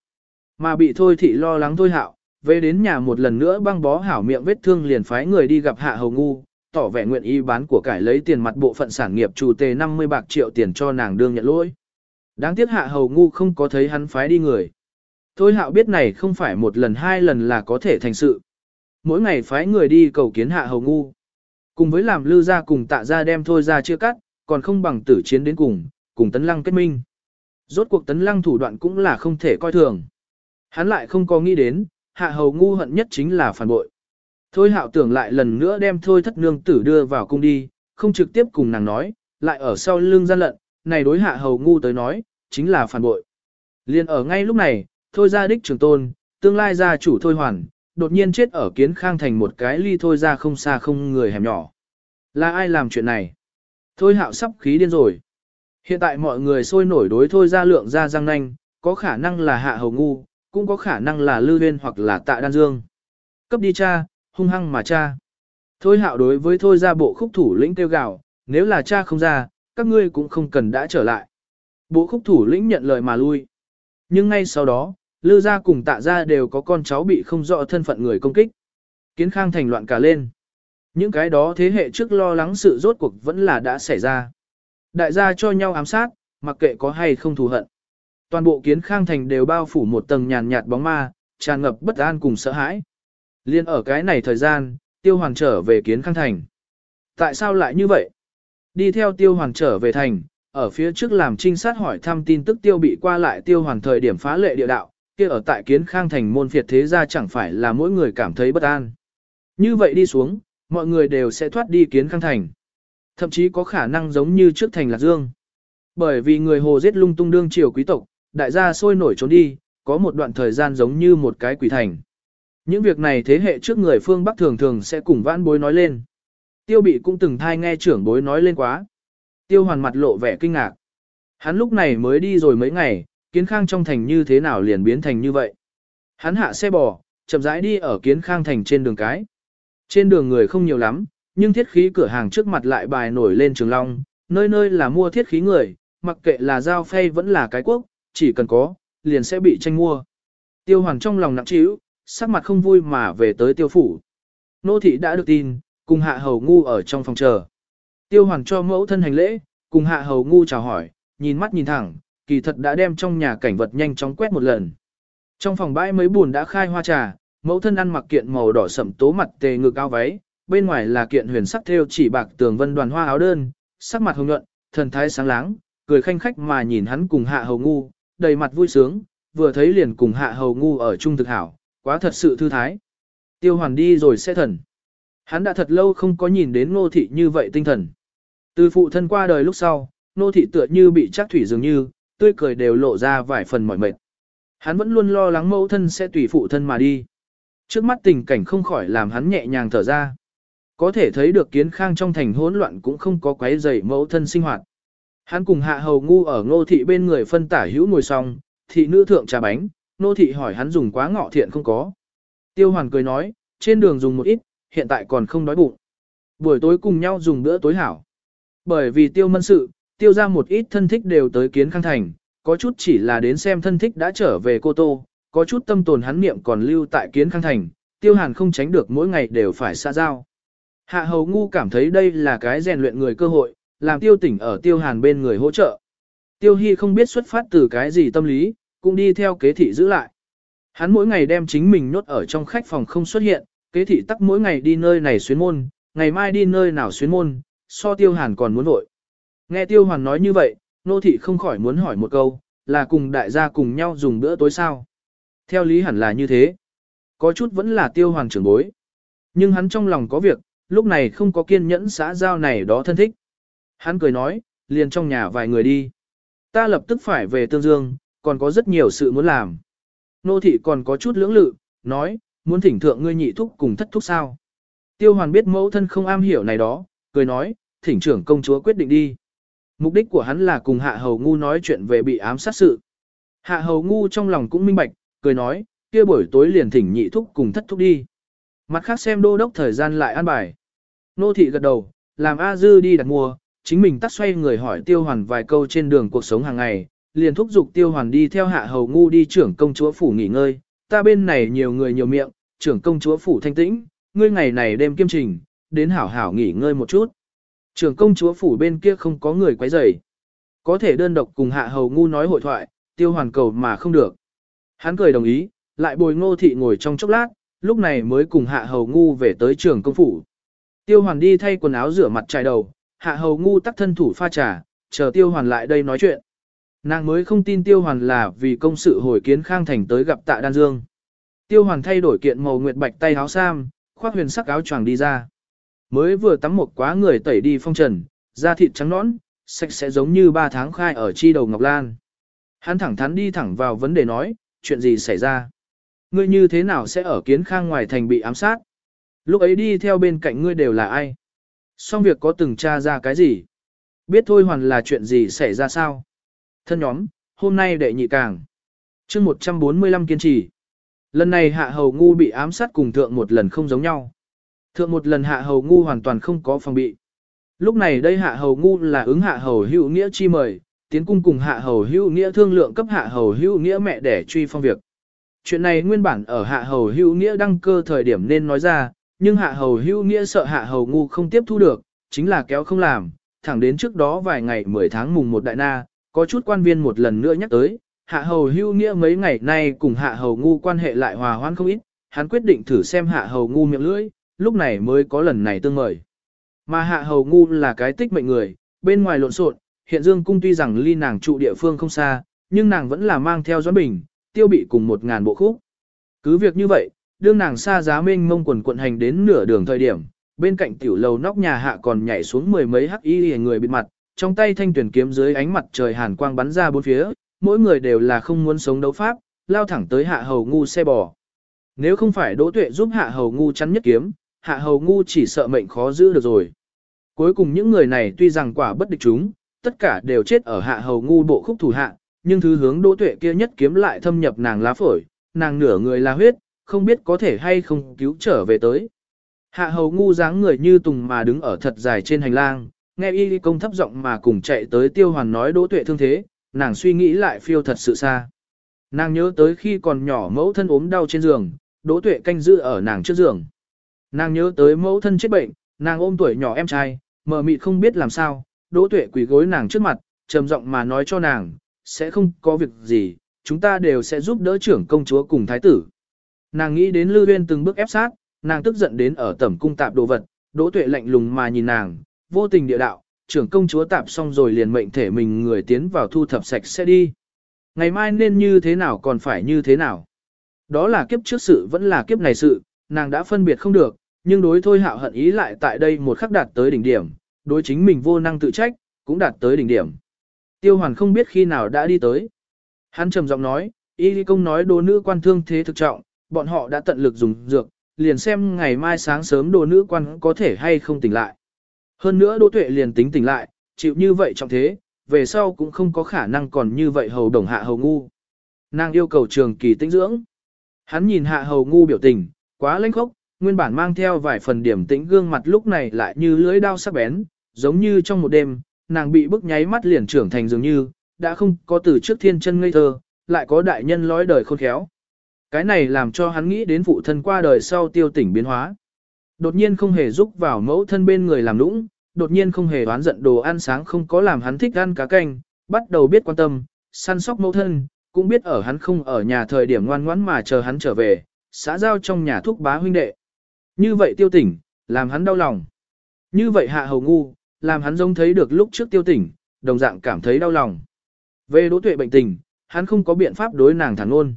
Mà bị thôi thị lo lắng thôi hạo, về đến nhà một lần nữa băng bó hảo miệng vết thương liền phái người đi gặp hạ hầu ngu, tỏ vẻ nguyện ý bán của cải lấy tiền mặt bộ phận sản nghiệp chủ tề 50 bạc triệu tiền cho nàng đương nhận lỗi. Đáng tiếc hạ hầu ngu không có thấy hắn phái đi người. Thôi hạo biết này không phải một lần hai lần là có thể thành sự. Mỗi ngày phái người đi cầu kiến hạ hầu ngu. Cùng với làm lư ra cùng tạ ra đem thôi ra chưa cắt, còn không bằng tử chiến đến cùng, cùng tấn lăng kết minh. Rốt cuộc tấn lăng thủ đoạn cũng là không thể coi thường. Hắn lại không có nghĩ đến, hạ hầu ngu hận nhất chính là phản bội. Thôi hạo tưởng lại lần nữa đem thôi thất nương tử đưa vào cung đi, không trực tiếp cùng nàng nói, lại ở sau lưng gian lận, này đối hạ hầu ngu tới nói, chính là phản bội. Liên ở ngay lúc này, thôi ra đích trường tôn, tương lai gia chủ thôi hoàn, đột nhiên chết ở kiến khang thành một cái ly thôi ra không xa không người hẻm nhỏ. Là ai làm chuyện này? Thôi hạo sắp khí điên rồi. Hiện tại mọi người sôi nổi đối thôi ra lượng ra răng nanh, có khả năng là hạ hầu ngu, cũng có khả năng là lư huyên hoặc là tạ đan dương. Cấp đi cha, hung hăng mà cha. Thôi hạo đối với thôi ra bộ khúc thủ lĩnh kêu gào, nếu là cha không ra, các ngươi cũng không cần đã trở lại. Bộ khúc thủ lĩnh nhận lời mà lui. Nhưng ngay sau đó, Lư gia cùng tạ gia đều có con cháu bị không rõ thân phận người công kích. Kiến khang thành loạn cả lên. Những cái đó thế hệ trước lo lắng sự rốt cuộc vẫn là đã xảy ra. Đại gia cho nhau ám sát, mặc kệ có hay không thù hận. Toàn bộ kiến khang thành đều bao phủ một tầng nhàn nhạt bóng ma, tràn ngập bất an cùng sợ hãi. Liên ở cái này thời gian, tiêu hoàng trở về kiến khang thành. Tại sao lại như vậy? Đi theo tiêu hoàng trở về thành, ở phía trước làm trinh sát hỏi thăm tin tức tiêu bị qua lại tiêu hoàng thời điểm phá lệ địa đạo, kia ở tại kiến khang thành môn phiệt thế gia chẳng phải là mỗi người cảm thấy bất an. Như vậy đi xuống, mọi người đều sẽ thoát đi kiến khang thành. Thậm chí có khả năng giống như trước thành Lạc Dương. Bởi vì người hồ giết lung tung đương triều quý tộc, đại gia sôi nổi trốn đi, có một đoạn thời gian giống như một cái quỷ thành. Những việc này thế hệ trước người phương Bắc thường thường sẽ cùng vãn bối nói lên. Tiêu bị cũng từng thai nghe trưởng bối nói lên quá. Tiêu hoàn mặt lộ vẻ kinh ngạc. Hắn lúc này mới đi rồi mấy ngày, kiến khang trong thành như thế nào liền biến thành như vậy. Hắn hạ xe bò, chậm rãi đi ở kiến khang thành trên đường cái. Trên đường người không nhiều lắm, nhưng thiết khí cửa hàng trước mặt lại bài nổi lên trường long, nơi nơi là mua thiết khí người, mặc kệ là giao phay vẫn là cái quốc, chỉ cần có, liền sẽ bị tranh mua. Tiêu hoàn trong lòng nặng trĩu, sắc mặt không vui mà về tới tiêu phủ. Nô thị đã được tin, cùng hạ hầu ngu ở trong phòng chờ. Tiêu hoàn cho mẫu thân hành lễ, cùng hạ hầu ngu chào hỏi, nhìn mắt nhìn thẳng, kỳ thật đã đem trong nhà cảnh vật nhanh chóng quét một lần. Trong phòng bãi mấy buồn đã khai hoa trà, mẫu thân ăn mặc kiện màu đỏ sậm tố mặt tề ngực áo váy, bên ngoài là kiện huyền sắc thêu chỉ bạc tường vân đoàn hoa áo đơn, sắc mặt hồng nhuận, thần thái sáng láng, cười khanh khách mà nhìn hắn cùng hạ hầu ngu, đầy mặt vui sướng, vừa thấy liền cùng hạ hầu ngu ở chung thực hảo, quá thật sự thư thái. Tiêu hoàn đi rồi sẽ thần. Hắn đã thật lâu không có nhìn đến ngô thị như vậy tinh thần. Từ phụ thân qua đời lúc sau, nô thị tựa như bị chắc thủy dường như, tươi cười đều lộ ra vài phần mỏi mệt. Hắn vẫn luôn lo lắng mẫu thân sẽ tùy phụ thân mà đi. Trước mắt tình cảnh không khỏi làm hắn nhẹ nhàng thở ra. Có thể thấy được kiến khang trong thành hỗn loạn cũng không có quấy rầy mẫu thân sinh hoạt. Hắn cùng hạ hầu ngu ở ngô thị bên người phân tả hữu ngồi xong, thị nữ thượng trà bánh, nô thị hỏi hắn dùng quá ngọ thiện không có. Tiêu hoàn cười nói, trên đường dùng một ít, hiện tại còn không đói bụng. Buổi tối cùng nhau dùng bữa tối hảo. Bởi vì tiêu mân sự, tiêu ra một ít thân thích đều tới kiến khang thành, có chút chỉ là đến xem thân thích đã trở về cô tô, có chút tâm tồn hắn niệm còn lưu tại kiến khang thành, tiêu hàn không tránh được mỗi ngày đều phải xa giao. Hạ hầu ngu cảm thấy đây là cái rèn luyện người cơ hội, làm tiêu tỉnh ở tiêu hàn bên người hỗ trợ. Tiêu hy không biết xuất phát từ cái gì tâm lý, cũng đi theo kế thị giữ lại. Hắn mỗi ngày đem chính mình nốt ở trong khách phòng không xuất hiện, kế thị tắc mỗi ngày đi nơi này xuyến môn, ngày mai đi nơi nào xuyến môn, so tiêu hàn còn muốn vội. Nghe tiêu hoàn nói như vậy, nô thị không khỏi muốn hỏi một câu, là cùng đại gia cùng nhau dùng bữa tối sao. Theo lý hẳn là như thế. Có chút vẫn là tiêu hoàn trưởng bối. Nhưng hắn trong lòng có việc, lúc này không có kiên nhẫn xã giao này đó thân thích. Hắn cười nói, liền trong nhà vài người đi. Ta lập tức phải về Tương Dương, còn có rất nhiều sự muốn làm. Nô thị còn có chút lưỡng lự, nói, muốn thỉnh thượng ngươi nhị thúc cùng thất thúc sao. Tiêu hoàn biết mẫu thân không am hiểu này đó, cười nói, thỉnh trưởng công chúa quyết định đi. Mục đích của hắn là cùng hạ hầu ngu nói chuyện về bị ám sát sự. Hạ hầu ngu trong lòng cũng minh bạch, cười nói, kia buổi tối liền thỉnh nhị thúc cùng thất thúc đi. Mặt khác xem đô đốc thời gian lại an bài. Nô thị gật đầu, làm A Dư đi đặt mua, chính mình tắt xoay người hỏi tiêu hoàn vài câu trên đường cuộc sống hàng ngày, liền thúc giục tiêu hoàn đi theo hạ hầu ngu đi trưởng công chúa phủ nghỉ ngơi, ta bên này nhiều người nhiều miệng, trưởng công chúa phủ thanh tĩnh, ngươi ngày này đêm kiêm trình, đến hảo hảo nghỉ ngơi một chút. Trưởng công chúa phủ bên kia không có người quấy rầy, có thể đơn độc cùng hạ hầu ngu nói hội thoại, tiêu hoàn cầu mà không được. Hắn cười đồng ý, lại bồi ngô thị ngồi trong chốc lát, lúc này mới cùng hạ hầu ngu về tới trường công phủ. Tiêu hoàn đi thay quần áo rửa mặt trải đầu, hạ hầu ngu tắt thân thủ pha trà, chờ tiêu hoàn lại đây nói chuyện. Nàng mới không tin tiêu hoàn là vì công sự hồi kiến khang thành tới gặp tạ đan dương. Tiêu hoàn thay đổi kiện màu nguyệt bạch tay áo sam, khoác huyền sắc áo choàng đi ra. Mới vừa tắm một quá người tẩy đi phong trần, da thịt trắng nõn, sạch sẽ giống như ba tháng khai ở chi đầu ngọc lan. Hắn thẳng thắn đi thẳng vào vấn đề nói, chuyện gì xảy ra? Ngươi như thế nào sẽ ở kiến khang ngoài thành bị ám sát? Lúc ấy đi theo bên cạnh ngươi đều là ai? Xong việc có từng tra ra cái gì? Biết thôi hoàn là chuyện gì xảy ra sao? Thân nhóm, hôm nay đệ nhị càng. chương 145 kiên trì. Lần này hạ hầu ngu bị ám sát cùng thượng một lần không giống nhau. Thượng một lần hạ hầu ngu hoàn toàn không có phòng bị. Lúc này đây hạ hầu ngu là ứng hạ hầu hữu nghĩa chi mời, tiến cung cùng hạ hầu hữu nghĩa thương lượng cấp hạ hầu hữu nghĩa mẹ để truy phong việc. Chuyện này nguyên bản ở hạ hầu hữu nghĩa đăng cơ thời điểm nên nói ra, nhưng hạ hầu hữu nghĩa sợ hạ hầu ngu không tiếp thu được, chính là kéo không làm, thẳng đến trước đó vài ngày 10 tháng mùng 1 đại na, có chút quan viên một lần nữa nhắc tới, hạ hầu hữu nghĩa mấy ngày nay cùng hạ hầu ngu quan hệ lại hòa hoãn không ít, hắn quyết định thử xem hạ hầu ngu miệng lưỡi, lúc này mới có lần này tương mời. Mà hạ hầu ngu là cái tích mệnh người, bên ngoài lộn xộn, hiện dương cung tuy rằng ly nàng trụ địa phương không xa, nhưng nàng vẫn là mang theo Doãn Bình, tiêu bị cùng một ngàn bộ khúc. Cứ việc như vậy, đương nàng xa giá mênh mông quần quận hành đến nửa đường thời điểm, bên cạnh tiểu lầu nóc nhà hạ còn nhảy xuống mười mấy hắc y người bịt mặt, trong tay thanh tuyển kiếm dưới ánh mặt trời hàn quang bắn ra bốn phía, mỗi người đều là không muốn sống đấu pháp, lao thẳng tới hạ hầu ngu xe bò. Nếu không phải đỗ tuệ giúp hạ hầu ngu chắn nhất kiếm, hạ hầu ngu chỉ sợ mệnh khó giữ được rồi. Cuối cùng những người này tuy rằng quả bất địch chúng, tất cả đều chết ở hạ hầu ngu bộ khúc thủ hạ, nhưng thứ hướng đỗ tuệ kia nhất kiếm lại thâm nhập nàng lá phổi, nàng nửa người là huyết, không biết có thể hay không cứu trở về tới. Hạ hầu ngu dáng người như tùng mà đứng ở thật dài trên hành lang, nghe y công thấp giọng mà cùng chạy tới tiêu hoàn nói đỗ tuệ thương thế, nàng suy nghĩ lại phiêu thật sự xa. Nàng nhớ tới khi còn nhỏ mẫu thân ốm đau trên giường, đỗ tuệ canh giữ ở nàng trước giường. Nàng nhớ tới mẫu thân chết bệnh, nàng ôm tuổi nhỏ em trai, mờ mịt không biết làm sao, đỗ tuệ quỳ gối nàng trước mặt, trầm giọng mà nói cho nàng, sẽ không có việc gì, chúng ta đều sẽ giúp đỡ trưởng công chúa cùng thái tử. Nàng nghĩ đến Lư Uyên từng bước ép sát, nàng tức giận đến ở tẩm cung tạp đồ vật, đỗ tuệ lạnh lùng mà nhìn nàng, vô tình địa đạo, trưởng công chúa tạp xong rồi liền mệnh thể mình người tiến vào thu thập sạch sẽ đi. Ngày mai nên như thế nào còn phải như thế nào. Đó là kiếp trước sự vẫn là kiếp này sự, nàng đã phân biệt không được, nhưng đối thôi hạo hận ý lại tại đây một khắc đạt tới đỉnh điểm, đối chính mình vô năng tự trách, cũng đạt tới đỉnh điểm. Tiêu hoàn không biết khi nào đã đi tới. Hắn trầm giọng nói, y công nói đồ nữ quan thương thế thực trọng, bọn họ đã tận lực dùng dược, liền xem ngày mai sáng sớm đồ nữ quan có thể hay không tỉnh lại. Hơn nữa đỗ tuệ liền tính tỉnh lại, chịu như vậy trọng thế, về sau cũng không có khả năng còn như vậy hầu đồng hạ hầu ngu. Nàng yêu cầu trường kỳ tinh dưỡng. Hắn nhìn hạ hầu ngu biểu tình, quá lãnh khốc, nguyên bản mang theo vài phần điểm tĩnh gương mặt lúc này lại như lưỡi đao sắc bén, giống như trong một đêm, nàng bị bức nháy mắt liền trưởng thành dường như, đã không có từ trước thiên chân ngây thơ, lại có đại nhân lói đời khôn khéo. Cái này làm cho hắn nghĩ đến phụ thân qua đời sau tiêu tỉnh biến hóa. Đột nhiên không hề giúp vào mẫu thân bên người làm nũng, đột nhiên không hề đoán giận đồ ăn sáng không có làm hắn thích ăn cá canh, bắt đầu biết quan tâm, săn sóc mẫu thân, cũng biết ở hắn không ở nhà thời điểm ngoan ngoãn mà chờ hắn trở về, xã giao trong nhà thúc bá huynh đệ. Như vậy tiêu tỉnh, làm hắn đau lòng. Như vậy hạ hầu ngu, làm hắn giống thấy được lúc trước tiêu tỉnh, đồng dạng cảm thấy đau lòng. Về đỗ tuệ bệnh tình, hắn không có biện pháp đối nàng thẳng ôn.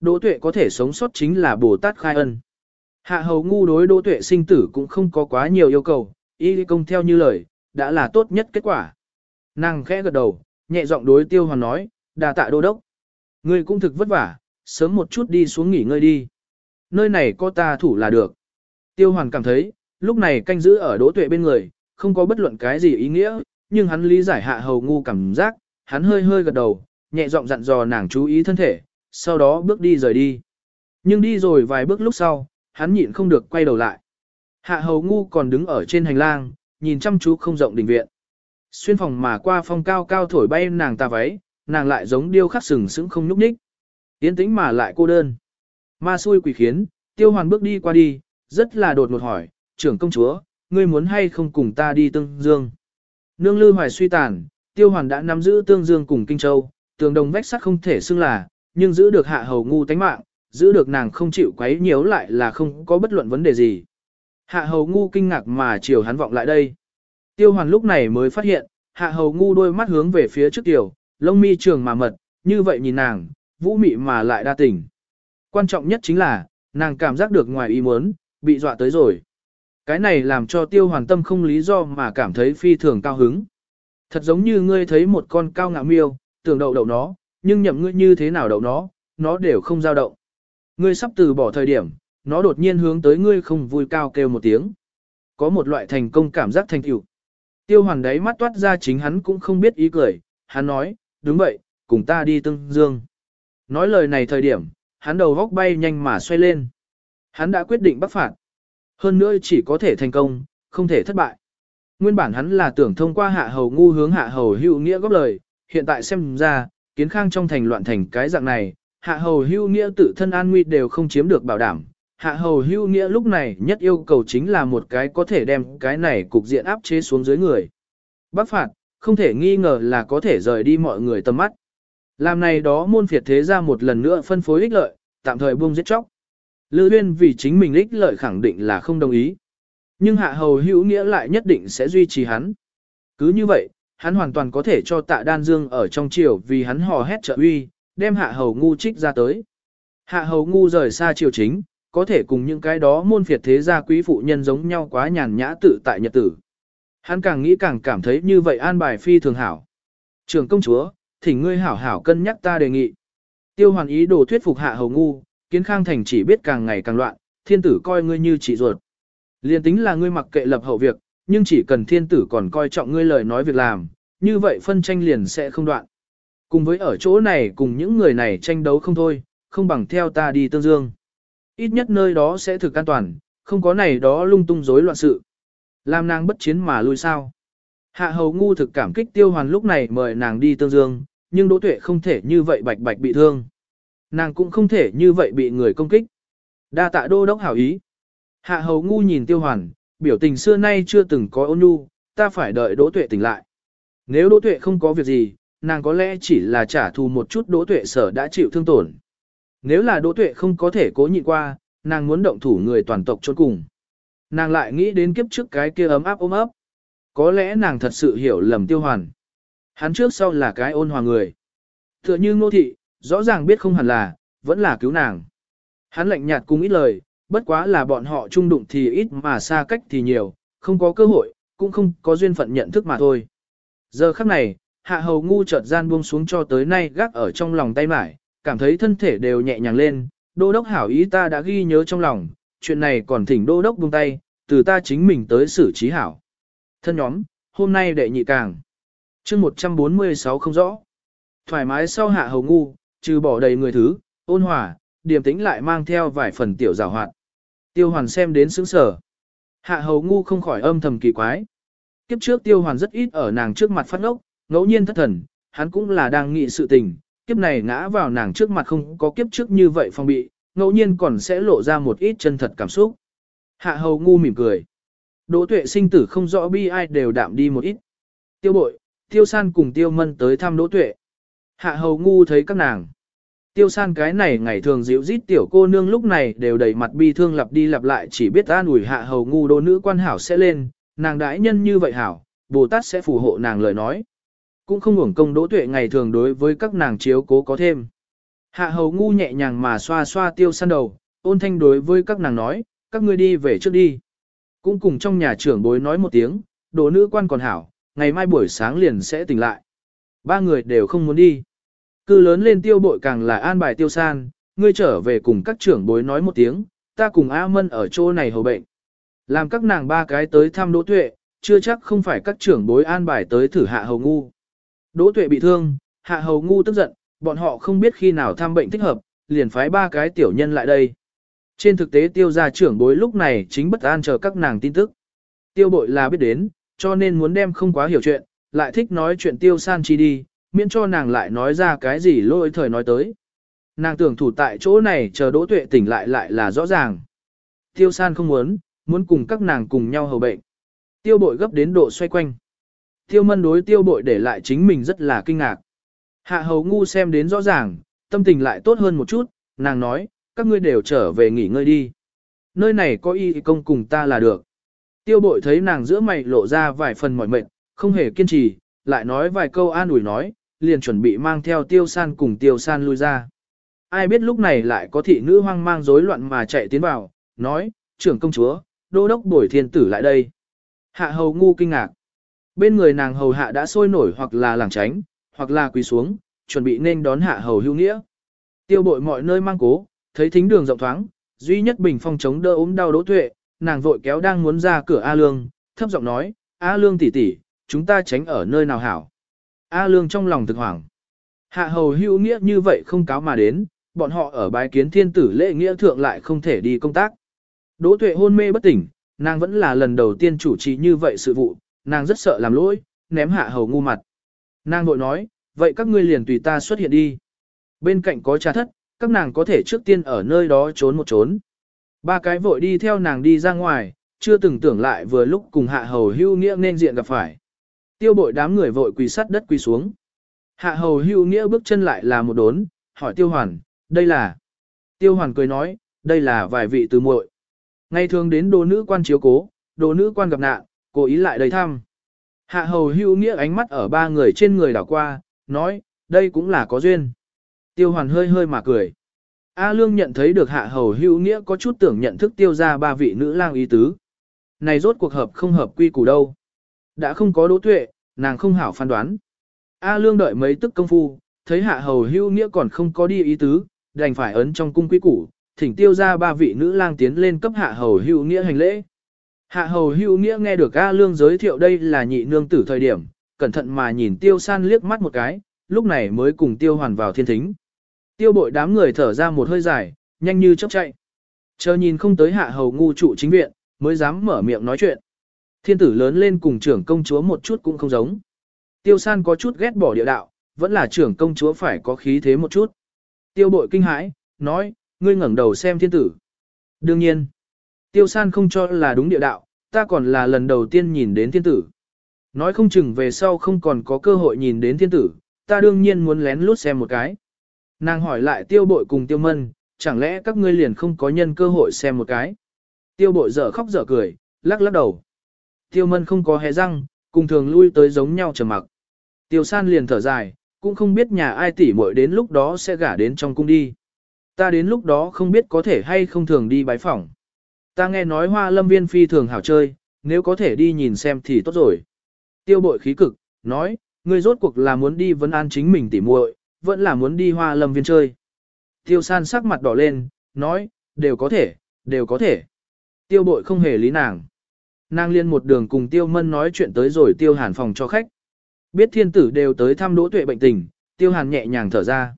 Đỗ tuệ có thể sống sót chính là Bồ Tát khai ân. Hạ hầu ngu đối đỗ tuệ sinh tử cũng không có quá nhiều yêu cầu, y công theo như lời, đã là tốt nhất kết quả. Nàng khẽ gật đầu, nhẹ giọng đối tiêu hoàn nói, đà tạ đô đốc. Ngươi cũng thực vất vả, sớm một chút đi xuống nghỉ ngơi đi. Nơi này có ta thủ là được. Tiêu hoàn cảm thấy, lúc này canh giữ ở đỗ tuệ bên người, không có bất luận cái gì ý nghĩa, nhưng hắn lý giải hạ hầu ngu cảm giác, hắn hơi hơi gật đầu, nhẹ giọng dặn dò nàng chú ý thân thể, sau đó bước đi rời đi. Nhưng đi rồi vài bước lúc sau, hắn nhịn không được quay đầu lại. Hạ hầu ngu còn đứng ở trên hành lang, nhìn chăm chú không rộng đình viện. Xuyên phòng mà qua phong cao cao thổi bay nàng ta váy, nàng lại giống điêu khắc sừng sững không nhúc nhích. Tiến tĩnh mà lại cô đơn. Ma xui quỷ khiến, tiêu hoàn bước đi qua đi, rất là đột ngột hỏi, trưởng công chúa, ngươi muốn hay không cùng ta đi tương dương. Nương lư hoài suy tàn, tiêu hoàn đã nắm giữ tương dương cùng kinh châu, tường đồng vách sắt không thể xưng là, nhưng giữ được hạ hầu ngu tánh mạng, giữ được nàng không chịu quấy nhiễu lại là không có bất luận vấn đề gì. Hạ hầu ngu kinh ngạc mà chiều hắn vọng lại đây. Tiêu hoàn lúc này mới phát hiện, hạ hầu ngu đôi mắt hướng về phía trước tiểu, lông mi trường mà mật, như vậy nhìn nàng, vũ mị mà lại đa tình. Quan trọng nhất chính là, nàng cảm giác được ngoài ý muốn, bị dọa tới rồi. Cái này làm cho tiêu hoàn tâm không lý do mà cảm thấy phi thường cao hứng. Thật giống như ngươi thấy một con cao ngạo miêu, tưởng đậu đậu nó, nhưng nhậm ngươi như thế nào đậu nó, nó đều không dao động. Ngươi sắp từ bỏ thời điểm, nó đột nhiên hướng tới ngươi không vui cao kêu một tiếng. Có một loại thành công cảm giác thành tựu. Tiêu hoàn Đáy mắt toát ra chính hắn cũng không biết ý cười, hắn nói, đúng vậy, cùng ta đi tương dương. Nói lời này thời điểm, hắn đầu góc bay nhanh mà xoay lên. Hắn đã quyết định bắt phạt. Hơn nữa chỉ có thể thành công, không thể thất bại. Nguyên bản hắn là tưởng thông qua hạ hầu ngu hướng hạ hầu hữu nghĩa góp lời, hiện tại xem ra, kiến khang trong thành loạn thành cái dạng này, hạ hầu hữu nghĩa tự thân an nguy đều không chiếm được bảo đảm. Hạ hầu hữu nghĩa lúc này nhất yêu cầu chính là một cái có thể đem cái này cục diện áp chế xuống dưới người. Bắc phạt, không thể nghi ngờ là có thể rời đi mọi người tầm mắt. Làm này đó môn phiệt thế ra một lần nữa phân phối ích lợi, tạm thời buông giết chóc. Lư Uyên vì chính mình ích lợi khẳng định là không đồng ý. Nhưng hạ hầu hữu nghĩa lại nhất định sẽ duy trì hắn. Cứ như vậy, hắn hoàn toàn có thể cho tạ đan dương ở trong triều vì hắn hò hét trợ uy, đem hạ hầu ngu trích ra tới. Hạ hầu ngu rời xa triều chính, có thể cùng những cái đó môn phiệt thế gia quý phụ nhân giống nhau quá nhàn nhã tự tại nhật tử. Hắn càng nghĩ càng cảm thấy như vậy an bài phi thường hảo. Trường công chúa, thỉnh ngươi hảo hảo cân nhắc ta đề nghị. Tiêu hoàn ý đồ thuyết phục hạ hầu ngu, kiến khang thành chỉ biết càng ngày càng loạn, thiên tử coi ngươi như chỉ ruột. Liên tính là ngươi mặc kệ lập hậu việc, nhưng chỉ cần thiên tử còn coi trọng ngươi lời nói việc làm, như vậy phân tranh liền sẽ không đoạn. Cùng với ở chỗ này cùng những người này tranh đấu không thôi, không bằng theo ta đi tương dương. Ít nhất nơi đó sẽ thực an toàn, không có này đó lung tung rối loạn sự. Làm nàng bất chiến mà lui sao. Hạ hầu ngu thực cảm kích tiêu hoàn lúc này mời nàng đi tương dương, nhưng đỗ tuệ không thể như vậy bạch bạch bị thương. Nàng cũng không thể như vậy bị người công kích. Đa tạ đô đốc hảo ý. Hạ hầu ngu nhìn tiêu hoàn, biểu tình xưa nay chưa từng có ôn nhu, ta phải đợi đỗ tuệ tỉnh lại. Nếu đỗ tuệ không có việc gì, nàng có lẽ chỉ là trả thù một chút đỗ tuệ sở đã chịu thương tổn. Nếu là đỗ tuệ không có thể cố nhịn qua, nàng muốn động thủ người toàn tộc chôn cùng. Nàng lại nghĩ đến kiếp trước cái kia ấm áp ôm ấp. Có lẽ nàng thật sự hiểu lầm tiêu hoàn. Hắn trước sau là cái ôn hòa người. Tựa như ngô thị, rõ ràng biết không hẳn là, vẫn là cứu nàng. Hắn lạnh nhạt cùng ít lời, bất quá là bọn họ chung đụng thì ít mà xa cách thì nhiều, không có cơ hội, cũng không có duyên phận nhận thức mà thôi. Giờ khắc này, hạ hầu ngu chợt gian buông xuống cho tới nay gác ở trong lòng tay mải, cảm thấy thân thể đều nhẹ nhàng lên, đô đốc hảo ý ta đã ghi nhớ trong lòng, chuyện này còn thỉnh đô đốc buông tay, từ ta chính mình tới xử trí hảo. Thân nhóm, hôm nay đệ nhị càng. chương 146 không rõ. Thoải mái sau hạ hầu ngu, trừ bỏ đầy người thứ, ôn hòa, điềm tĩnh lại mang theo vài phần tiểu giảo hoạt. Tiêu hoàn xem đến sững sở. Hạ hầu ngu không khỏi âm thầm kỳ quái. Kiếp trước tiêu hoàn rất ít ở nàng trước mặt phát ngốc, ngẫu nhiên thất thần, hắn cũng là đang nghị sự tình, kiếp này ngã vào nàng trước mặt không có kiếp trước như vậy phong bị, ngẫu nhiên còn sẽ lộ ra một ít chân thật cảm xúc. Hạ hầu ngu mỉm cười. Đỗ tuệ sinh tử không rõ bi ai đều đạm đi một ít. Tiêu bội, tiêu san cùng tiêu mân tới thăm đỗ tuệ. Hạ hầu ngu thấy các nàng. Tiêu san cái này ngày thường dịu rít tiểu cô nương lúc này đều đầy mặt bi thương lặp đi lặp lại chỉ biết an ủi hạ hầu ngu đô nữ quan hảo sẽ lên, nàng đãi nhân như vậy hảo, Bồ Tát sẽ phù hộ nàng lời nói. Cũng không hưởng công đỗ tuệ ngày thường đối với các nàng chiếu cố có thêm. Hạ hầu ngu nhẹ nhàng mà xoa xoa tiêu san đầu, ôn thanh đối với các nàng nói, các ngươi đi về trước đi. Cũng cùng trong nhà trưởng bối nói một tiếng, đỗ nữ quan còn hảo, ngày mai buổi sáng liền sẽ tỉnh lại. Ba người đều không muốn đi. Cứ lớn lên tiêu bội càng là an bài tiêu san, ngươi trở về cùng các trưởng bối nói một tiếng, ta cùng A Mân ở chỗ này hầu bệnh. Làm các nàng ba cái tới thăm Đỗ Tuệ, chưa chắc không phải các trưởng bối an bài tới thử hạ hầu ngu. Đỗ Tuệ bị thương, hạ hầu ngu tức giận, bọn họ không biết khi nào thăm bệnh thích hợp, liền phái ba cái tiểu nhân lại đây. Trên thực tế tiêu gia trưởng bối lúc này chính bất an chờ các nàng tin tức. Tiêu bội là biết đến, cho nên muốn đem không quá hiểu chuyện, lại thích nói chuyện tiêu san chi đi, miễn cho nàng lại nói ra cái gì lôi thời nói tới. Nàng tưởng thủ tại chỗ này chờ đỗ tuệ tỉnh lại lại là rõ ràng. Tiêu san không muốn, muốn cùng các nàng cùng nhau hầu bệnh. Tiêu bội gấp đến độ xoay quanh. Tiêu mân đối tiêu bội để lại chính mình rất là kinh ngạc. Hạ hầu ngu xem đến rõ ràng, tâm tình lại tốt hơn một chút, nàng nói, các ngươi đều trở về nghỉ ngơi đi. Nơi này có y công cùng ta là được. Tiêu bội thấy nàng giữa mày lộ ra vài phần mỏi mệt, không hề kiên trì, lại nói vài câu an ủi nói, liền chuẩn bị mang theo tiêu san cùng tiêu san lui ra. Ai biết lúc này lại có thị nữ hoang mang rối loạn mà chạy tiến vào, nói, trưởng công chúa, đô đốc bổi thiên tử lại đây. Hạ hầu ngu kinh ngạc. Bên người nàng hầu hạ đã sôi nổi hoặc là làng tránh, hoặc là quỳ xuống, chuẩn bị nên đón hạ hầu hưu nghĩa. Tiêu bội mọi nơi mang cố, thấy thính đường rộng thoáng, duy nhất bình phong chống đỡ ốm đau đỗ tuệ, nàng vội kéo đang muốn ra cửa A Lương, thấp giọng nói, A Lương tỷ tỷ, chúng ta tránh ở nơi nào hảo. A Lương trong lòng thực hoảng. Hạ hầu hữu nghĩa như vậy không cáo mà đến, bọn họ ở bái kiến thiên tử lễ nghĩa thượng lại không thể đi công tác. Đỗ tuệ hôn mê bất tỉnh, nàng vẫn là lần đầu tiên chủ trì như vậy sự vụ, nàng rất sợ làm lỗi, ném hạ hầu ngu mặt. Nàng vội nói, vậy các ngươi liền tùy ta xuất hiện đi. Bên cạnh có trà thất, các nàng có thể trước tiên ở nơi đó trốn một trốn. Ba cái vội đi theo nàng đi ra ngoài, chưa từng tưởng lại vừa lúc cùng hạ hầu hưu nghĩa nên diện gặp phải. Tiêu bội đám người vội quỳ sắt đất quỳ xuống. Hạ hầu hưu nghĩa bước chân lại là một đốn, hỏi tiêu hoàn, đây là. Tiêu hoàn cười nói, đây là vài vị từ muội. Ngày thường đến đồ nữ quan chiếu cố, đồ nữ quan gặp nạn, cố ý lại đầy thăm. Hạ hầu hưu nghĩa ánh mắt ở ba người trên người đảo qua, nói, đây cũng là có duyên. Tiêu hoàn hơi hơi mà cười. A Lương nhận thấy được hạ hầu hữu nghĩa có chút tưởng nhận thức tiêu ra ba vị nữ lang ý tứ. Này rốt cuộc hợp không hợp quy củ đâu. Đã không có đỗ tuệ, nàng không hảo phán đoán. A Lương đợi mấy tức công phu, thấy hạ hầu hưu nghĩa còn không có đi ý tứ, đành phải ấn trong cung quý củ, thỉnh tiêu ra ba vị nữ lang tiến lên cấp hạ hầu hưu nghĩa hành lễ. Hạ hầu hưu nghĩa nghe được A Lương giới thiệu đây là nhị nương tử thời điểm, cẩn thận mà nhìn tiêu san liếc mắt một cái, lúc này mới cùng tiêu hoàn vào thiên thính. Tiêu bội đám người thở ra một hơi dài, nhanh như chớp chạy. Chờ nhìn không tới hạ hầu ngu trụ chính viện, mới dám mở miệng nói chuyện. Thiên tử lớn lên cùng trưởng công chúa một chút cũng không giống. Tiêu san có chút ghét bỏ địa đạo, vẫn là trưởng công chúa phải có khí thế một chút. Tiêu bội kinh hãi, nói, ngươi ngẩng đầu xem thiên tử. Đương nhiên, tiêu san không cho là đúng địa đạo, ta còn là lần đầu tiên nhìn đến thiên tử. Nói không chừng về sau không còn có cơ hội nhìn đến thiên tử, ta đương nhiên muốn lén lút xem một cái. Nàng hỏi lại tiêu bội cùng tiêu mân, chẳng lẽ các ngươi liền không có nhân cơ hội xem một cái. Tiêu bội dở khóc dở cười, lắc lắc đầu. Tiêu mân không có hé răng, cùng thường lui tới giống nhau trầm mặc. Tiêu san liền thở dài, cũng không biết nhà ai tỉ muội đến lúc đó sẽ gả đến trong cung đi. Ta đến lúc đó không biết có thể hay không thường đi bái phỏng. Ta nghe nói hoa lâm viên phi thường hảo chơi, nếu có thể đi nhìn xem thì tốt rồi. Tiêu bội khí cực, nói, ngươi rốt cuộc là muốn đi vấn an chính mình tỉ muội, vẫn là muốn đi hoa lâm viên chơi. Tiêu san sắc mặt đỏ lên, nói, đều có thể, đều có thể. Tiêu bội không hề lý nàng. Nàng liên một đường cùng tiêu mân nói chuyện tới rồi tiêu hàn phòng cho khách. Biết thiên tử đều tới thăm đỗ tuệ bệnh tình, tiêu hàn nhẹ nhàng thở ra.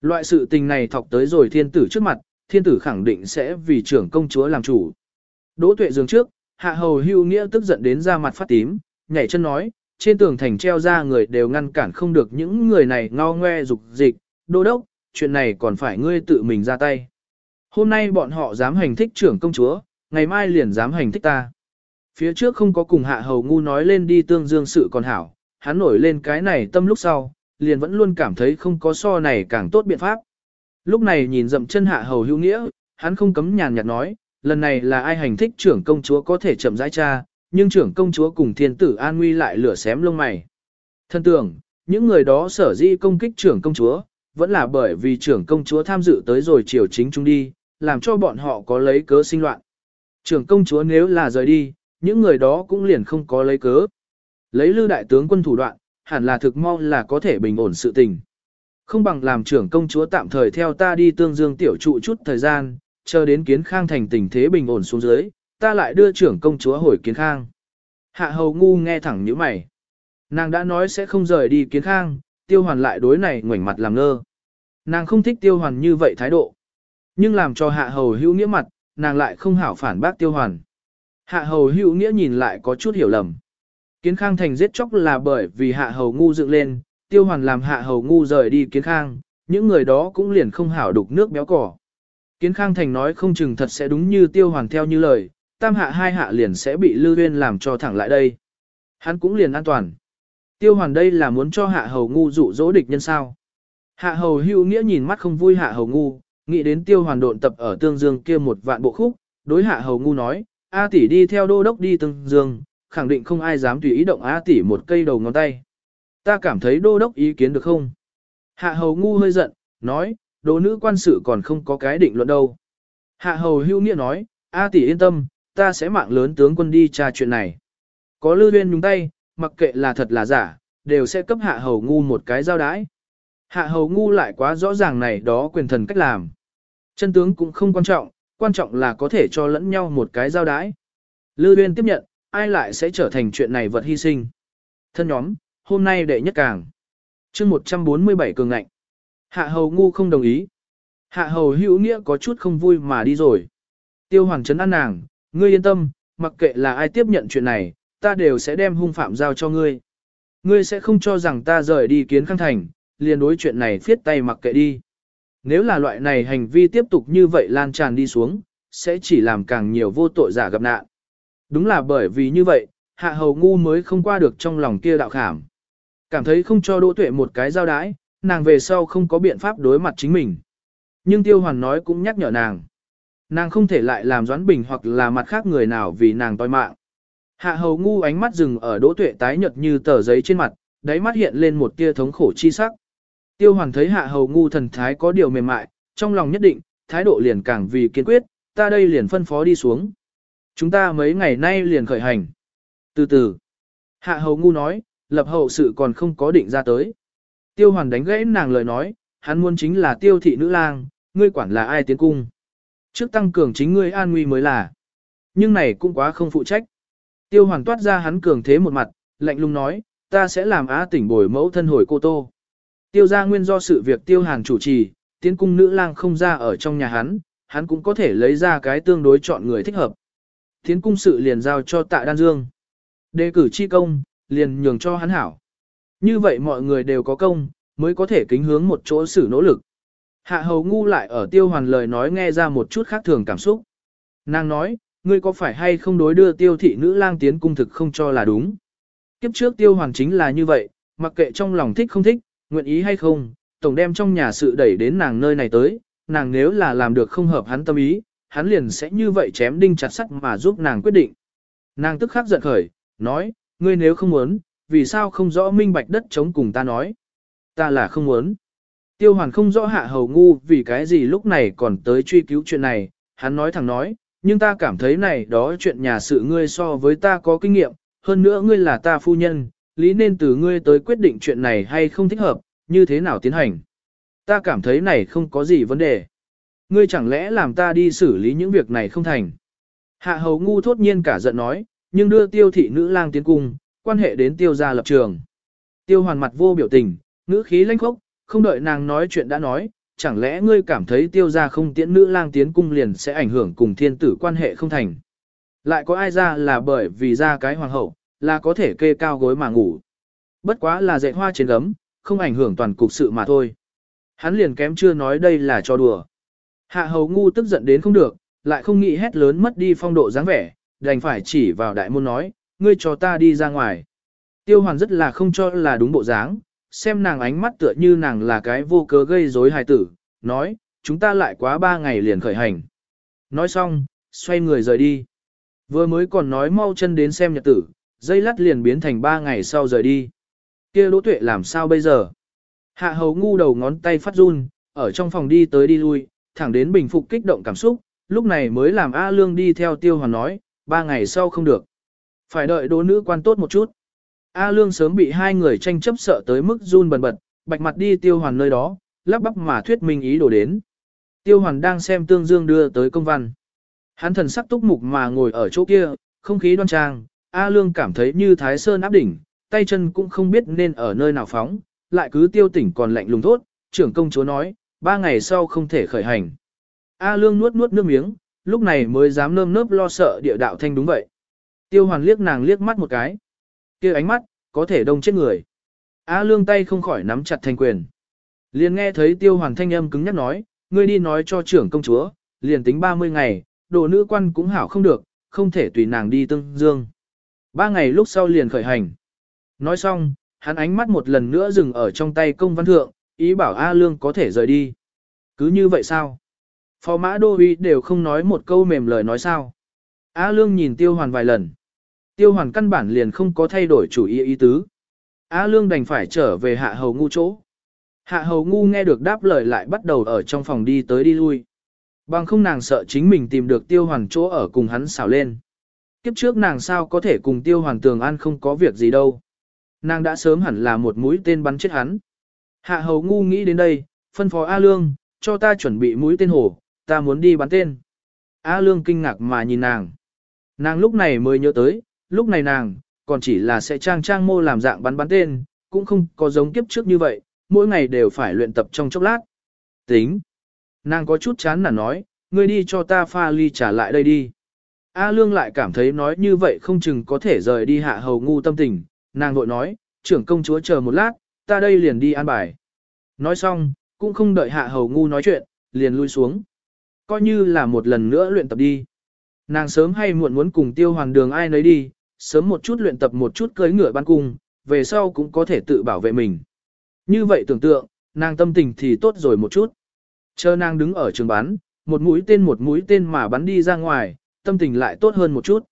Loại sự tình này thọc tới rồi thiên tử trước mặt, thiên tử khẳng định sẽ vì trưởng công chúa làm chủ. Đỗ tuệ dường trước, hạ hầu hưu nghĩa tức giận đến ra mặt phát tím, nhảy chân nói, trên tường thành treo ra người đều ngăn cản không được những người này ngao ngoe dục dịch, đô đốc, chuyện này còn phải ngươi tự mình ra tay. Hôm nay bọn họ dám hành thích trưởng công chúa, ngày mai liền dám hành thích ta. Phía trước không có cùng hạ hầu ngu nói lên đi tương dương sự còn hảo, hắn nổi lên cái này tâm lúc sau, liền vẫn luôn cảm thấy không có so này càng tốt biện pháp. Lúc này nhìn dậm chân hạ hầu hữu nghĩa, hắn không cấm nhàn nhạt nói, lần này là ai hành thích trưởng công chúa có thể chậm rãi cha, nhưng trưởng công chúa cùng thiên tử an nguy lại lửa xém lông mày. Thân tưởng, những người đó sở dĩ công kích trưởng công chúa, vẫn là bởi vì trưởng công chúa tham dự tới rồi triều chính chúng đi, làm cho bọn họ có lấy cớ sinh loạn. Trưởng công chúa nếu là rời đi, những người đó cũng liền không có lấy cớ. Lấy lưu đại tướng quân thủ đoạn, hẳn là thực mau là có thể bình ổn sự tình. Không bằng làm trưởng công chúa tạm thời theo ta đi tương dương tiểu trụ chút thời gian, chờ đến kiến khang thành tình thế bình ổn xuống dưới, ta lại đưa trưởng công chúa hồi kiến khang. Hạ hầu ngu nghe thẳng như mày. Nàng đã nói sẽ không rời đi kiến khang, tiêu hoàn lại đối này ngoảnh mặt làm ngơ. Nàng không thích tiêu hoàn như vậy thái độ. Nhưng làm cho hạ hầu hữu nghĩa mặt, nàng lại không hảo phản bác tiêu hoàn. Hạ hầu hữu nghĩa nhìn lại có chút hiểu lầm. Kiến khang thành giết chóc là bởi vì hạ hầu ngu dựng lên, tiêu hoàn làm hạ hầu ngu rời đi kiến khang, những người đó cũng liền không hảo đục nước béo cỏ. Kiến khang thành nói không chừng thật sẽ đúng như tiêu hoàn theo như lời, tam hạ hai hạ liền sẽ bị Lưu Huyên làm cho thẳng lại đây. Hắn cũng liền an toàn. Tiêu hoàn đây là muốn cho hạ hầu ngu dụ dỗ địch nhân sao. Hạ hầu hữu nghĩa nhìn mắt không vui hạ hầu ngu, nghĩ đến tiêu hoàn độn tập ở tương dương kia một vạn bộ khúc, đối hạ hầu ngu nói, A tỷ đi theo đô đốc đi từng dương, khẳng định không ai dám tùy ý động A tỷ một cây đầu ngón tay. Ta cảm thấy đô đốc ý kiến được không? Hạ hầu ngu hơi giận, nói, đô nữ quan sự còn không có cái định luận đâu. Hạ hầu hưu nghĩa nói, A tỷ yên tâm, ta sẽ mạng lớn tướng quân đi tra chuyện này. Có lưu viên nhúng tay, mặc kệ là thật là giả, đều sẽ cấp hạ hầu ngu một cái giao đái. Hạ hầu ngu lại quá rõ ràng này đó quyền thần cách làm. Chân tướng cũng không quan trọng, quan trọng là có thể cho lẫn nhau một cái giao đái. Lư Uyên tiếp nhận, ai lại sẽ trở thành chuyện này vật hy sinh. Thân nhóm, hôm nay đệ nhất càng. chương 147 cường ngạnh. Hạ hầu ngu không đồng ý. Hạ hầu hữu nghĩa có chút không vui mà đi rồi. Tiêu hoàng trấn an nàng, ngươi yên tâm, mặc kệ là ai tiếp nhận chuyện này, ta đều sẽ đem hung phạm giao cho ngươi. Ngươi sẽ không cho rằng ta rời đi kiến khang thành, liền đối chuyện này phiết tay mặc kệ đi. Nếu là loại này hành vi tiếp tục như vậy lan tràn đi xuống, sẽ chỉ làm càng nhiều vô tội giả gặp nạn. Đúng là bởi vì như vậy, hạ hầu ngu mới không qua được trong lòng kia đạo khảm. Cảm thấy không cho đỗ tuệ một cái giao đái, nàng về sau không có biện pháp đối mặt chính mình. Nhưng tiêu hoàn nói cũng nhắc nhở nàng. Nàng không thể lại làm doãn bình hoặc là mặt khác người nào vì nàng toi mạng. Hạ hầu ngu ánh mắt dừng ở đỗ tuệ tái nhợt như tờ giấy trên mặt, đáy mắt hiện lên một tia thống khổ chi sắc. Tiêu hoàn thấy hạ hầu ngu thần thái có điều mềm mại, trong lòng nhất định, thái độ liền càng vì kiên quyết, ta đây liền phân phó đi xuống. Chúng ta mấy ngày nay liền khởi hành. Từ từ, hạ hầu ngu nói, lập hậu sự còn không có định ra tới. Tiêu hoàn đánh gãy nàng lời nói, hắn muốn chính là tiêu thị nữ lang, ngươi quản là ai tiến cung. Trước tăng cường chính ngươi an nguy mới là. Nhưng này cũng quá không phụ trách. Tiêu hoàn toát ra hắn cường thế một mặt, lạnh lùng nói, ta sẽ làm á tỉnh bồi mẫu thân hồi cô tô. Tiêu gia nguyên do sự việc tiêu hàn chủ trì, tiến cung nữ lang không ra ở trong nhà hắn, hắn cũng có thể lấy ra cái tương đối chọn người thích hợp. Tiến cung sự liền giao cho tạ đan dương. Đề cử chi công, liền nhường cho hắn hảo. Như vậy mọi người đều có công, mới có thể kính hướng một chỗ xử nỗ lực. Hạ hầu ngu lại ở tiêu hoàn lời nói nghe ra một chút khác thường cảm xúc. Nàng nói, ngươi có phải hay không đối đưa tiêu thị nữ lang tiến cung thực không cho là đúng. Kiếp trước tiêu hoàn chính là như vậy, mặc kệ trong lòng thích không thích, nguyện ý hay không, tổng đem trong nhà sự đẩy đến nàng nơi này tới, nàng nếu là làm được không hợp hắn tâm ý, hắn liền sẽ như vậy chém đinh chặt sắt mà giúp nàng quyết định. Nàng tức khắc giận khởi, nói, ngươi nếu không muốn, vì sao không rõ minh bạch đất chống cùng ta nói. Ta là không muốn. Tiêu hoàn không rõ hạ hầu ngu vì cái gì lúc này còn tới truy cứu chuyện này, hắn nói thẳng nói, nhưng ta cảm thấy này đó chuyện nhà sự ngươi so với ta có kinh nghiệm, hơn nữa ngươi là ta phu nhân, lý nên từ ngươi tới quyết định chuyện này hay không thích hợp, như thế nào tiến hành. Ta cảm thấy này không có gì vấn đề. Ngươi chẳng lẽ làm ta đi xử lý những việc này không thành. Hạ hầu ngu thốt nhiên cả giận nói, nhưng đưa tiêu thị nữ lang tiến cung, quan hệ đến tiêu gia lập trường. Tiêu hoàn mặt vô biểu tình, ngữ khí lãnh khốc, không đợi nàng nói chuyện đã nói, chẳng lẽ ngươi cảm thấy tiêu gia không tiễn nữ lang tiến cung liền sẽ ảnh hưởng cùng thiên tử quan hệ không thành. Lại có ai ra là bởi vì ra cái hoàng hậu, là có thể kê cao gối mà ngủ. Bất quá là dạy hoa trên gấm, không ảnh hưởng toàn cục sự mà thôi. Hắn liền kém chưa nói đây là cho đùa. Hạ hầu ngu tức giận đến không được, lại không nghĩ hét lớn mất đi phong độ dáng vẻ, đành phải chỉ vào đại môn nói, ngươi cho ta đi ra ngoài. Tiêu hoàn rất là không cho là đúng bộ dáng, xem nàng ánh mắt tựa như nàng là cái vô cớ gây rối hài tử, nói, chúng ta lại quá ba ngày liền khởi hành. Nói xong, xoay người rời đi. Vừa mới còn nói mau chân đến xem nhật tử, dây lắt liền biến thành ba ngày sau rời đi. kia đỗ tuệ làm sao bây giờ? Hạ hầu ngu đầu ngón tay phát run, ở trong phòng đi tới đi lui, thẳng đến bình phục kích động cảm xúc, lúc này mới làm A Lương đi theo tiêu hoàn nói, ba ngày sau không được. Phải đợi đỗ nữ quan tốt một chút. A Lương sớm bị hai người tranh chấp sợ tới mức run bần bật, bạch mặt đi tiêu hoàn nơi đó, lắp bắp mà thuyết minh ý đồ đến. Tiêu hoàn đang xem tương dương đưa tới công văn. Hắn thần sắc túc mục mà ngồi ở chỗ kia, không khí đoan trang, A Lương cảm thấy như thái sơn áp đỉnh, tay chân cũng không biết nên ở nơi nào phóng, lại cứ tiêu tỉnh còn lạnh lùng thốt, trưởng công chúa nói, ba ngày sau không thể khởi hành. A Lương nuốt nuốt nước miếng, lúc này mới dám nơm nớp lo sợ địa đạo thanh đúng vậy. Tiêu hoàn liếc nàng liếc mắt một cái. kia ánh mắt, có thể đông chết người. A Lương tay không khỏi nắm chặt thanh quyền. Liền nghe thấy tiêu hoàn thanh âm cứng nhắc nói, ngươi đi nói cho trưởng công chúa, liền tính 30 ngày, đồ nữ quan cũng hảo không được, không thể tùy nàng đi tương dương. Ba ngày lúc sau liền khởi hành. Nói xong, hắn ánh mắt một lần nữa dừng ở trong tay công văn thượng, ý bảo A Lương có thể rời đi. Cứ như vậy sao? Phó mã đô uy đều không nói một câu mềm lời nói sao. A Lương nhìn tiêu hoàn vài lần. Tiêu hoàn căn bản liền không có thay đổi chủ ý ý tứ. A Lương đành phải trở về hạ hầu ngu chỗ. Hạ hầu ngu nghe được đáp lời lại bắt đầu ở trong phòng đi tới đi lui. Bằng không nàng sợ chính mình tìm được tiêu hoàn chỗ ở cùng hắn xảo lên. Kiếp trước nàng sao có thể cùng tiêu hoàn tường an không có việc gì đâu. Nàng đã sớm hẳn là một mũi tên bắn chết hắn. Hạ hầu ngu nghĩ đến đây, phân phó A Lương, cho ta chuẩn bị mũi tên hổ, ta muốn đi bắn tên. A Lương kinh ngạc mà nhìn nàng. Nàng lúc này mới nhớ tới, lúc này nàng, còn chỉ là sẽ trang trang mô làm dạng bắn bắn tên, cũng không có giống kiếp trước như vậy, mỗi ngày đều phải luyện tập trong chốc lát. Tính. Nàng có chút chán nản nói, ngươi đi cho ta pha ly trả lại đây đi. A Lương lại cảm thấy nói như vậy không chừng có thể rời đi hạ hầu ngu tâm tình, nàng vội nói, trưởng công chúa chờ một lát, ta đây liền đi an bài. Nói xong, cũng không đợi hạ hầu ngu nói chuyện, liền lui xuống. Coi như là một lần nữa luyện tập đi. Nàng sớm hay muộn muốn cùng tiêu Hoàn đường ai nấy đi, sớm một chút luyện tập một chút cưới ngựa ban cung, về sau cũng có thể tự bảo vệ mình. Như vậy tưởng tượng, nàng tâm tình thì tốt rồi một chút. Chờ nàng đứng ở trường bắn, một mũi tên một mũi tên mà bắn đi ra ngoài, tâm tình lại tốt hơn một chút.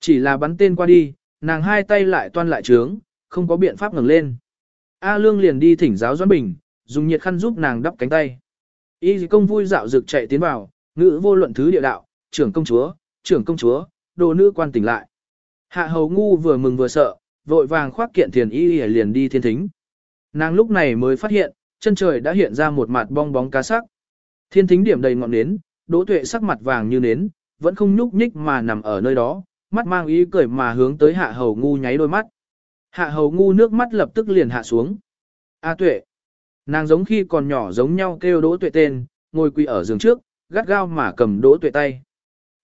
Chỉ là bắn tên qua đi, nàng hai tay lại toan lại trướng, không có biện pháp ngẩng lên. A Lương liền đi thỉnh giáo Doãn Bình, dùng nhiệt khăn giúp nàng đắp cánh tay. Y công vui dạo dực chạy tiến vào, ngữ vô luận thứ địa đạo, trưởng công chúa, trưởng công chúa, đồ nữ quan tỉnh lại. Hạ hầu ngu vừa mừng vừa sợ, vội vàng khoác kiện tiền y liền đi thiên thính. Nàng lúc này mới phát hiện, chân trời đã hiện ra một mặt bong bóng cá sắc. Thiên thính điểm đầy ngọn nến, đỗ tuệ sắc mặt vàng như nến, vẫn không nhúc nhích mà nằm ở nơi đó, mắt mang ý cười mà hướng tới hạ hầu ngu nháy đôi mắt. Hạ hầu ngu nước mắt lập tức liền hạ xuống. A tuệ. Nàng giống khi còn nhỏ giống nhau kêu đỗ tuệ tên, ngồi quỳ ở giường trước, gắt gao mà cầm đỗ tuệ tay.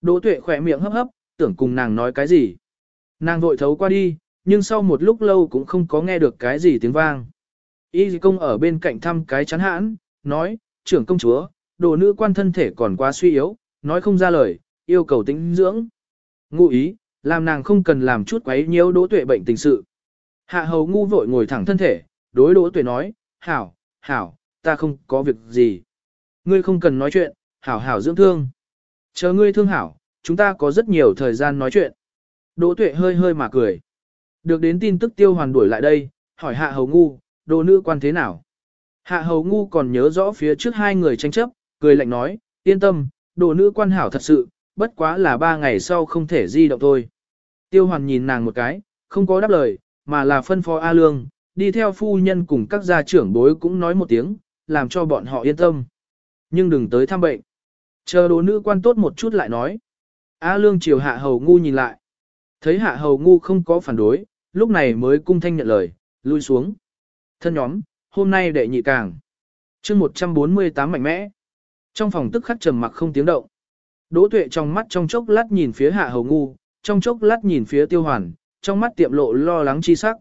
Đỗ tuệ khỏe miệng hấp hấp, tưởng cùng nàng nói cái gì. Nàng vội thấu qua đi, nhưng sau một lúc lâu cũng không có nghe được cái gì tiếng vang. Y công ở bên cạnh thăm cái chán hãn, nói, trưởng công chúa, đồ nữ quan thân thể còn quá suy yếu, nói không ra lời, yêu cầu tĩnh dưỡng. Ngụ ý, làm nàng không cần làm chút quấy nhiễu đỗ tuệ bệnh tình sự. Hạ hầu ngu vội ngồi thẳng thân thể, đối đỗ tuệ nói, hảo, hảo, ta không có việc gì. Ngươi không cần nói chuyện, hảo hảo dưỡng thương. Chờ ngươi thương hảo, chúng ta có rất nhiều thời gian nói chuyện. Đỗ tuệ hơi hơi mà cười. Được đến tin tức tiêu hoàn đuổi lại đây, hỏi hạ hầu ngu, đồ nữ quan thế nào? Hạ hầu ngu còn nhớ rõ phía trước hai người tranh chấp, cười lạnh nói, yên tâm, đồ nữ quan hảo thật sự, bất quá là ba ngày sau không thể di động thôi. Tiêu hoàn nhìn nàng một cái, không có đáp lời, mà là phân phó A Lương, đi theo phu nhân cùng các gia trưởng bối cũng nói một tiếng, làm cho bọn họ yên tâm. Nhưng đừng tới thăm bệnh. Chờ đồ nữ quan tốt một chút lại nói. A Lương chiều hạ hầu ngu nhìn lại. Thấy hạ hầu ngu không có phản đối, lúc này mới cung thanh nhận lời, lui xuống. Thân nhóm, hôm nay đệ nhị càng. chương 148 mạnh mẽ. Trong phòng tức khắc trầm mặc không tiếng động. Đỗ tuệ trong mắt trong chốc lát nhìn phía hạ hầu ngu, trong chốc lát nhìn phía tiêu hoàn, trong mắt tiệm lộ lo lắng chi sắc.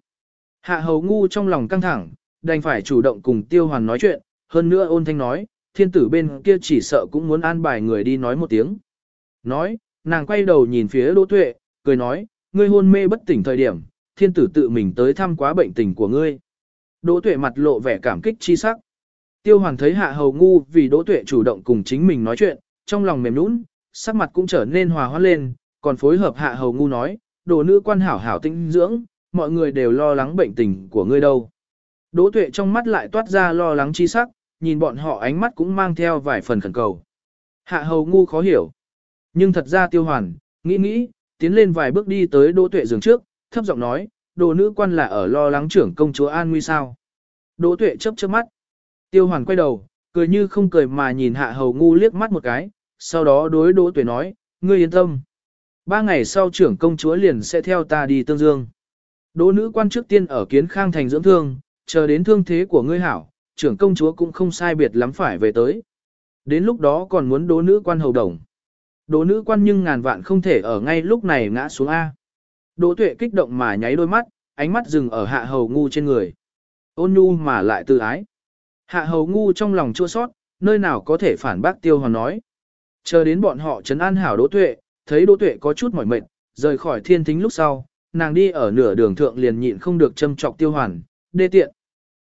Hạ hầu ngu trong lòng căng thẳng, đành phải chủ động cùng tiêu hoàn nói chuyện, hơn nữa ôn thanh nói, thiên tử bên kia chỉ sợ cũng muốn an bài người đi nói một tiếng. Nói, nàng quay đầu nhìn phía đỗ tuệ, cười nói, ngươi hôn mê bất tỉnh thời điểm, thiên tử tự mình tới thăm quá bệnh tình của ngươi. Đỗ tuệ mặt lộ vẻ cảm kích chi sắc. Tiêu hoàn thấy hạ hầu ngu vì đỗ tuệ chủ động cùng chính mình nói chuyện, trong lòng mềm nũng, sắc mặt cũng trở nên hòa hoãn lên, còn phối hợp hạ hầu ngu nói, đồ nữ quan hảo hảo tinh dưỡng, mọi người đều lo lắng bệnh tình của ngươi đâu. Đỗ tuệ trong mắt lại toát ra lo lắng chi sắc, nhìn bọn họ ánh mắt cũng mang theo vài phần khẩn cầu. Hạ hầu ngu khó hiểu. Nhưng thật ra tiêu hoàn, nghĩ nghĩ, tiến lên vài bước đi tới đỗ tuệ giường trước, thấp giọng nói, đồ nữ quan là ở lo lắng trưởng công chúa an nguy sao. Đỗ tuệ chớp chớp mắt. Tiêu hoàn quay đầu, cười như không cười mà nhìn hạ hầu ngu liếc mắt một cái, sau đó đối đỗ tuệ nói, ngươi yên tâm. Ba ngày sau trưởng công chúa liền sẽ theo ta đi tương dương. Đỗ nữ quan trước tiên ở kiến khang thành dưỡng thương, chờ đến thương thế của ngươi hảo, trưởng công chúa cũng không sai biệt lắm phải về tới. Đến lúc đó còn muốn đỗ nữ quan hầu đồng. Đỗ nữ quan nhưng ngàn vạn không thể ở ngay lúc này ngã xuống A. Đỗ tuệ kích động mà nháy đôi mắt, ánh mắt dừng ở hạ hầu ngu trên người. Ôn nhu mà lại tự ái. Hạ hầu ngu trong lòng chua sót, nơi nào có thể phản bác tiêu hoàn nói. Chờ đến bọn họ trấn an hảo đỗ tuệ, thấy đỗ tuệ có chút mỏi mệt, rời khỏi thiên thính lúc sau, nàng đi ở nửa đường thượng liền nhịn không được châm chọc tiêu hoàn, đê tiện.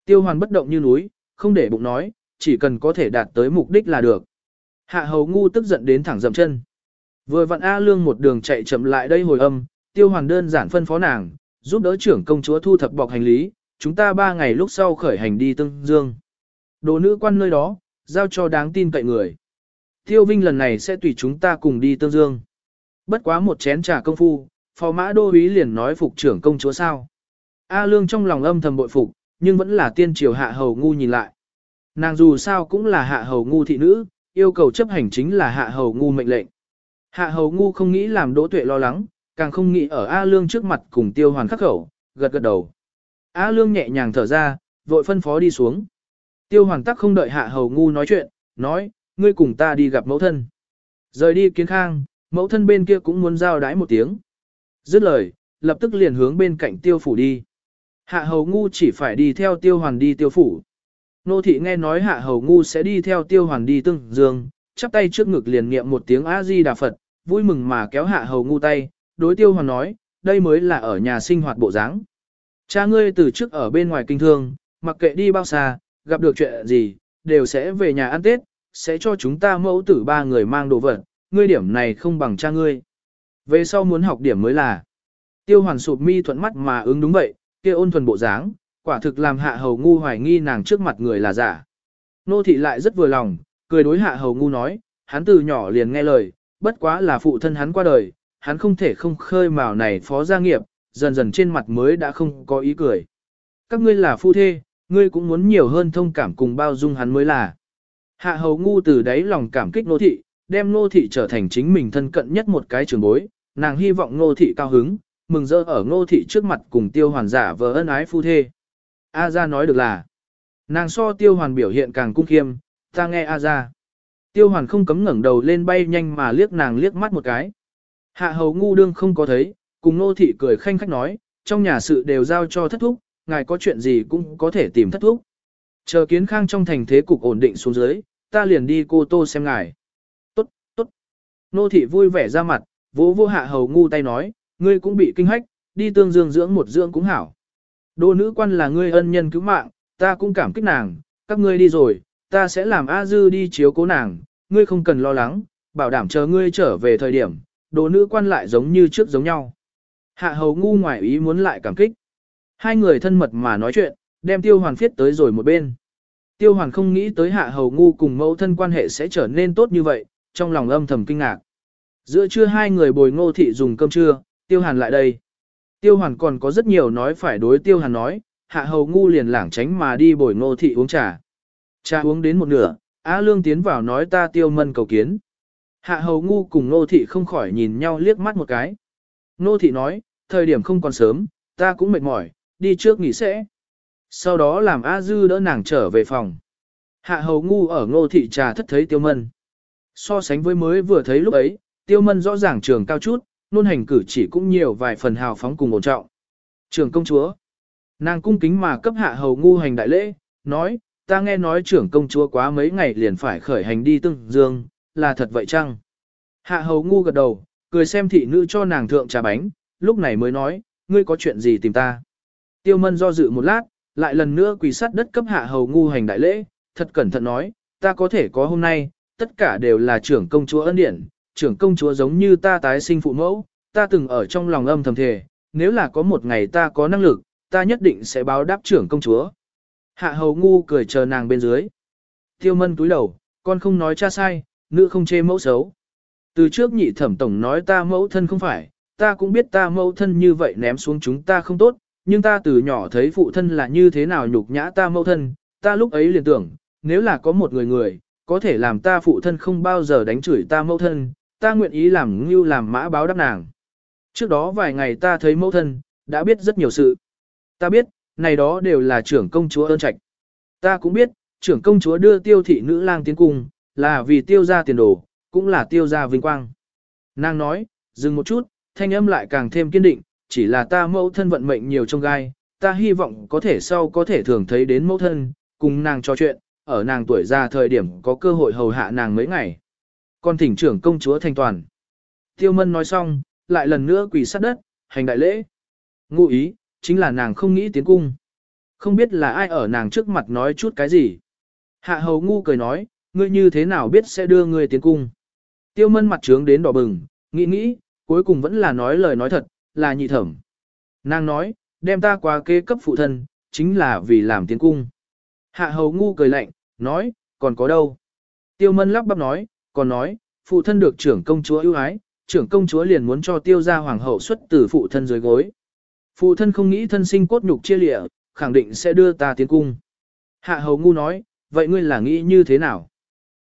Tiêu hoàn bất động như núi, không để bụng nói, chỉ cần có thể đạt tới mục đích là được. Hạ hầu ngu tức giận đến thẳng dậm chân. Vừa vặn A Lương một đường chạy chậm lại đây hồi âm, tiêu hoàn đơn giản phân phó nàng, giúp đỡ trưởng công chúa thu thập bọc hành lý, chúng ta ba ngày lúc sau khởi hành đi tương dương. Đồ nữ quan nơi đó, giao cho đáng tin cậy người. Tiêu Vinh lần này sẽ tùy chúng ta cùng đi tương dương. Bất quá một chén trà công phu, phò mã đô úy liền nói phục trưởng công chúa sao. A Lương trong lòng âm thầm bội phục, nhưng vẫn là tiên triều hạ hầu ngu nhìn lại. Nàng dù sao cũng là hạ hầu ngu thị nữ, yêu cầu chấp hành chính là hạ hầu ngu mệnh lệnh. Hạ hầu ngu không nghĩ làm đỗ tuệ lo lắng, càng không nghĩ ở A Lương trước mặt cùng tiêu hoàn khắc khẩu, gật gật đầu. A Lương nhẹ nhàng thở ra, vội phân phó đi xuống. Tiêu hoàn tắc không đợi hạ hầu ngu nói chuyện, nói, ngươi cùng ta đi gặp mẫu thân. Rời đi kiến khang, mẫu thân bên kia cũng muốn giao đái một tiếng. Dứt lời, lập tức liền hướng bên cạnh tiêu phủ đi. Hạ hầu ngu chỉ phải đi theo tiêu hoàn đi tiêu phủ. Nô thị nghe nói hạ hầu ngu sẽ đi theo tiêu hoàn đi tương dương, chắp tay trước ngực liền niệm một tiếng A-di-đà Phật, vui mừng mà kéo hạ hầu ngu tay, đối tiêu hoàn nói, đây mới là ở nhà sinh hoạt bộ dáng. Cha ngươi từ trước ở bên ngoài kinh thương, mặc kệ đi bao xa, gặp được chuyện gì, đều sẽ về nhà ăn Tết, sẽ cho chúng ta mẫu tử ba người mang đồ vật, ngươi điểm này không bằng cha ngươi. Về sau muốn học điểm mới là. Tiêu hoàn sụp mi thuận mắt mà ứng đúng vậy, kia ôn thuần bộ dáng, quả thực làm hạ hầu ngu hoài nghi nàng trước mặt người là giả. Nô thị lại rất vừa lòng, cười đối hạ hầu ngu nói, hắn từ nhỏ liền nghe lời, bất quá là phụ thân hắn qua đời, hắn không thể không khơi mào này phó gia nghiệp, dần dần trên mặt mới đã không có ý cười. Các ngươi là phu thê, ngươi cũng muốn nhiều hơn thông cảm cùng bao dung hắn mới là. Hạ hầu ngu từ đáy lòng cảm kích nô thị, đem nô thị trở thành chính mình thân cận nhất một cái trường bối, nàng hy vọng nô thị cao hứng, mừng rỡ ở nô thị trước mặt cùng tiêu hoàn giả vờ ân ái phu thê. A ra nói được là, nàng so tiêu hoàn biểu hiện càng cung khiêm, ta nghe A ra. Tiêu hoàn không cấm ngẩng đầu lên bay nhanh mà liếc nàng liếc mắt một cái. Hạ hầu ngu đương không có thấy, cùng nô thị cười khanh khách nói, trong nhà sự đều giao cho thất thúc, ngài có chuyện gì cũng có thể tìm thất thúc. Chờ kiến khang trong thành thế cục ổn định xuống dưới, ta liền đi cô tô xem ngài. Tốt, tốt. Nô thị vui vẻ ra mặt, vỗ vô hạ hầu ngu tay nói, ngươi cũng bị kinh hách, đi tương dương dưỡng một dưỡng cũng hảo. Đô nữ quan là ngươi ân nhân cứu mạng, ta cũng cảm kích nàng, các ngươi đi rồi, ta sẽ làm A Dư đi chiếu cố nàng, ngươi không cần lo lắng, bảo đảm chờ ngươi trở về thời điểm, đồ nữ quan lại giống như trước giống nhau. Hạ hầu ngu ngoài ý muốn lại cảm kích. Hai người thân mật mà nói chuyện, đem tiêu hoàn phiết tới rồi một bên. Tiêu hoàn không nghĩ tới hạ hầu ngu cùng mẫu thân quan hệ sẽ trở nên tốt như vậy, trong lòng âm thầm kinh ngạc. Giữa trưa hai người bồi ngô thị dùng cơm trưa, tiêu hàn lại đây. Tiêu Hoàn còn có rất nhiều nói phải đối tiêu hàn nói, hạ hầu ngu liền lảng tránh mà đi bồi ngô thị uống trà. Trà uống đến một nửa, Á Lương tiến vào nói ta tiêu mân cầu kiến. Hạ hầu ngu cùng ngô thị không khỏi nhìn nhau liếc mắt một cái. Ngô thị nói, thời điểm không còn sớm, ta cũng mệt mỏi, đi trước nghỉ sẽ. Sau đó làm A Dư đỡ nàng trở về phòng. Hạ hầu ngu ở ngô thị trà thất thấy tiêu mân. So sánh với mới vừa thấy lúc ấy, tiêu mân rõ ràng trường cao chút, nôn hành cử chỉ cũng nhiều vài phần hào phóng cùng ổn trọng. Trường công chúa. Nàng cung kính mà cấp hạ hầu ngu hành đại lễ, nói, ta nghe nói trưởng công chúa quá mấy ngày liền phải khởi hành đi tương dương, là thật vậy chăng? Hạ hầu ngu gật đầu, cười xem thị nữ cho nàng thượng trà bánh, lúc này mới nói, ngươi có chuyện gì tìm ta? Tiêu mân do dự một lát, lại lần nữa quỳ sát đất cấp hạ hầu ngu hành đại lễ, thật cẩn thận nói, ta có thể có hôm nay, tất cả đều là trưởng công chúa ân điển, trưởng công chúa giống như ta tái sinh phụ mẫu, ta từng ở trong lòng âm thầm thề, nếu là có một ngày ta có năng lực, ta nhất định sẽ báo đáp trưởng công chúa. Hạ hầu ngu cười chờ nàng bên dưới. Tiêu mân túi đầu, con không nói cha sai, nữ không chê mẫu xấu. Từ trước nhị thẩm tổng nói ta mẫu thân không phải, ta cũng biết ta mẫu thân như vậy ném xuống chúng ta không tốt, nhưng ta từ nhỏ thấy phụ thân là như thế nào nhục nhã ta mẫu thân, ta lúc ấy liền tưởng, nếu là có một người người, có thể làm ta phụ thân không bao giờ đánh chửi ta mẫu thân, ta nguyện ý làm như làm mã báo đáp nàng. Trước đó vài ngày ta thấy mẫu thân, đã biết rất nhiều sự. Ta biết, này đó đều là trưởng công chúa ơn trạch. Ta cũng biết, trưởng công chúa đưa tiêu thị nữ lang tiến cung, là vì tiêu ra tiền đồ, cũng là tiêu ra vinh quang. Nàng nói, dừng một chút, thanh âm lại càng thêm kiên định, chỉ là ta mẫu thân vận mệnh nhiều trong gai, ta hy vọng có thể sau có thể thường thấy đến mẫu thân, cùng nàng trò chuyện, ở nàng tuổi già thời điểm có cơ hội hầu hạ nàng mấy ngày. con thỉnh trưởng công chúa thanh toàn. Tiêu mân nói xong, lại lần nữa quỳ sát đất, hành đại lễ. Ngụ ý, chính là nàng không nghĩ tiến cung. Không biết là ai ở nàng trước mặt nói chút cái gì. Hạ hầu ngu cười nói, ngươi như thế nào biết sẽ đưa ngươi tiến cung. Tiêu mân mặt trướng đến đỏ bừng, nghĩ nghĩ, cuối cùng vẫn là nói lời nói thật, là nhị thẩm. Nàng nói, đem ta qua kế cấp phụ thân, chính là vì làm tiến cung. Hạ hầu ngu cười lạnh, nói, còn có đâu. Tiêu mân lắp bắp nói, còn nói, phụ thân được trưởng công chúa ưu ái, trưởng công chúa liền muốn cho tiêu gia hoàng hậu xuất từ phụ thân dưới gối. Phụ thân không nghĩ thân sinh cốt nhục chia lịa, khẳng định sẽ đưa ta tiến cung. Hạ hầu ngu nói, vậy ngươi là nghĩ như thế nào?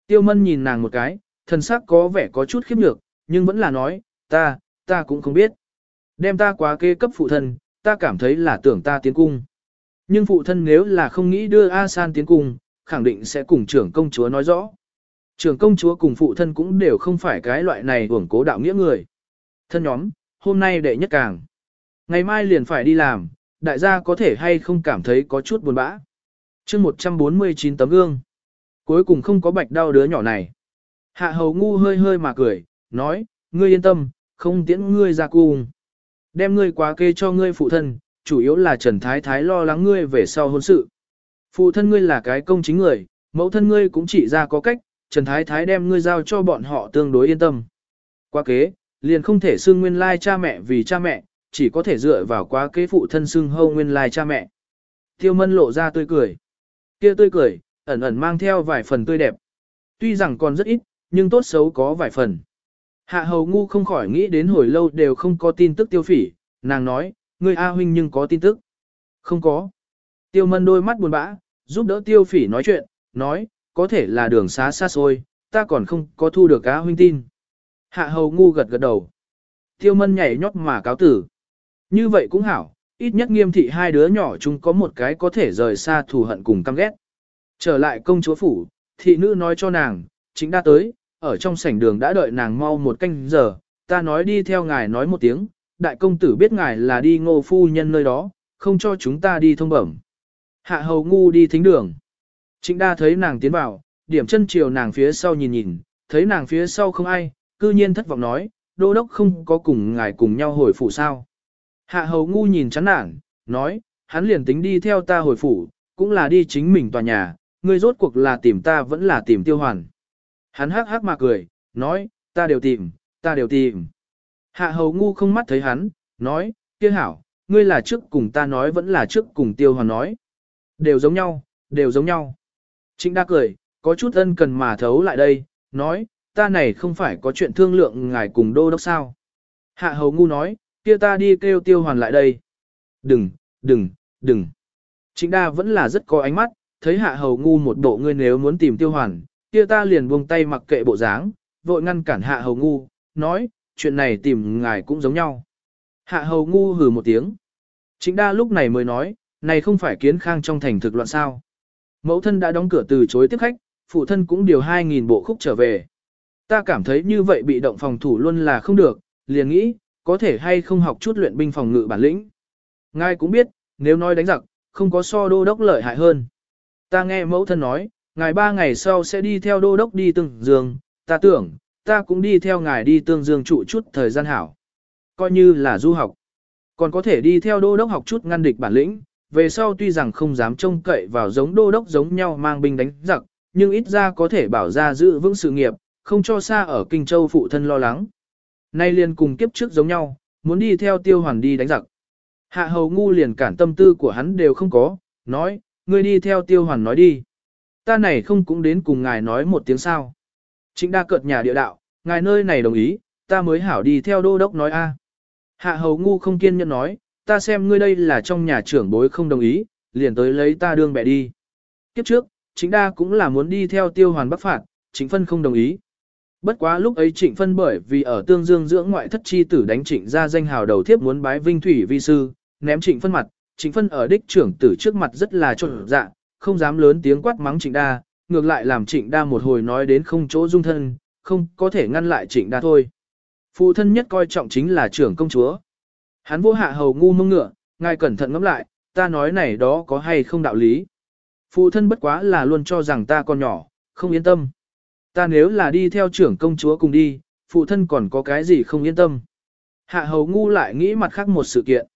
Tiêu mân nhìn nàng một cái, thần sắc có vẻ có chút khiếp nhược, nhưng vẫn là nói, ta, ta cũng không biết. Đem ta quá kê cấp phụ thân, ta cảm thấy là tưởng ta tiến cung. Nhưng phụ thân nếu là không nghĩ đưa A San tiến cung, khẳng định sẽ cùng trưởng công chúa nói rõ. Trưởng công chúa cùng phụ thân cũng đều không phải cái loại này hưởng cố đạo nghĩa người. Thân nhóm, hôm nay đệ nhất càng. Ngày mai liền phải đi làm, đại gia có thể hay không cảm thấy có chút buồn bã. chương 149 tấm gương. Cuối cùng không có bạch đau đứa nhỏ này. Hạ hầu ngu hơi hơi mà cười, nói, ngươi yên tâm, không tiễn ngươi ra cung. Đem ngươi quá kê cho ngươi phụ thân, chủ yếu là Trần Thái Thái lo lắng ngươi về sau hôn sự. Phụ thân ngươi là cái công chính người, mẫu thân ngươi cũng chỉ ra có cách, Trần Thái Thái đem ngươi giao cho bọn họ tương đối yên tâm. Quá kế, liền không thể xưng nguyên lai cha mẹ vì cha mẹ, chỉ có thể dựa vào quá kế phụ thân xưng hâu nguyên lai cha mẹ. Tiêu mân lộ ra tươi cười. kia tươi cười, ẩn ẩn mang theo vài phần tươi đẹp. Tuy rằng còn rất ít, nhưng tốt xấu có vài phần. Hạ hầu ngu không khỏi nghĩ đến hồi lâu đều không có tin tức tiêu phỉ, nàng nói, người A huynh nhưng có tin tức. Không có. Tiêu mân đôi mắt buồn bã, giúp đỡ tiêu phỉ nói chuyện, nói, có thể là đường xá xa xôi, ta còn không có thu được A huynh tin. Hạ hầu ngu gật gật đầu. Tiêu mân nhảy nhót mà cáo tử. Như vậy cũng hảo, ít nhất nghiêm thị hai đứa nhỏ chúng có một cái có thể rời xa thù hận cùng căm ghét. Trở lại công chúa phủ, thị nữ nói cho nàng, chính đã tới, ở trong sảnh đường đã đợi nàng mau một canh giờ, ta nói đi theo ngài nói một tiếng, đại công tử biết ngài là đi ngô phu nhân nơi đó, không cho chúng ta đi thông bẩm. Hạ hầu ngu đi thính đường. Trịnh đa thấy nàng tiến vào, điểm chân chiều nàng phía sau nhìn nhìn, thấy nàng phía sau không ai, cư nhiên thất vọng nói, đô đốc không có cùng ngài cùng nhau hồi phủ sao. Hạ hầu ngu nhìn chán nản, nói, hắn liền tính đi theo ta hồi phủ, cũng là đi chính mình tòa nhà, ngươi rốt cuộc là tìm ta vẫn là tìm tiêu hoàn. Hắn hắc hắc mà cười, nói, ta đều tìm, ta đều tìm. Hạ hầu ngu không mắt thấy hắn, nói, kia hảo, ngươi là trước cùng ta nói vẫn là trước cùng tiêu hoàn nói. Đều giống nhau, đều giống nhau. Trịnh đa cười, có chút ân cần mà thấu lại đây, nói, ta này không phải có chuyện thương lượng ngài cùng đô đốc sao. Hạ hầu ngu nói, kia ta đi kêu tiêu hoàn lại đây. Đừng, đừng, đừng. Trịnh đa vẫn là rất có ánh mắt, thấy hạ hầu ngu một bộ ngươi nếu muốn tìm tiêu hoàn, kia ta liền buông tay mặc kệ bộ dáng, vội ngăn cản hạ hầu ngu, nói, chuyện này tìm ngài cũng giống nhau. Hạ hầu ngu hừ một tiếng. chính đa lúc này mới nói, này không phải kiến khang trong thành thực loạn sao. Mẫu thân đã đóng cửa từ chối tiếp khách, phụ thân cũng điều 2.000 bộ khúc trở về. Ta cảm thấy như vậy bị động phòng thủ luôn là không được, liền nghĩ, có thể hay không học chút luyện binh phòng ngự bản lĩnh. Ngài cũng biết, nếu nói đánh giặc, không có so đô đốc lợi hại hơn. Ta nghe mẫu thân nói, ngài ba ngày sau sẽ đi theo đô đốc đi tương dương, ta tưởng, ta cũng đi theo ngài đi tương dương trụ chút thời gian hảo. Coi như là du học. Còn có thể đi theo đô đốc học chút ngăn địch bản lĩnh, về sau tuy rằng không dám trông cậy vào giống đô đốc giống nhau mang binh đánh giặc, nhưng ít ra có thể bảo ra giữ vững sự nghiệp, không cho xa ở Kinh Châu phụ thân lo lắng. Nay liền cùng kiếp trước giống nhau, muốn đi theo tiêu hoàn đi đánh giặc. Hạ hầu ngu liền cản tâm tư của hắn đều không có, nói, ngươi đi theo tiêu hoàn nói đi. Ta này không cũng đến cùng ngài nói một tiếng sao. Trịnh đa cợt nhà địa đạo, ngài nơi này đồng ý, ta mới hảo đi theo đô đốc nói a. Hạ hầu ngu không kiên nhẫn nói, ta xem ngươi đây là trong nhà trưởng bối không đồng ý, liền tới lấy ta đương bẻ đi. Kiếp trước, chính đa cũng là muốn đi theo tiêu hoàn bắc phạt, chính phân không đồng ý. Bất quá lúc ấy trịnh phân bởi vì ở tương dương dưỡng ngoại thất chi tử đánh trịnh ra danh hào đầu thiếp muốn bái vinh thủy vi sư, ném trịnh phân mặt, trịnh phân ở đích trưởng tử trước mặt rất là trộn dạ, không dám lớn tiếng quát mắng trịnh đa, ngược lại làm trịnh đa một hồi nói đến không chỗ dung thân, không có thể ngăn lại trịnh đa thôi. Phụ thân nhất coi trọng chính là trưởng công chúa. Hắn vô hạ hầu ngu mông ngựa, ngài cẩn thận ngẫm lại, ta nói này đó có hay không đạo lý. Phụ thân bất quá là luôn cho rằng ta còn nhỏ, không yên tâm. Ta nếu là đi theo trưởng công chúa cùng đi, phụ thân còn có cái gì không yên tâm. Hạ hầu ngu lại nghĩ mặt khác một sự kiện.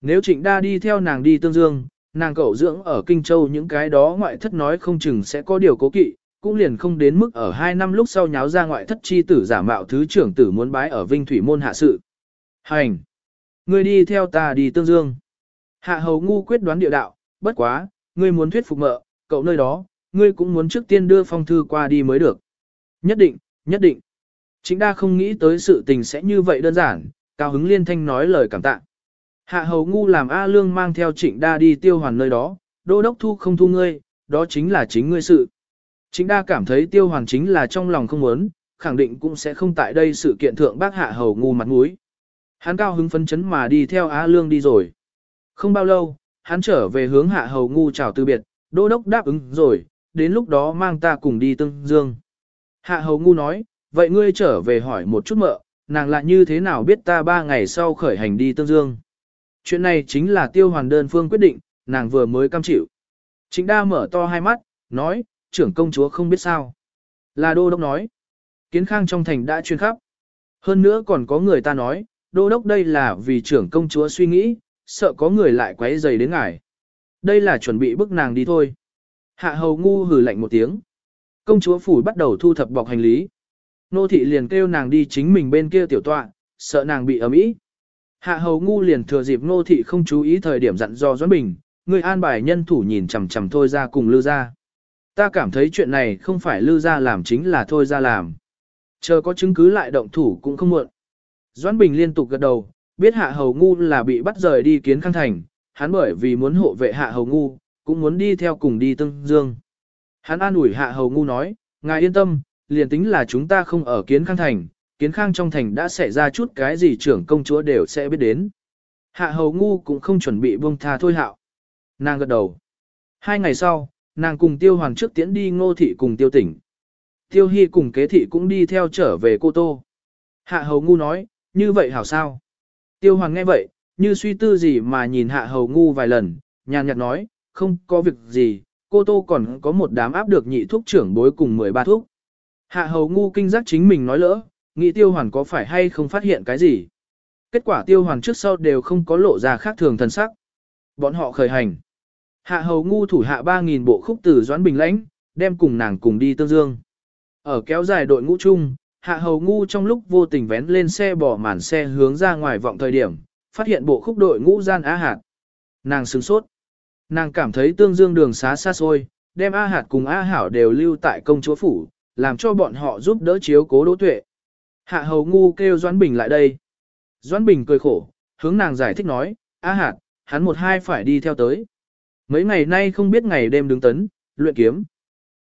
Nếu trịnh đa đi theo nàng đi tương dương, nàng cậu dưỡng ở Kinh Châu những cái đó ngoại thất nói không chừng sẽ có điều cố kỵ, cũng liền không đến mức ở hai năm lúc sau nháo ra ngoại thất chi tử giả mạo thứ trưởng tử muốn bái ở Vinh Thủy Môn hạ sự. Hành! Ngươi đi theo ta đi tương dương. Hạ hầu ngu quyết đoán địa đạo, bất quá, ngươi muốn thuyết phục mợ, cậu nơi đó, ngươi cũng muốn trước tiên đưa phong thư qua đi mới được. Nhất định, nhất định. Chính đa không nghĩ tới sự tình sẽ như vậy đơn giản, cao hứng liên thanh nói lời cảm tạ. Hạ hầu ngu làm A Lương mang theo trịnh đa đi tiêu hoàn nơi đó, đô đốc thu không thu ngươi, đó chính là chính ngươi sự. Trịnh đa cảm thấy tiêu hoàn chính là trong lòng không muốn, khẳng định cũng sẽ không tại đây sự kiện thượng bác hạ hầu ngu mặt mũi. Hắn cao hứng phấn chấn mà đi theo A Lương đi rồi. Không bao lâu, hắn trở về hướng hạ hầu ngu chào từ biệt, đô đốc đáp ứng rồi, đến lúc đó mang ta cùng đi tương dương. Hạ hầu ngu nói, vậy ngươi trở về hỏi một chút mợ, nàng lại như thế nào biết ta ba ngày sau khởi hành đi tương dương. Chuyện này chính là tiêu hoàn đơn phương quyết định, nàng vừa mới cam chịu. Chính đa mở to hai mắt, nói, trưởng công chúa không biết sao. Là đô đốc nói. Kiến khang trong thành đã chuyên khắp. Hơn nữa còn có người ta nói, đô đốc đây là vì trưởng công chúa suy nghĩ, sợ có người lại quấy dày đến ngài. Đây là chuẩn bị bức nàng đi thôi. Hạ hầu ngu hừ lạnh một tiếng. Công chúa phủ bắt đầu thu thập bọc hành lý. Nô thị liền kêu nàng đi chính mình bên kia tiểu tọa, sợ nàng bị ấm ý. Hạ hầu ngu liền thừa dịp Ngô thị không chú ý thời điểm dặn do Doãn Bình, người an bài nhân thủ nhìn chằm chằm thôi ra cùng lư ra. Ta cảm thấy chuyện này không phải lư ra làm chính là thôi ra làm. Chờ có chứng cứ lại động thủ cũng không muộn. Doãn Bình liên tục gật đầu, biết hạ hầu ngu là bị bắt rời đi kiến khang thành, hắn bởi vì muốn hộ vệ hạ hầu ngu, cũng muốn đi theo cùng đi tương dương. Hắn an ủi hạ hầu ngu nói, ngài yên tâm, liền tính là chúng ta không ở kiến khang thành, kiến khang trong thành đã xảy ra chút cái gì trưởng công chúa đều sẽ biết đến. Hạ hầu ngu cũng không chuẩn bị buông tha thôi hạo. Nàng gật đầu. Hai ngày sau, nàng cùng tiêu hoàng trước tiễn đi ngô thị cùng tiêu tỉnh. Tiêu hy cùng kế thị cũng đi theo trở về cô tô. Hạ hầu ngu nói, như vậy hảo sao? Tiêu hoàng nghe vậy, như suy tư gì mà nhìn hạ hầu ngu vài lần, nhàn nhạt nói, không có việc gì, cô tô còn có một đám áp được nhị thuốc trưởng bối cùng 13 thuốc. Hạ hầu ngu kinh giác chính mình nói lỡ, nghĩ tiêu hoàn có phải hay không phát hiện cái gì. Kết quả tiêu hoàn trước sau đều không có lộ ra khác thường thần sắc. Bọn họ khởi hành. Hạ hầu ngu thủ hạ 3.000 bộ khúc từ Doãn Bình lãnh, đem cùng nàng cùng đi tương dương. Ở kéo dài đội ngũ chung, hạ hầu ngu trong lúc vô tình vén lên xe bỏ màn xe hướng ra ngoài vọng thời điểm, phát hiện bộ khúc đội ngũ gian á hạt. Nàng sửng sốt. Nàng cảm thấy tương dương đường xá xa xôi, đem A hạt cùng A hảo đều lưu tại công chúa phủ, làm cho bọn họ giúp đỡ chiếu cố Đỗ Tuệ. Hạ hầu ngu kêu Doãn Bình lại đây. Doãn Bình cười khổ, hướng nàng giải thích nói, A hạt, hắn một hai phải đi theo tới. Mấy ngày nay không biết ngày đêm đứng tấn, luyện kiếm.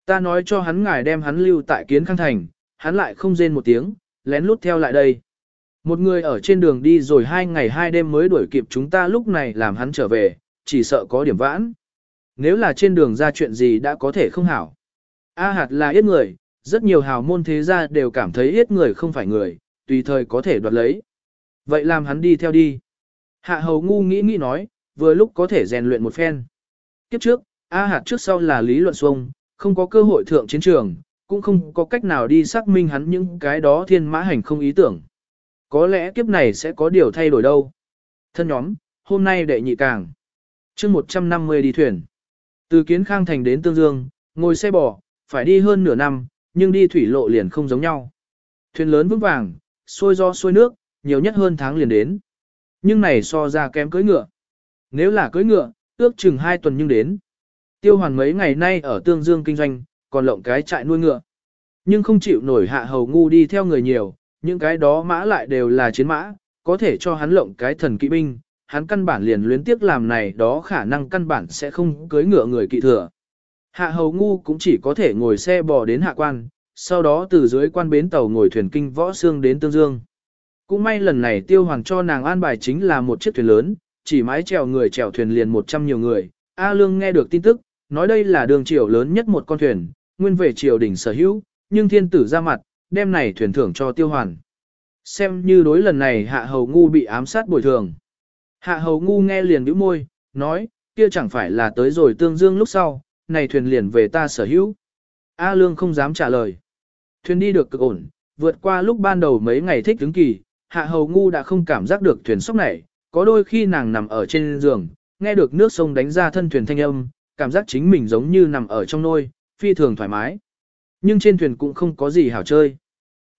Ta nói cho hắn ngài đem hắn lưu tại kiến khang thành, hắn lại không rên một tiếng, lén lút theo lại đây. Một người ở trên đường đi rồi hai ngày hai đêm mới đuổi kịp chúng ta lúc này làm hắn trở về, chỉ sợ có điểm vãn. Nếu là trên đường ra chuyện gì đã có thể không hảo. A hạt là ít người, rất nhiều hào môn thế gia đều cảm thấy ít người không phải người, tùy thời có thể đoạt lấy. Vậy làm hắn đi theo đi. Hạ hầu ngu nghĩ nghĩ nói, vừa lúc có thể rèn luyện một phen. Kiếp trước, A hạt trước sau là lý luận xuông, không có cơ hội thượng chiến trường, cũng không có cách nào đi xác minh hắn những cái đó thiên mã hành không ý tưởng. Có lẽ kiếp này sẽ có điều thay đổi đâu. Thân nhóm, hôm nay đệ nhị càng. chương 150 đi thuyền. Từ Kiến Khang Thành đến Tương Dương, ngồi xe bò, phải đi hơn nửa năm, nhưng đi thủy lộ liền không giống nhau. Thuyền lớn vững vàng, xuôi do xuôi nước, nhiều nhất hơn tháng liền đến. Nhưng này so ra kém cưỡi ngựa. Nếu là cưỡi ngựa, ước chừng hai tuần nhưng đến. Tiêu hoàn mấy ngày nay ở Tương Dương kinh doanh, còn lộng cái trại nuôi ngựa. Nhưng không chịu nổi hạ hầu ngu đi theo người nhiều, những cái đó mã lại đều là chiến mã, có thể cho hắn lộng cái thần kỵ binh, hắn căn bản liền luyến tiếc làm này đó khả năng căn bản sẽ không cưới ngựa người kỵ thừa. Hạ hầu ngu cũng chỉ có thể ngồi xe bò đến hạ quan, sau đó từ dưới quan bến tàu ngồi thuyền kinh võ xương đến Tương Dương. Cũng may lần này tiêu hoàng cho nàng an bài chính là một chiếc thuyền lớn, chỉ mái chèo người chèo thuyền liền 100 nhiều người. A Lương nghe được tin tức, nói đây là đường triều lớn nhất một con thuyền, nguyên về triều đỉnh sở hữu, nhưng thiên tử ra mặt, đem này thuyền thưởng cho tiêu hoàn. Xem như đối lần này hạ hầu ngu bị ám sát bồi thường. Hạ hầu ngu nghe liền bĩu môi, nói, kia chẳng phải là tới rồi tương dương lúc sau, này thuyền liền về ta sở hữu. A Lương không dám trả lời. Thuyền đi được cực ổn, vượt qua lúc ban đầu mấy ngày thích đứng kỳ, hạ hầu ngu đã không cảm giác được thuyền sốc này, có đôi khi nàng nằm ở trên giường, nghe được nước sông đánh ra thân thuyền thanh âm, cảm giác chính mình giống như nằm ở trong nôi, phi thường thoải mái. Nhưng trên thuyền cũng không có gì hảo chơi.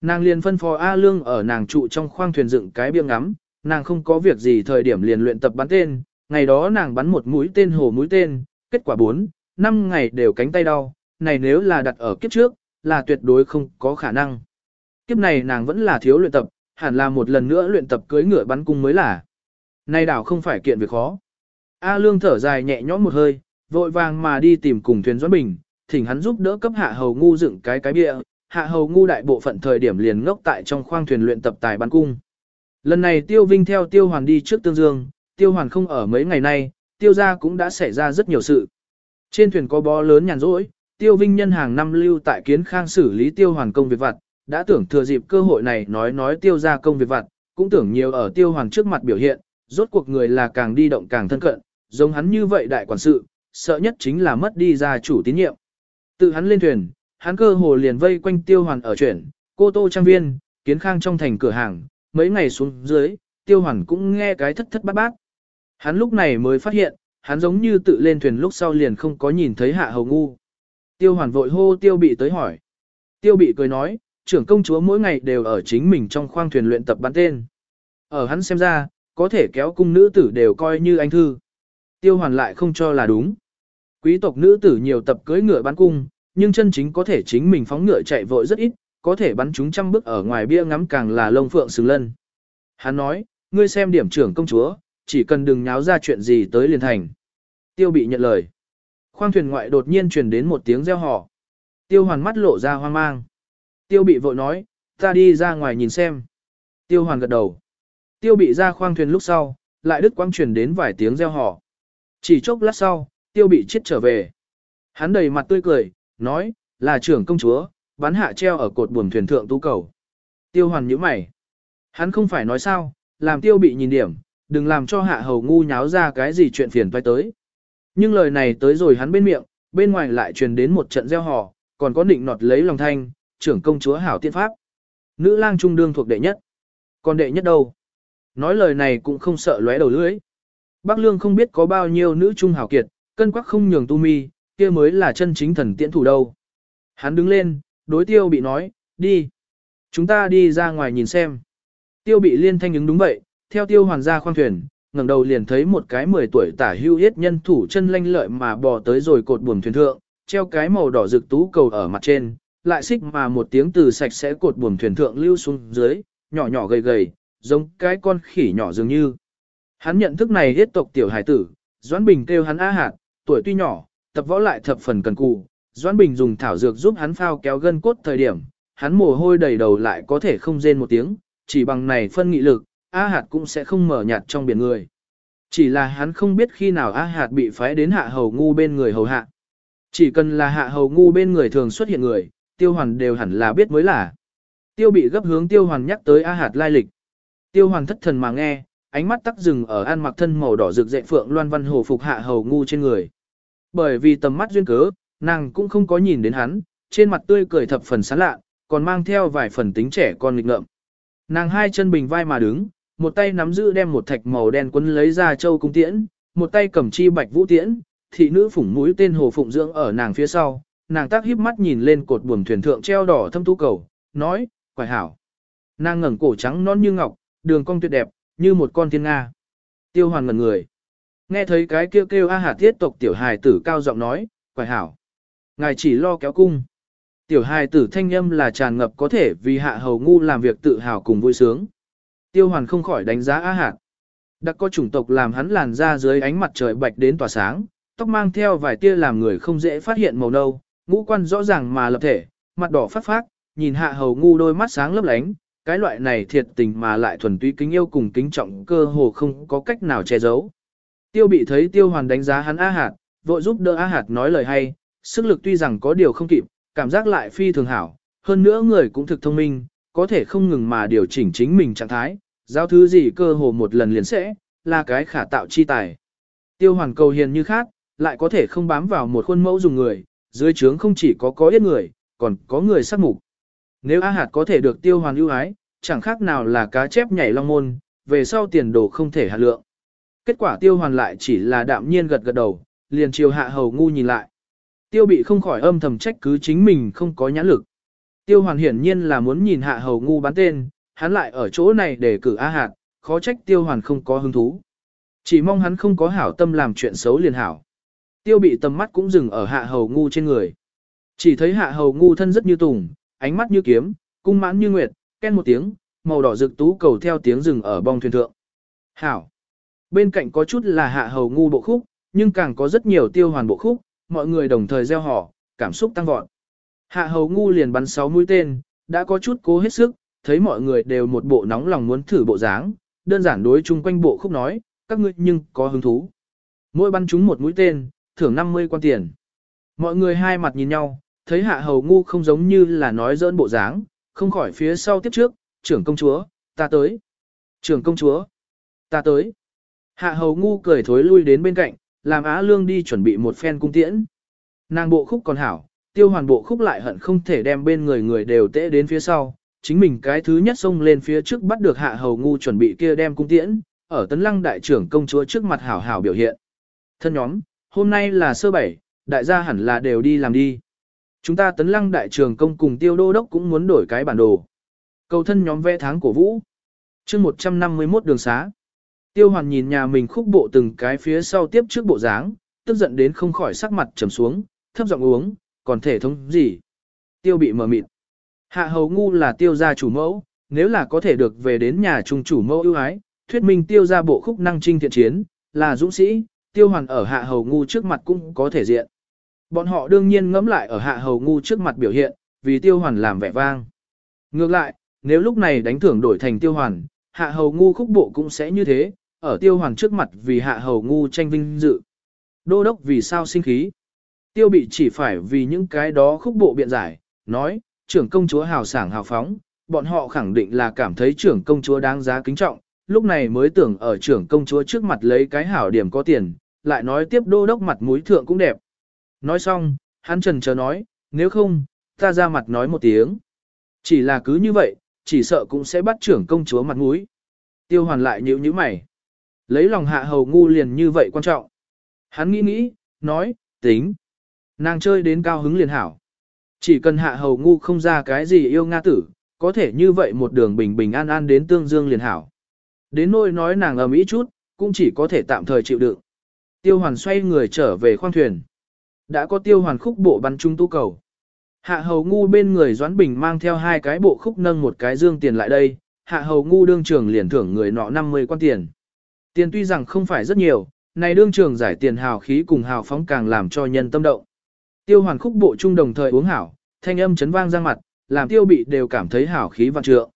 Nàng liền phân phó A Lương ở nàng trụ trong khoang thuyền dựng cái biếng ngắm, nàng không có việc gì thời điểm liền luyện tập bắn tên, ngày đó nàng bắn một mũi tên hồ mũi tên, kết quả 4, năm ngày đều cánh tay đau, này nếu là đặt ở kiếp trước, là tuyệt đối không có khả năng. Kiếp này nàng vẫn là thiếu luyện tập, hẳn là một lần nữa luyện tập cưới ngựa bắn cung mới là. Này đảo không phải kiện việc khó. A Lương thở dài nhẹ nhõm một hơi, vội vàng mà đi tìm cùng thuyền Doãn Bình, thỉnh hắn giúp đỡ cấp hạ hầu ngu dựng cái cái bia, hạ hầu ngu đại bộ phận thời điểm liền ngốc tại trong khoang thuyền luyện tập tài bắn cung. Lần này Tiêu Vinh theo Tiêu Hoàn đi trước Tương Dương, Tiêu Hoàn không ở mấy ngày nay, Tiêu gia cũng đã xảy ra rất nhiều sự. Trên thuyền có bó lớn nhàn rỗi, Tiêu Vinh nhân hàng năm lưu tại Kiến Khang xử lý Tiêu Hoàn công việc vặt, đã tưởng thừa dịp cơ hội này nói nói Tiêu gia công việc vặt, cũng tưởng nhiều ở Tiêu Hoàn trước mặt biểu hiện, rốt cuộc người là càng đi động càng thân cận, giống hắn như vậy đại quản sự, sợ nhất chính là mất đi gia chủ tín nhiệm. Tự hắn lên thuyền, hắn cơ hồ liền vây quanh tiêu hoàn ở chuyển, cô tô trang viên, kiến khang trong thành cửa hàng, mấy ngày xuống dưới, tiêu hoàn cũng nghe cái thất thất bát bát. Hắn lúc này mới phát hiện, hắn giống như tự lên thuyền lúc sau liền không có nhìn thấy hạ hầu ngu. Tiêu hoàn vội hô tiêu bị tới hỏi. Tiêu bị cười nói, trưởng công chúa mỗi ngày đều ở chính mình trong khoang thuyền luyện tập bắn tên. Ở hắn xem ra, có thể kéo cung nữ tử đều coi như anh thư. Tiêu hoàn lại không cho là đúng. Quý tộc nữ tử nhiều tập cưới ngựa bắn cung, nhưng chân chính có thể chính mình phóng ngựa chạy vội rất ít, có thể bắn chúng trăm bước ở ngoài bia ngắm càng là lông phượng xứng lân. Hắn nói, ngươi xem điểm trưởng công chúa, chỉ cần đừng nháo ra chuyện gì tới liền thành. Tiêu bị nhận lời. Khoang thuyền ngoại đột nhiên truyền đến một tiếng reo hò. Tiêu hoàn mắt lộ ra hoang mang. Tiêu bị vội nói, ta đi ra ngoài nhìn xem. Tiêu hoàn gật đầu. Tiêu bị ra khoang thuyền lúc sau, lại đứt quang truyền đến vài tiếng reo hò. Chỉ chốc lát sau, tiêu bị chết trở về. Hắn đầy mặt tươi cười, nói, là trưởng công chúa, bắn hạ treo ở cột buồm thuyền thượng tu cầu. Tiêu hoàn nhíu mày. Hắn không phải nói sao, làm tiêu bị nhìn điểm, đừng làm cho hạ hầu ngu nháo ra cái gì chuyện phiền toái tới. Nhưng lời này tới rồi hắn bên miệng, bên ngoài lại truyền đến một trận gieo hò, còn có định nọt lấy lòng thanh, trưởng công chúa hảo tiên pháp. Nữ lang trung đương thuộc đệ nhất. Còn đệ nhất đâu? Nói lời này cũng không sợ lóe đầu lưỡi. Bác Lương không biết có bao nhiêu nữ trung hảo kiệt, cân quắc không nhường tu mi, kia mới là chân chính thần tiễn thủ đâu. Hắn đứng lên, đối tiêu bị nói, đi. Chúng ta đi ra ngoài nhìn xem. Tiêu bị liên thanh ứng đúng vậy, theo tiêu hoàn ra khoang thuyền, ngẩng đầu liền thấy một cái 10 tuổi tả hưu hết nhân thủ chân lanh lợi mà bò tới rồi cột buồm thuyền thượng, treo cái màu đỏ rực tú cầu ở mặt trên, lại xích mà một tiếng từ sạch sẽ cột buồm thuyền thượng lưu xuống dưới, nhỏ nhỏ gầy gầy, giống cái con khỉ nhỏ dường như. Hắn nhận thức này hết tộc tiểu hải tử, Doãn Bình kêu hắn A hạt, tuổi tuy nhỏ, tập võ lại thập phần cần cù. Doãn Bình dùng thảo dược giúp hắn phao kéo gân cốt thời điểm, hắn mồ hôi đầy đầu lại có thể không rên một tiếng, chỉ bằng này phân nghị lực, A hạt cũng sẽ không mở nhạt trong biển người. Chỉ là hắn không biết khi nào A hạt bị phái đến hạ hầu ngu bên người hầu hạ. Chỉ cần là hạ hầu ngu bên người thường xuất hiện người, tiêu hoàn đều hẳn là biết mới là. Tiêu bị gấp hướng tiêu hoàn nhắc tới A hạt lai lịch. Tiêu hoàn thất thần mà nghe, ánh mắt tắc dừng ở an mặc thân màu đỏ rực dậy phượng loan văn hồ phục hạ hầu ngu trên người. Bởi vì tầm mắt duyên cớ, nàng cũng không có nhìn đến hắn, trên mặt tươi cười thập phần sán lạ, còn mang theo vài phần tính trẻ con nghịch ngợm. Nàng hai chân bình vai mà đứng, một tay nắm giữ đem một thạch màu đen quấn lấy ra châu cung tiễn, một tay cầm chi bạch vũ tiễn, thị nữ phủng mũi tên hồ phụng dưỡng ở nàng phía sau, nàng tác híp mắt nhìn lên cột buồm thuyền thượng treo đỏ thâm tú cầu, nói, quải hảo. Nàng ngẩng cổ trắng non như ngọc, đường cong tuyệt đẹp, như một con thiên nga. Tiêu hoàn ngẩn người. Nghe thấy cái kêu kêu a hà tiết tộc tiểu hài tử cao giọng nói, quải hảo. Ngài chỉ lo kéo cung. Tiểu hài tử thanh âm là tràn ngập có thể vì hạ hầu ngu làm việc tự hào cùng vui sướng. Tiêu hoàn không khỏi đánh giá A Hạt. Đặc có chủng tộc làm hắn làn da dưới ánh mặt trời bạch đến tỏa sáng, tóc mang theo vài tia làm người không dễ phát hiện màu nâu, ngũ quan rõ ràng mà lập thể, mặt đỏ phát phát, nhìn hạ hầu ngu đôi mắt sáng lấp lánh, cái loại này thiệt tình mà lại thuần túy kính yêu cùng kính trọng cơ hồ không có cách nào che giấu. Tiêu bị thấy tiêu hoàn đánh giá hắn A Hạt, vội giúp đỡ A Hạt nói lời hay, sức lực tuy rằng có điều không kịp, cảm giác lại phi thường hảo, hơn nữa người cũng thực thông minh, có thể không ngừng mà điều chỉnh chính mình trạng thái, giao thứ gì cơ hồ một lần liền sẽ, là cái khả tạo chi tài. Tiêu hoàn cầu hiền như khác, lại có thể không bám vào một khuôn mẫu dùng người, dưới trướng không chỉ có có ít người, còn có người sắc mục. Nếu A Hạt có thể được tiêu hoàn ưu ái, chẳng khác nào là cá chép nhảy long môn, về sau tiền đồ không thể hạt lượng. Kết quả tiêu hoàn lại chỉ là đạm nhiên gật gật đầu, liền chiều hạ hầu ngu nhìn lại. Tiêu bị không khỏi âm thầm trách cứ chính mình không có nhãn lực. Tiêu hoàn hiển nhiên là muốn nhìn hạ hầu ngu bán tên, hắn lại ở chỗ này để cử A Hạt, khó trách tiêu hoàn không có hứng thú. Chỉ mong hắn không có hảo tâm làm chuyện xấu liền hảo. Tiêu bị tầm mắt cũng dừng ở hạ hầu ngu trên người. Chỉ thấy hạ hầu ngu thân rất như tùng, ánh mắt như kiếm, cung mãn như nguyệt, ken một tiếng, màu đỏ rực tú cầu theo tiếng rừng ở bong thuyền thượng. Hảo. Bên cạnh có chút là hạ hầu ngu bộ khúc, nhưng càng có rất nhiều tiêu hoàn bộ khúc, mọi người đồng thời gieo họ, cảm xúc tăng vọt. Hạ hầu ngu liền bắn 6 mũi tên, đã có chút cố hết sức, thấy mọi người đều một bộ nóng lòng muốn thử bộ dáng, đơn giản đối chung quanh bộ khúc nói, các ngươi nhưng có hứng thú. Mỗi bắn chúng một mũi tên, thưởng 50 quan tiền. Mọi người hai mặt nhìn nhau, thấy hạ hầu ngu không giống như là nói dỡn bộ dáng, không khỏi phía sau tiếp trước, trưởng công chúa, ta tới. Trưởng công chúa, ta tới. Hạ hầu ngu cười thối lui đến bên cạnh, làm Á Lương đi chuẩn bị một phen cung tiễn. Nàng bộ khúc còn hảo, tiêu hoàn bộ khúc lại hận không thể đem bên người người đều tễ đến phía sau, chính mình cái thứ nhất xông lên phía trước bắt được hạ hầu ngu chuẩn bị kia đem cung tiễn, ở tấn lăng đại trưởng công chúa trước mặt hảo hảo biểu hiện. Thân nhóm, hôm nay là sơ bảy, đại gia hẳn là đều đi làm đi. Chúng ta tấn lăng đại trường công cùng tiêu đô đốc cũng muốn đổi cái bản đồ. Cầu thân nhóm vẽ tháng cổ vũ. chương 151 đường xá. Tiêu hoàn nhìn nhà mình khúc bộ từng cái phía sau tiếp trước bộ dáng, tức giận đến không khỏi sắc mặt trầm xuống, thấp giọng uống, còn thể thống gì. Tiêu bị mờ mịt. Hạ hầu ngu là tiêu gia chủ mẫu, nếu là có thể được về đến nhà trung chủ mẫu ưu ái, thuyết minh tiêu gia bộ khúc năng trinh thiện chiến, là dũng sĩ, tiêu hoàn ở hạ hầu ngu trước mặt cũng có thể diện. Bọn họ đương nhiên ngẫm lại ở hạ hầu ngu trước mặt biểu hiện, vì tiêu hoàn làm vẻ vang. Ngược lại, nếu lúc này đánh thưởng đổi thành tiêu hoàn, hạ hầu ngu khúc bộ cũng sẽ như thế, ở tiêu hoàn trước mặt vì hạ hầu ngu tranh vinh dự. Đô đốc vì sao sinh khí? Tiêu bị chỉ phải vì những cái đó khúc bộ biện giải, nói, trưởng công chúa hào sảng hào phóng, bọn họ khẳng định là cảm thấy trưởng công chúa đáng giá kính trọng, lúc này mới tưởng ở trưởng công chúa trước mặt lấy cái hảo điểm có tiền, lại nói tiếp đô đốc mặt mũi thượng cũng đẹp. Nói xong, hắn trần chờ nói, nếu không, ta ra mặt nói một tiếng. Chỉ là cứ như vậy, chỉ sợ cũng sẽ bắt trưởng công chúa mặt mũi. Tiêu hoàn lại nhíu nhíu mày. Lấy lòng hạ hầu ngu liền như vậy quan trọng. Hắn nghĩ nghĩ, nói, tính. Nàng chơi đến cao hứng liền hảo. Chỉ cần hạ hầu ngu không ra cái gì yêu Nga tử, có thể như vậy một đường bình bình an an đến tương dương liền hảo. Đến nỗi nói nàng ầm ý chút, cũng chỉ có thể tạm thời chịu đựng. Tiêu hoàn xoay người trở về khoang thuyền. Đã có tiêu hoàn khúc bộ bắn trung tu cầu. Hạ hầu ngu bên người Doãn Bình mang theo hai cái bộ khúc nâng một cái dương tiền lại đây, hạ hầu ngu đương trường liền thưởng người nọ 50 quan tiền. Tiền tuy rằng không phải rất nhiều, này đương trường giải tiền hào khí cùng hào phóng càng làm cho nhân tâm động. Tiêu hoàn khúc bộ trung đồng thời uống hảo, thanh âm chấn vang ra mặt, làm tiêu bị đều cảm thấy hảo khí vạn trượng.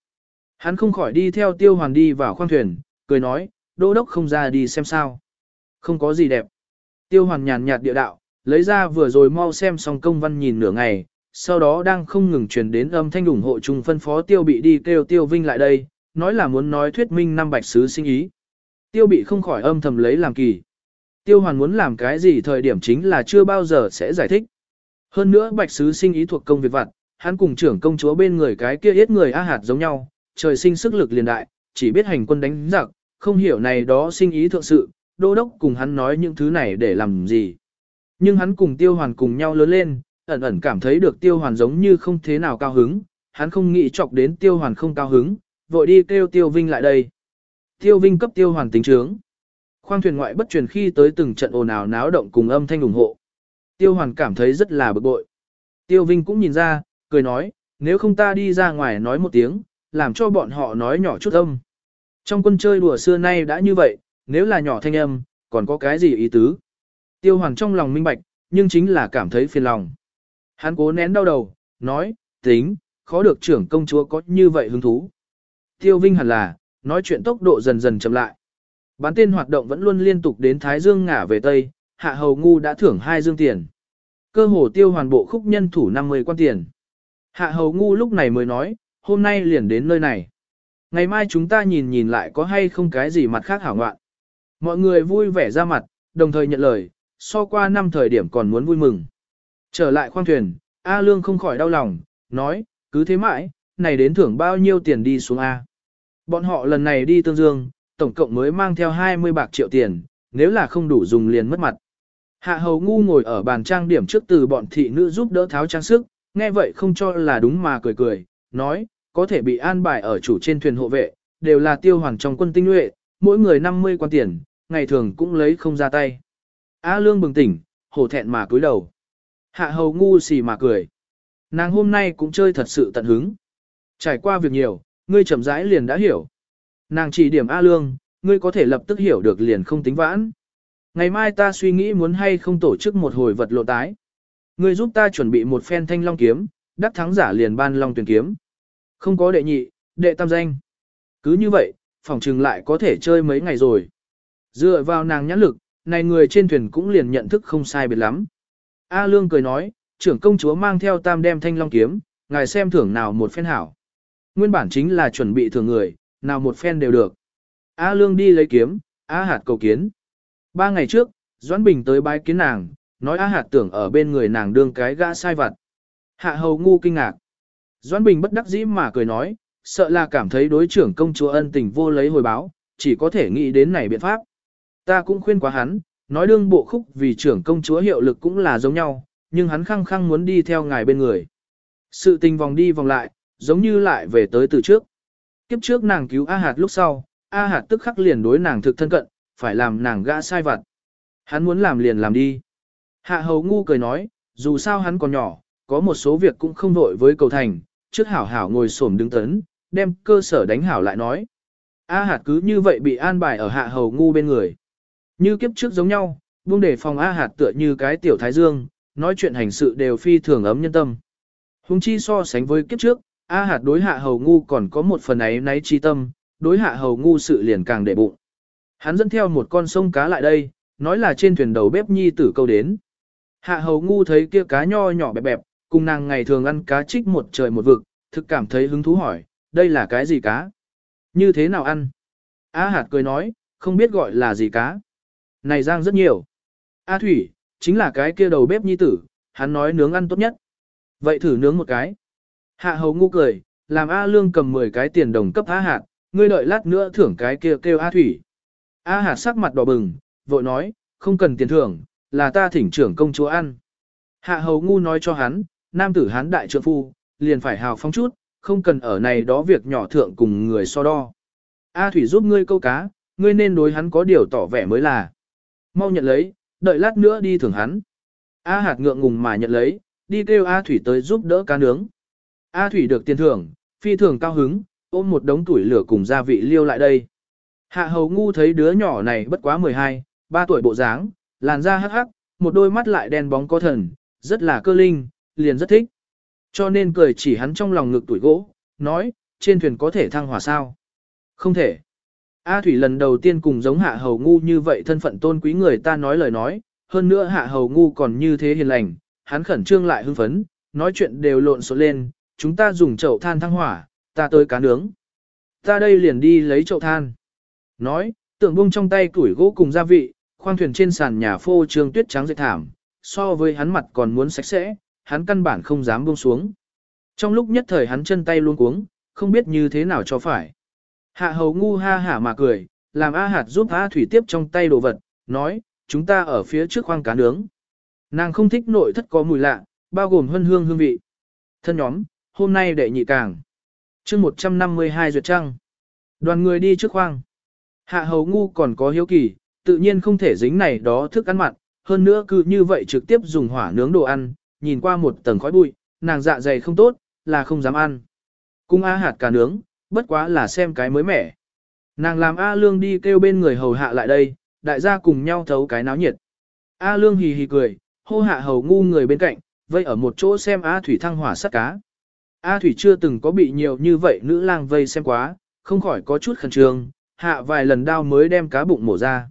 Hắn không khỏi đi theo tiêu hoàn đi vào khoang thuyền, cười nói, đô đốc không ra đi xem sao. Không có gì đẹp. Tiêu hoàn nhàn nhạt địa đạo, lấy ra vừa rồi mau xem xong công văn nhìn nửa ngày, sau đó đang không ngừng truyền đến âm thanh ủng hộ chung phân phó tiêu bị đi kêu tiêu vinh lại đây, nói là muốn nói thuyết minh năm bạch sứ sinh ý. Tiêu bị không khỏi âm thầm lấy làm kỳ. Tiêu hoàn muốn làm cái gì thời điểm chính là chưa bao giờ sẽ giải thích. Hơn nữa bạch sứ sinh ý thuộc công việc vặt, hắn cùng trưởng công chúa bên người cái kia ít người a hạt giống nhau, trời sinh sức lực liền đại, chỉ biết hành quân đánh giặc, không hiểu này đó sinh ý thượng sự, đô đốc cùng hắn nói những thứ này để làm gì. Nhưng hắn cùng tiêu hoàn cùng nhau lớn lên, ẩn ẩn cảm thấy được tiêu hoàn giống như không thế nào cao hứng, hắn không nghĩ chọc đến tiêu hoàn không cao hứng, vội đi kêu tiêu vinh lại đây. Tiêu vinh cấp tiêu hoàn tính trướng. Khoang thuyền ngoại bất truyền khi tới từng trận ồn ào náo động cùng âm thanh ủng hộ. Tiêu hoàn cảm thấy rất là bực bội. Tiêu vinh cũng nhìn ra, cười nói, nếu không ta đi ra ngoài nói một tiếng, làm cho bọn họ nói nhỏ chút âm. Trong quân chơi đùa xưa nay đã như vậy, nếu là nhỏ thanh âm, còn có cái gì ý tứ? Tiêu hoàn trong lòng minh bạch, nhưng chính là cảm thấy phiền lòng. Hắn cố nén đau đầu, nói, tính, khó được trưởng công chúa có như vậy hứng thú. Tiêu Vinh hẳn là, nói chuyện tốc độ dần dần chậm lại. Bán tên hoạt động vẫn luôn liên tục đến Thái Dương ngả về Tây, Hạ Hầu Ngu đã thưởng hai dương tiền. Cơ hồ tiêu hoàn bộ khúc nhân thủ 50 quan tiền. Hạ Hầu Ngu lúc này mới nói, hôm nay liền đến nơi này. Ngày mai chúng ta nhìn nhìn lại có hay không cái gì mặt khác hảo ngoạn. Mọi người vui vẻ ra mặt, đồng thời nhận lời, so qua năm thời điểm còn muốn vui mừng. Trở lại khoang thuyền, A Lương không khỏi đau lòng, nói, cứ thế mãi, này đến thưởng bao nhiêu tiền đi xuống A. Bọn họ lần này đi Tương Dương, tổng cộng mới mang theo 20 bạc triệu tiền, nếu là không đủ dùng liền mất mặt. Hạ hầu ngu ngồi ở bàn trang điểm trước từ bọn thị nữ giúp đỡ tháo trang sức, nghe vậy không cho là đúng mà cười cười, nói, có thể bị an bài ở chủ trên thuyền hộ vệ, đều là tiêu hoàng trong quân tinh nhuệ, mỗi người 50 quan tiền, ngày thường cũng lấy không ra tay. A lương bừng tỉnh, hổ thẹn mà cúi đầu. Hạ hầu ngu xì mà cười. Nàng hôm nay cũng chơi thật sự tận hứng. Trải qua việc nhiều, ngươi chậm rãi liền đã hiểu. Nàng chỉ điểm A lương, ngươi có thể lập tức hiểu được liền không tính vãn. Ngày mai ta suy nghĩ muốn hay không tổ chức một hồi vật lộ tái. Ngươi giúp ta chuẩn bị một phen thanh long kiếm, đắc thắng giả liền ban long tuyển kiếm. Không có đệ nhị, đệ tam danh. Cứ như vậy, phòng trừng lại có thể chơi mấy ngày rồi. Dựa vào nàng nhãn lực, này người trên thuyền cũng liền nhận thức không sai biệt lắm. A Lương cười nói, trưởng công chúa mang theo tam đem thanh long kiếm, ngài xem thưởng nào một phen hảo. Nguyên bản chính là chuẩn bị thưởng người, nào một phen đều được. A Lương đi lấy kiếm, A Hạt cầu kiến. Ba ngày trước, Doãn Bình tới bái kiến nàng, nói A Hạt tưởng ở bên người nàng đương cái gã sai vặt. Hạ hầu ngu kinh ngạc. Doãn Bình bất đắc dĩ mà cười nói, sợ là cảm thấy đối trưởng công chúa ân tình vô lấy hồi báo, chỉ có thể nghĩ đến này biện pháp. Ta cũng khuyên quá hắn, nói đương bộ khúc vì trưởng công chúa hiệu lực cũng là giống nhau, nhưng hắn khăng khăng muốn đi theo ngài bên người. Sự tình vòng đi vòng lại, giống như lại về tới từ trước. Kiếp trước nàng cứu A Hạt lúc sau, A Hạt tức khắc liền đối nàng thực thân cận, phải làm nàng gã sai vặt. Hắn muốn làm liền làm đi. Hạ hầu ngu cười nói, dù sao hắn còn nhỏ, có một số việc cũng không vội với cầu thành, trước hảo hảo ngồi xổm đứng tấn, đem cơ sở đánh hảo lại nói. A hạt cứ như vậy bị an bài ở hạ hầu ngu bên người. Như kiếp trước giống nhau, buông để phòng A hạt tựa như cái tiểu thái dương, nói chuyện hành sự đều phi thường ấm nhân tâm. Hùng chi so sánh với kiếp trước, A hạt đối hạ hầu ngu còn có một phần ấy náy chi tâm, đối hạ hầu ngu sự liền càng để bụng. Hắn dẫn theo một con sông cá lại đây, nói là trên thuyền đầu bếp nhi tử câu đến. Hạ hầu ngu thấy kia cá nho nhỏ bẹp bẹp, cùng nàng ngày thường ăn cá trích một trời một vực, thực cảm thấy hứng thú hỏi, đây là cái gì cá? Như thế nào ăn? A hạt cười nói, không biết gọi là gì cá. Này giang rất nhiều. A thủy, chính là cái kia đầu bếp nhi tử, hắn nói nướng ăn tốt nhất. Vậy thử nướng một cái. Hạ hầu ngu cười, làm A lương cầm 10 cái tiền đồng cấp A hạt, ngươi đợi lát nữa thưởng cái kia kêu A thủy. A hạt sắc mặt đỏ bừng, vội nói, không cần tiền thưởng, là ta thỉnh trưởng công chúa ăn. Hạ hầu ngu nói cho hắn, nam tử hán đại trượng phu, liền phải hào phóng chút, không cần ở này đó việc nhỏ thượng cùng người so đo. A Thủy giúp ngươi câu cá, ngươi nên đối hắn có điều tỏ vẻ mới là. Mau nhận lấy, đợi lát nữa đi thưởng hắn. A hạt ngượng ngùng mà nhận lấy, đi kêu A Thủy tới giúp đỡ cá nướng. A Thủy được tiền thưởng, phi thường cao hứng, ôm một đống tuổi lửa cùng gia vị liêu lại đây. Hạ hầu ngu thấy đứa nhỏ này bất quá 12, 3 tuổi bộ dáng, làn da hắc hắc, một đôi mắt lại đen bóng có thần, rất là cơ linh, liền rất thích. Cho nên cười chỉ hắn trong lòng ngực tuổi gỗ, nói, trên thuyền có thể thăng hỏa sao? Không thể. A Thủy lần đầu tiên cùng giống hạ hầu ngu như vậy thân phận tôn quý người ta nói lời nói, hơn nữa hạ hầu ngu còn như thế hiền lành, hắn khẩn trương lại hưng phấn, nói chuyện đều lộn xộn lên, chúng ta dùng chậu than thăng hỏa, ta tới cá nướng. Ta đây liền đi lấy chậu than. Nói, tưởng bung trong tay củi gỗ cùng gia vị, khoang thuyền trên sàn nhà phô trương tuyết trắng dệt thảm, so với hắn mặt còn muốn sạch sẽ, hắn căn bản không dám buông xuống. Trong lúc nhất thời hắn chân tay luôn cuống, không biết như thế nào cho phải. Hạ hầu ngu ha hả mà cười, làm A hạt giúp A thủy tiếp trong tay đồ vật, nói, chúng ta ở phía trước khoang cá nướng. Nàng không thích nội thất có mùi lạ, bao gồm hân hương hương vị. Thân nhóm, hôm nay đệ nhị càng. chương 152 duyệt trăng. Đoàn người đi trước khoang. Hạ hầu ngu còn có hiếu kỳ, tự nhiên không thể dính này đó thức ăn mặn, hơn nữa cứ như vậy trực tiếp dùng hỏa nướng đồ ăn, nhìn qua một tầng khói bụi, nàng dạ dày không tốt, là không dám ăn. Cung A hạt cả nướng, bất quá là xem cái mới mẻ. Nàng làm A lương đi kêu bên người hầu hạ lại đây, đại gia cùng nhau thấu cái náo nhiệt. A lương hì hì cười, hô hạ hầu ngu người bên cạnh, vây ở một chỗ xem A thủy thăng hỏa sắt cá. A thủy chưa từng có bị nhiều như vậy nữ lang vây xem quá, không khỏi có chút khẩn trương, hạ vài lần đao mới đem cá bụng mổ ra.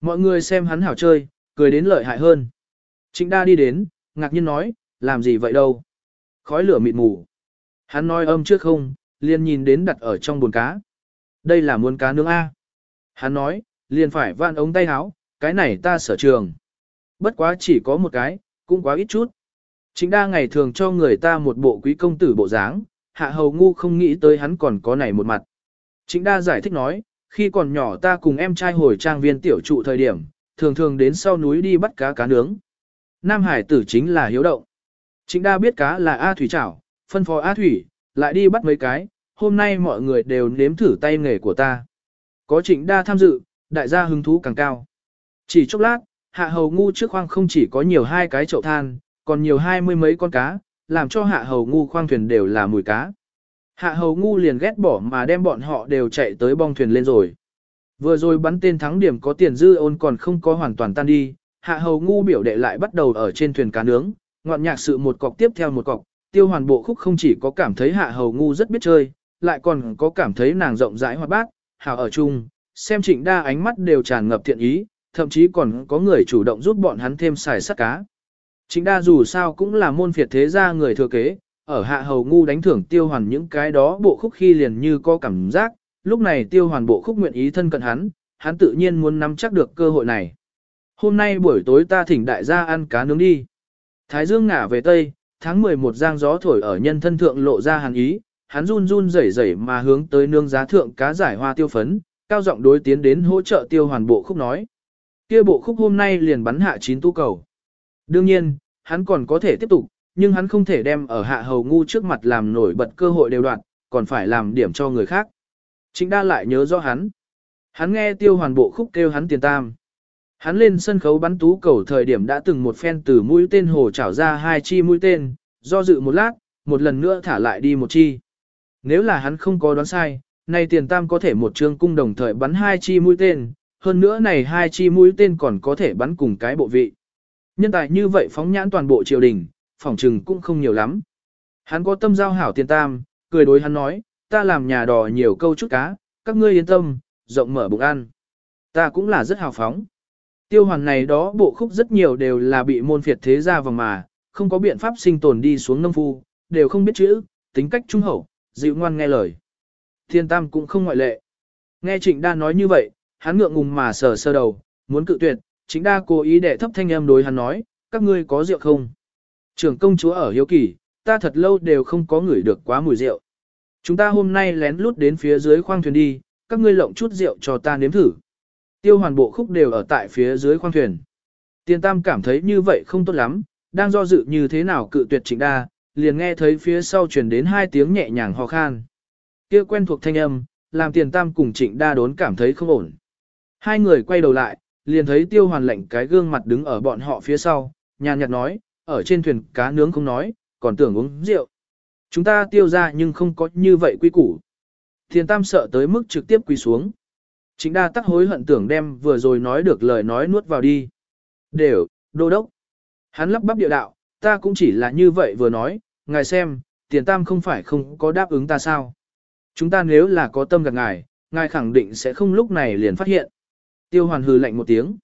Mọi người xem hắn hảo chơi, cười đến lợi hại hơn. Trịnh đa đi đến, ngạc nhiên nói, làm gì vậy đâu? Khói lửa mịt mù. Hắn nói âm trước không, liền nhìn đến đặt ở trong bồn cá. Đây là muôn cá nướng A. Hắn nói, liền phải vạn ống tay háo cái này ta sở trường. Bất quá chỉ có một cái, cũng quá ít chút. Chính đa ngày thường cho người ta một bộ quý công tử bộ dáng, hạ hầu ngu không nghĩ tới hắn còn có này một mặt. Chính đa giải thích nói, khi còn nhỏ ta cùng em trai hồi trang viên tiểu trụ thời điểm, thường thường đến sau núi đi bắt cá cá nướng. Nam Hải tử chính là hiếu động. Chính đa biết cá là A Thủy chảo, phân phó A Thủy, lại đi bắt mấy cái, hôm nay mọi người đều nếm thử tay nghề của ta. Có trịnh đa tham dự, đại gia hứng thú càng cao. Chỉ chốc lát, hạ hầu ngu trước khoang không chỉ có nhiều hai cái chậu than, còn nhiều hai mươi mấy con cá, làm cho hạ hầu ngu khoang thuyền đều là mùi cá. Hạ hầu ngu liền ghét bỏ mà đem bọn họ đều chạy tới bong thuyền lên rồi. Vừa rồi bắn tên thắng điểm có tiền dư ôn còn không có hoàn toàn tan đi, hạ hầu ngu biểu đệ lại bắt đầu ở trên thuyền cá nướng, ngọn nhạc sự một cọc tiếp theo một cọc, tiêu hoàn bộ khúc không chỉ có cảm thấy hạ hầu ngu rất biết chơi, lại còn có cảm thấy nàng rộng rãi hoạt bát, hào ở chung, xem trịnh đa ánh mắt đều tràn ngập thiện ý, thậm chí còn có người chủ động giúp bọn hắn thêm xài sắt cá. Trịnh đa dù sao cũng là môn phiệt thế gia người thừa kế, ở hạ hầu ngu đánh thưởng tiêu hoàn những cái đó bộ khúc khi liền như có cảm giác, lúc này tiêu hoàn bộ khúc nguyện ý thân cận hắn, hắn tự nhiên muốn nắm chắc được cơ hội này. Hôm nay buổi tối ta thỉnh đại gia ăn cá nướng đi. Thái dương ngả về tây, tháng 11 giang gió thổi ở nhân thân thượng lộ ra hàn ý, hắn run run rẩy rẩy mà hướng tới nương giá thượng cá giải hoa tiêu phấn, cao giọng đối tiến đến hỗ trợ tiêu hoàn bộ khúc nói. Kia bộ khúc hôm nay liền bắn hạ chín tu cầu. Đương nhiên, hắn còn có thể tiếp tục, nhưng hắn không thể đem ở hạ hầu ngu trước mặt làm nổi bật cơ hội đều đoạn, còn phải làm điểm cho người khác. Chính đa lại nhớ rõ hắn. Hắn nghe tiêu hoàn bộ khúc kêu hắn tiền tam. Hắn lên sân khấu bắn tú cầu thời điểm đã từng một phen từ mũi tên hồ trảo ra hai chi mũi tên, do dự một lát, một lần nữa thả lại đi một chi. Nếu là hắn không có đoán sai, này tiền tam có thể một trương cung đồng thời bắn hai chi mũi tên, hơn nữa này hai chi mũi tên còn có thể bắn cùng cái bộ vị. Nhân tài như vậy phóng nhãn toàn bộ triều đình, phỏng trừng cũng không nhiều lắm. Hắn có tâm giao hảo tiền tam, cười đối hắn nói, ta làm nhà đò nhiều câu chút cá, các ngươi yên tâm, rộng mở bụng ăn. Ta cũng là rất hào phóng. Tiêu hoàn này đó bộ khúc rất nhiều đều là bị môn phiệt thế gia vòng mà, không có biện pháp sinh tồn đi xuống nông phu, đều không biết chữ, tính cách trung hậu, dịu ngoan nghe lời. Thiên tam cũng không ngoại lệ. Nghe trịnh đa nói như vậy, hắn ngượng ngùng mà sờ sơ đầu, muốn cự tuyệt, chính đa cố ý để thấp thanh em đối hắn nói, các ngươi có rượu không? Trưởng công chúa ở hiếu kỳ, ta thật lâu đều không có ngửi được quá mùi rượu. Chúng ta hôm nay lén lút đến phía dưới khoang thuyền đi, các ngươi lộng chút rượu cho ta nếm thử. Tiêu hoàn bộ khúc đều ở tại phía dưới khoang thuyền. Tiền Tam cảm thấy như vậy không tốt lắm, đang do dự như thế nào cự tuyệt trịnh đa, liền nghe thấy phía sau truyền đến hai tiếng nhẹ nhàng ho khan. Kia quen thuộc thanh âm, làm Tiền Tam cùng trịnh đa đốn cảm thấy không ổn. Hai người quay đầu lại, liền thấy tiêu hoàn lệnh cái gương mặt đứng ở bọn họ phía sau, nhàn nhạt nói, ở trên thuyền cá nướng không nói, còn tưởng uống rượu. Chúng ta tiêu ra nhưng không có như vậy quy củ. Thiền tam sợ tới mức trực tiếp quỳ xuống. Chính đa tắc hối hận tưởng đem vừa rồi nói được lời nói nuốt vào đi. Đều, đô đốc. Hắn lắp bắp địa đạo, ta cũng chỉ là như vậy vừa nói, ngài xem, tiền tam không phải không có đáp ứng ta sao. Chúng ta nếu là có tâm gặp ngài, ngài khẳng định sẽ không lúc này liền phát hiện. Tiêu hoàn hừ lạnh một tiếng.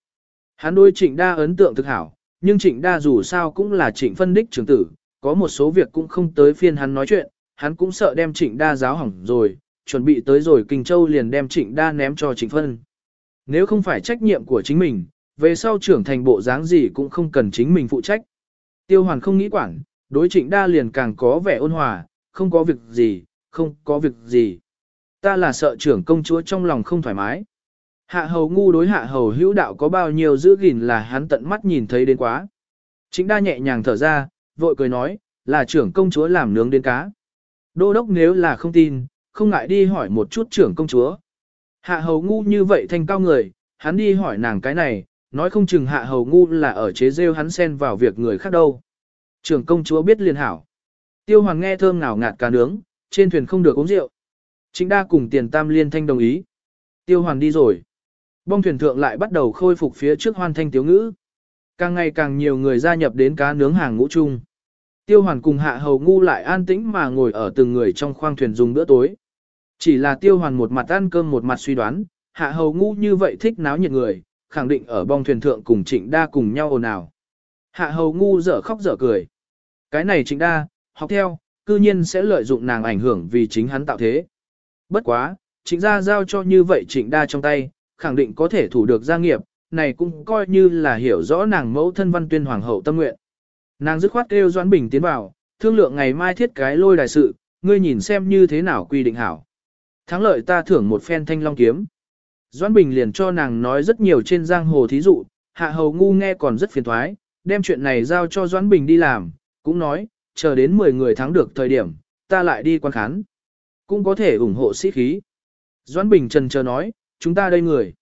Hắn đôi trịnh đa ấn tượng thực hảo, nhưng trịnh đa dù sao cũng là trịnh phân đích trưởng tử, có một số việc cũng không tới phiên hắn nói chuyện, hắn cũng sợ đem trịnh đa giáo hỏng rồi, chuẩn bị tới rồi Kinh Châu liền đem trịnh đa ném cho trịnh phân. Nếu không phải trách nhiệm của chính mình, về sau trưởng thành bộ dáng gì cũng không cần chính mình phụ trách. Tiêu hoàn không nghĩ quản, đối trịnh đa liền càng có vẻ ôn hòa, không có việc gì, không có việc gì. Ta là sợ trưởng công chúa trong lòng không thoải mái. Hạ hầu ngu đối hạ hầu hữu đạo có bao nhiêu giữ gìn là hắn tận mắt nhìn thấy đến quá. Chính đa nhẹ nhàng thở ra, vội cười nói, là trưởng công chúa làm nướng đến cá. Đô đốc nếu là không tin, không ngại đi hỏi một chút trưởng công chúa. Hạ hầu ngu như vậy thành cao người, hắn đi hỏi nàng cái này, nói không chừng hạ hầu ngu là ở chế rêu hắn xen vào việc người khác đâu. Trưởng công chúa biết liền hảo. Tiêu hoàng nghe thơm ngào ngạt cá nướng, trên thuyền không được uống rượu. Chính đa cùng tiền tam liên thanh đồng ý. Tiêu hoàng đi rồi. Bong thuyền thượng lại bắt đầu khôi phục phía trước hoan thanh tiếu ngữ. Càng ngày càng nhiều người gia nhập đến cá nướng hàng ngũ chung. Tiêu hoàn cùng hạ hầu ngu lại an tĩnh mà ngồi ở từng người trong khoang thuyền dùng bữa tối. Chỉ là tiêu hoàn một mặt ăn cơm một mặt suy đoán, hạ hầu ngu như vậy thích náo nhiệt người, khẳng định ở bong thuyền thượng cùng trịnh đa cùng nhau ồn ào. Hạ hầu ngu dở khóc dở cười. Cái này trịnh đa, học theo, cư nhiên sẽ lợi dụng nàng ảnh hưởng vì chính hắn tạo thế. Bất quá, trịnh gia giao cho như vậy trịnh đa trong tay, khẳng định có thể thủ được gia nghiệp, này cũng coi như là hiểu rõ nàng mẫu thân văn tuyên hoàng hậu tâm nguyện. Nàng dứt khoát kêu Doãn Bình tiến vào, thương lượng ngày mai thiết cái lôi đài sự, ngươi nhìn xem như thế nào quy định hảo. Thắng lợi ta thưởng một phen thanh long kiếm. Doãn Bình liền cho nàng nói rất nhiều trên giang hồ thí dụ, hạ hầu ngu nghe còn rất phiền thoái, đem chuyện này giao cho Doãn Bình đi làm, cũng nói, chờ đến 10 người thắng được thời điểm, ta lại đi quan khán. Cũng có thể ủng hộ sĩ khí. Doãn Bình trần chờ nói, chúng ta đây người,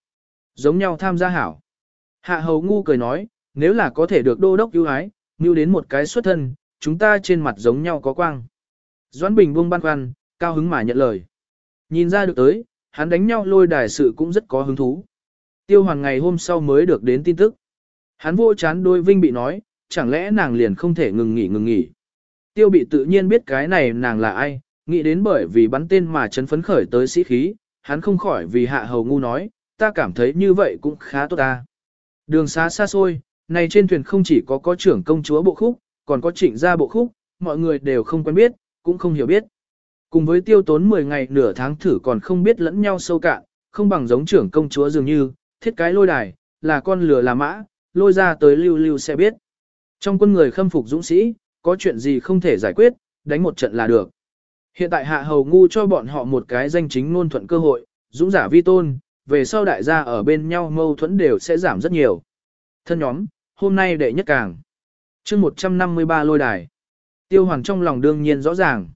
giống nhau tham gia hảo. Hạ hầu ngu cười nói, nếu là có thể được đô đốc ưu ái, như đến một cái xuất thân, chúng ta trên mặt giống nhau có quang. Doãn Bình buông băn khoăn, cao hứng mà nhận lời. Nhìn ra được tới, hắn đánh nhau lôi đài sự cũng rất có hứng thú. Tiêu Hoàng ngày hôm sau mới được đến tin tức. Hắn vô chán đôi Vinh bị nói, chẳng lẽ nàng liền không thể ngừng nghỉ ngừng nghỉ. Tiêu bị tự nhiên biết cái này nàng là ai, nghĩ đến bởi vì bắn tên mà chấn phấn khởi tới sĩ khí, hắn không khỏi vì hạ hầu ngu nói, ta cảm thấy như vậy cũng khá tốt ta. Đường xá xa xôi, này trên thuyền không chỉ có có trưởng công chúa bộ khúc, còn có trịnh gia bộ khúc, mọi người đều không quen biết, cũng không hiểu biết. Cùng với tiêu tốn 10 ngày nửa tháng thử còn không biết lẫn nhau sâu cạn, không bằng giống trưởng công chúa dường như, thiết cái lôi đài, là con lửa là mã, lôi ra tới lưu lưu sẽ biết. Trong quân người khâm phục dũng sĩ, có chuyện gì không thể giải quyết, đánh một trận là được. Hiện tại hạ hầu ngu cho bọn họ một cái danh chính ngôn thuận cơ hội, dũng giả vi tôn, về sau đại gia ở bên nhau mâu thuẫn đều sẽ giảm rất nhiều. Thân nhóm, hôm nay đệ nhất càng. chương 153 lôi đài. Tiêu hoàng trong lòng đương nhiên rõ ràng.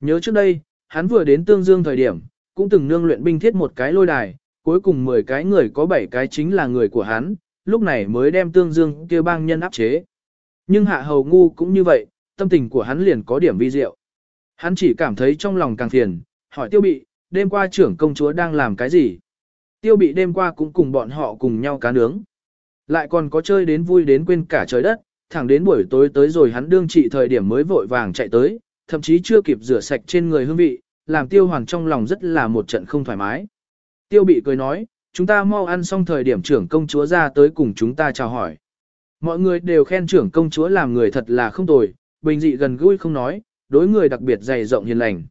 Nhớ trước đây, hắn vừa đến tương dương thời điểm, cũng từng nương luyện binh thiết một cái lôi đài, cuối cùng 10 cái người có 7 cái chính là người của hắn, lúc này mới đem tương dương kia bang nhân áp chế. Nhưng hạ hầu ngu cũng như vậy, tâm tình của hắn liền có điểm vi diệu. Hắn chỉ cảm thấy trong lòng càng phiền, hỏi tiêu bị, đêm qua trưởng công chúa đang làm cái gì? Tiêu bị đêm qua cũng cùng bọn họ cùng nhau cá nướng. Lại còn có chơi đến vui đến quên cả trời đất, thẳng đến buổi tối tới rồi hắn đương trị thời điểm mới vội vàng chạy tới, thậm chí chưa kịp rửa sạch trên người hương vị, làm tiêu hoàng trong lòng rất là một trận không thoải mái. Tiêu bị cười nói, chúng ta mau ăn xong thời điểm trưởng công chúa ra tới cùng chúng ta chào hỏi. Mọi người đều khen trưởng công chúa làm người thật là không tồi, bình dị gần gũi không nói, đối người đặc biệt dày rộng hiền lành.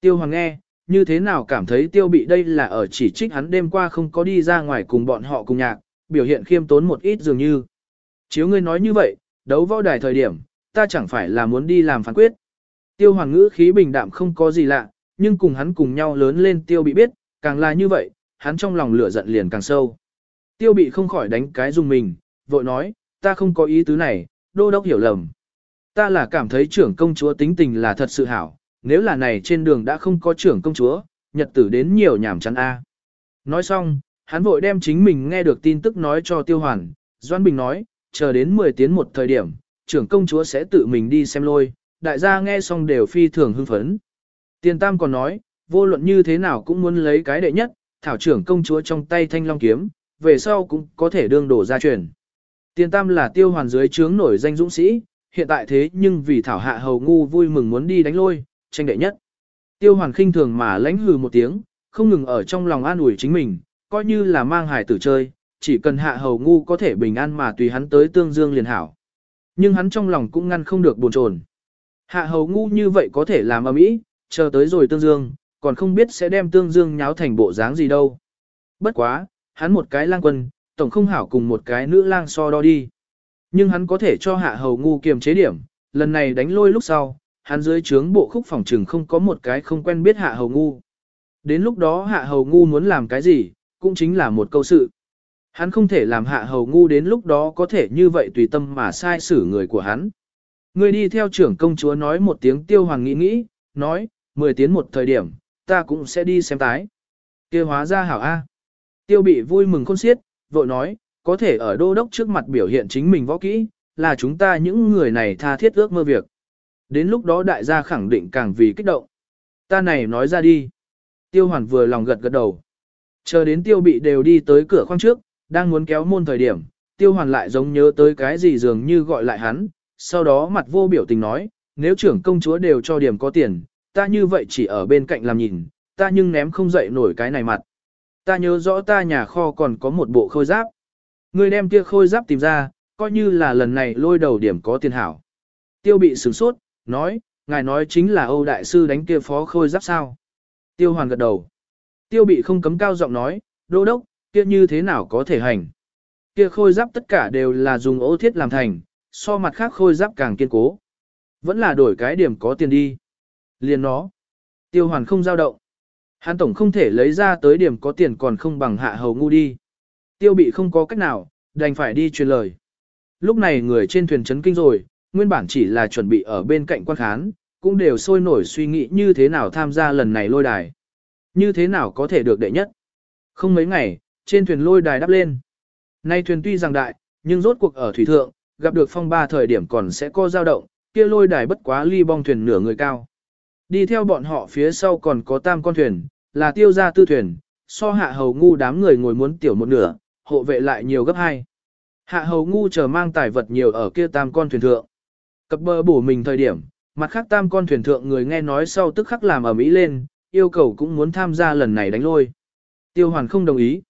Tiêu hoàng nghe, như thế nào cảm thấy tiêu bị đây là ở chỉ trích hắn đêm qua không có đi ra ngoài cùng bọn họ cùng nhạc, biểu hiện khiêm tốn một ít dường như. Chiếu ngươi nói như vậy, đấu võ đài thời điểm, ta chẳng phải là muốn đi làm phán quyết. Tiêu hoàng ngữ khí bình đạm không có gì lạ, nhưng cùng hắn cùng nhau lớn lên tiêu bị biết, càng là như vậy, hắn trong lòng lửa giận liền càng sâu. Tiêu bị không khỏi đánh cái dùng mình, vội nói, ta không có ý tứ này, đô đốc hiểu lầm. Ta là cảm thấy trưởng công chúa tính tình là thật sự hảo, nếu là này trên đường đã không có trưởng công chúa, nhật tử đến nhiều nhảm chán a. Nói xong, hắn vội đem chính mình nghe được tin tức nói cho tiêu hoàn, Doan Bình nói, chờ đến 10 tiếng một thời điểm, trưởng công chúa sẽ tự mình đi xem lôi, đại gia nghe xong đều phi thường hưng phấn. Tiền tam còn nói, vô luận như thế nào cũng muốn lấy cái đệ nhất, thảo trưởng công chúa trong tay thanh long kiếm, về sau cũng có thể đương đổ ra truyền. Tiền tam là tiêu hoàn dưới trướng nổi danh dũng sĩ, hiện tại thế nhưng vì thảo hạ hầu ngu vui mừng muốn đi đánh lôi, tranh đệ nhất. Tiêu hoàn khinh thường mà lãnh hừ một tiếng, không ngừng ở trong lòng an ủi chính mình, coi như là mang hải tử chơi, chỉ cần hạ hầu ngu có thể bình an mà tùy hắn tới tương dương liền hảo. Nhưng hắn trong lòng cũng ngăn không được buồn chồn. Hạ hầu ngu như vậy có thể làm ở mỹ, chờ tới rồi tương dương, còn không biết sẽ đem tương dương nháo thành bộ dáng gì đâu. Bất quá, hắn một cái lang quân, tổng không hảo cùng một cái nữ lang so đo đi. Nhưng hắn có thể cho hạ hầu ngu kiềm chế điểm, lần này đánh lôi lúc sau, hắn dưới trướng bộ khúc phòng trừng không có một cái không quen biết hạ hầu ngu. Đến lúc đó hạ hầu ngu muốn làm cái gì, cũng chính là một câu sự. Hắn không thể làm hạ hầu ngu đến lúc đó có thể như vậy tùy tâm mà sai xử người của hắn. Người đi theo trưởng công chúa nói một tiếng tiêu hoàng nghĩ nghĩ, nói, mười tiếng một thời điểm, ta cũng sẽ đi xem tái. kia hóa ra hảo A. Tiêu bị vui mừng khôn xiết, vội nói, có thể ở đô đốc trước mặt biểu hiện chính mình võ kỹ, là chúng ta những người này tha thiết ước mơ việc. Đến lúc đó đại gia khẳng định càng vì kích động. Ta này nói ra đi. Tiêu hoàn vừa lòng gật gật đầu. Chờ đến tiêu bị đều đi tới cửa khoang trước, đang muốn kéo môn thời điểm, tiêu hoàn lại giống nhớ tới cái gì dường như gọi lại hắn, sau đó mặt vô biểu tình nói, nếu trưởng công chúa đều cho điểm có tiền, ta như vậy chỉ ở bên cạnh làm nhìn, ta nhưng ném không dậy nổi cái này mặt. Ta nhớ rõ ta nhà kho còn có một bộ khôi giáp. Người đem kia khôi giáp tìm ra, coi như là lần này lôi đầu điểm có tiền hảo. Tiêu bị sửng sốt, nói, ngài nói chính là Âu Đại Sư đánh kia phó khôi giáp sao. Tiêu hoàn gật đầu. Tiêu bị không cấm cao giọng nói, đô đốc, kia như thế nào có thể hành. Kia khôi giáp tất cả đều là dùng ô thiết làm thành, so mặt khác khôi giáp càng kiên cố. Vẫn là đổi cái điểm có tiền đi. Liền nó. Tiêu hoàn không giao động. Hàn tổng không thể lấy ra tới điểm có tiền còn không bằng hạ hầu ngu đi. Tiêu bị không có cách nào, đành phải đi truyền lời. Lúc này người trên thuyền chấn kinh rồi, nguyên bản chỉ là chuẩn bị ở bên cạnh quan khán, cũng đều sôi nổi suy nghĩ như thế nào tham gia lần này lôi đài. Như thế nào có thể được đệ nhất. Không mấy ngày, trên thuyền lôi đài đắp lên. Nay thuyền tuy rằng đại, nhưng rốt cuộc ở thủy thượng, gặp được phong ba thời điểm còn sẽ có dao động, kia lôi đài bất quá ly bong thuyền nửa người cao. Đi theo bọn họ phía sau còn có tam con thuyền, là tiêu gia tư thuyền, so hạ hầu ngu đám người ngồi muốn tiểu một nửa, hộ vệ lại nhiều gấp hai. Hạ hầu ngu chờ mang tài vật nhiều ở kia tam con thuyền thượng. Cập bờ bổ mình thời điểm, mặt khác tam con thuyền thượng người nghe nói sau tức khắc làm ở Mỹ lên, yêu cầu cũng muốn tham gia lần này đánh lôi. Tiêu hoàn không đồng ý.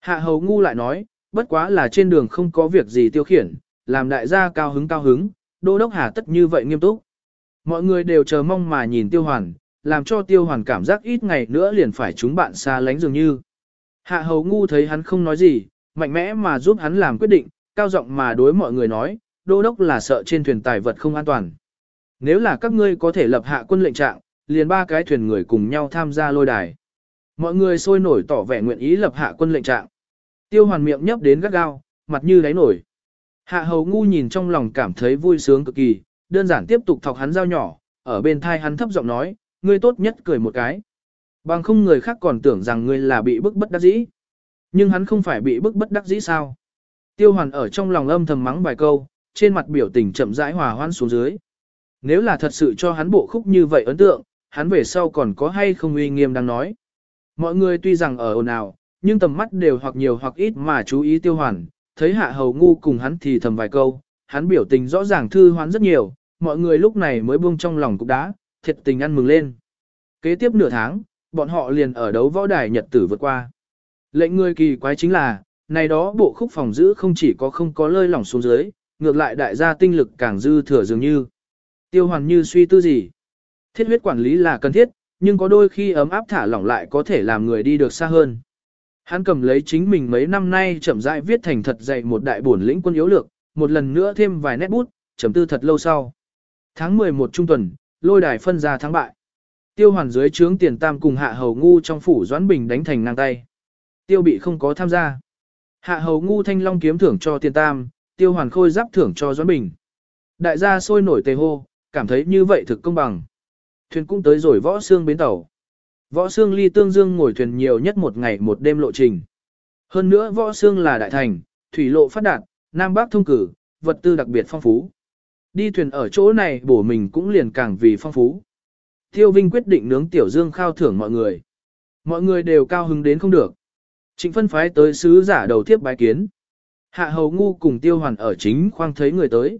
Hạ hầu ngu lại nói, bất quá là trên đường không có việc gì tiêu khiển, làm đại gia cao hứng cao hứng, đô đốc hà tất như vậy nghiêm túc. Mọi người đều chờ mong mà nhìn tiêu hoàn, làm cho tiêu hoàn cảm giác ít ngày nữa liền phải chúng bạn xa lánh dường như. Hạ hầu ngu thấy hắn không nói gì, mạnh mẽ mà giúp hắn làm quyết định, cao giọng mà đối mọi người nói, đô đốc là sợ trên thuyền tài vật không an toàn. Nếu là các ngươi có thể lập hạ quân lệnh trạng, liền ba cái thuyền người cùng nhau tham gia lôi đài. Mọi người sôi nổi tỏ vẻ nguyện ý lập hạ quân lệnh trạng. Tiêu hoàn miệng nhấp đến gắt gao, mặt như đáy nổi. Hạ hầu ngu nhìn trong lòng cảm thấy vui sướng cực kỳ, đơn giản tiếp tục thọc hắn dao nhỏ, ở bên thai hắn thấp giọng nói, ngươi tốt nhất cười một cái. Bằng không người khác còn tưởng rằng ngươi là bị bức bất đắc dĩ. Nhưng hắn không phải bị bức bất đắc dĩ sao? Tiêu hoàn ở trong lòng âm thầm mắng vài câu, trên mặt biểu tình chậm rãi hòa hoãn xuống dưới. Nếu là thật sự cho hắn bộ khúc như vậy ấn tượng, hắn về sau còn có hay không uy nghiêm đang nói. Mọi người tuy rằng ở ồn ào, nhưng tầm mắt đều hoặc nhiều hoặc ít mà chú ý tiêu hoàn, thấy hạ hầu ngu cùng hắn thì thầm vài câu, hắn biểu tình rõ ràng thư hoán rất nhiều, mọi người lúc này mới buông trong lòng cục đá, thiệt tình ăn mừng lên. Kế tiếp nửa tháng, bọn họ liền ở đấu võ đài nhật tử vượt qua. Lệnh người kỳ quái chính là, này đó bộ khúc phòng giữ không chỉ có không có lơi lỏng xuống dưới, ngược lại đại gia tinh lực càng dư thừa dường như. Tiêu hoàn như suy tư gì. Thiết huyết quản lý là cần thiết, nhưng có đôi khi ấm áp thả lỏng lại có thể làm người đi được xa hơn. Hắn cầm lấy chính mình mấy năm nay chậm rãi viết thành thật dạy một đại bổn lĩnh quân yếu lược, một lần nữa thêm vài nét bút, chấm tư thật lâu sau. Tháng 11 trung tuần, lôi đài phân ra thắng bại. Tiêu hoàn dưới trướng tiền tam cùng hạ hầu ngu trong phủ doãn bình đánh thành ngang tay. Tiêu bị không có tham gia. Hạ hầu ngu thanh long kiếm thưởng cho tiền tam, tiêu hoàn khôi giáp thưởng cho doãn bình. Đại gia sôi nổi tề hô, cảm thấy như vậy thực công bằng. Thuyền cũng tới rồi võ xương bến tàu. Võ xương ly tương dương ngồi thuyền nhiều nhất một ngày một đêm lộ trình. Hơn nữa võ xương là đại thành, thủy lộ phát đạt, nam bắc thông cử, vật tư đặc biệt phong phú. Đi thuyền ở chỗ này bổ mình cũng liền càng vì phong phú. Tiêu Vinh quyết định nướng tiểu dương khao thưởng mọi người. Mọi người đều cao hứng đến không được. Trịnh phân phái tới sứ giả đầu tiếp bái kiến. Hạ hầu ngu cùng tiêu hoàn ở chính khoang thấy người tới.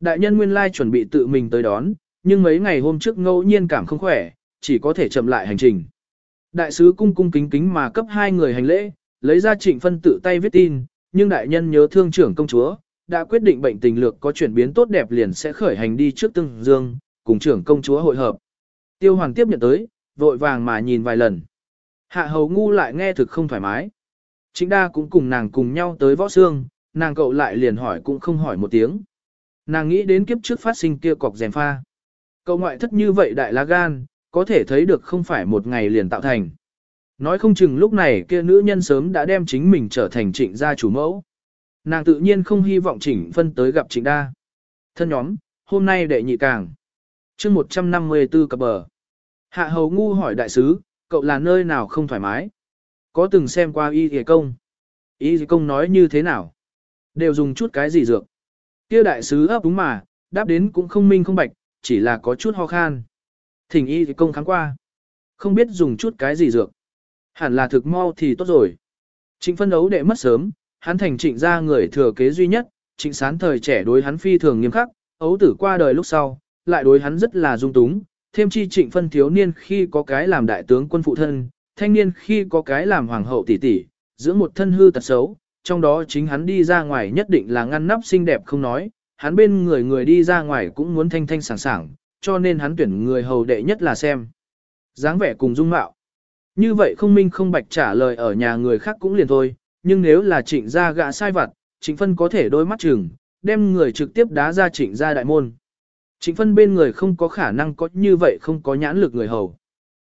Đại nhân nguyên lai chuẩn bị tự mình tới đón, nhưng mấy ngày hôm trước ngẫu nhiên cảm không khỏe, chỉ có thể chậm lại hành trình. Đại sứ cung cung kính kính mà cấp hai người hành lễ, lấy ra trịnh phân tự tay viết tin, nhưng đại nhân nhớ thương trưởng công chúa, đã quyết định bệnh tình lược có chuyển biến tốt đẹp liền sẽ khởi hành đi trước tương dương, cùng trưởng công chúa hội hợp. Tiêu Hoàn tiếp nhận tới, vội vàng mà nhìn vài lần. Hạ hầu ngu lại nghe thực không thoải mái. Chính đa cũng cùng nàng cùng nhau tới võ xương, nàng cậu lại liền hỏi cũng không hỏi một tiếng. Nàng nghĩ đến kiếp trước phát sinh kia cọc rèm pha. Cậu ngoại thất như vậy đại lá gan, có thể thấy được không phải một ngày liền tạo thành. Nói không chừng lúc này kia nữ nhân sớm đã đem chính mình trở thành trịnh gia chủ mẫu. Nàng tự nhiên không hy vọng chỉnh phân tới gặp trịnh đa. Thân nhóm, hôm nay đệ nhị càng. chương 154 cập bờ. Hạ hầu ngu hỏi đại sứ, cậu là nơi nào không thoải mái? Có từng xem qua y thề công? Y công nói như thế nào? Đều dùng chút cái gì dược? kia đại sứ ấp đúng mà, đáp đến cũng không minh không bạch, chỉ là có chút ho khan. Thỉnh y công kháng qua. Không biết dùng chút cái gì dược. Hẳn là thực mau thì tốt rồi. Trịnh phân đấu đệ mất sớm, hắn thành trịnh gia người thừa kế duy nhất, trịnh sán thời trẻ đối hắn phi thường nghiêm khắc, ấu tử qua đời lúc sau, lại đối hắn rất là dung túng, thêm chi trịnh phân thiếu niên khi có cái làm đại tướng quân phụ thân, thanh niên khi có cái làm hoàng hậu tỷ tỷ, giữa một thân hư tật xấu, trong đó chính hắn đi ra ngoài nhất định là ngăn nắp xinh đẹp không nói, hắn bên người người đi ra ngoài cũng muốn thanh thanh sảng sảng, cho nên hắn tuyển người hầu đệ nhất là xem. dáng vẻ cùng dung mạo. Như vậy không minh không bạch trả lời ở nhà người khác cũng liền thôi, nhưng nếu là trịnh gia gạ sai vặt, trịnh phân có thể đôi mắt chừng, đem người trực tiếp đá ra trịnh gia đại môn. Trịnh phân bên người không có khả năng có như vậy không có nhãn lực người hầu.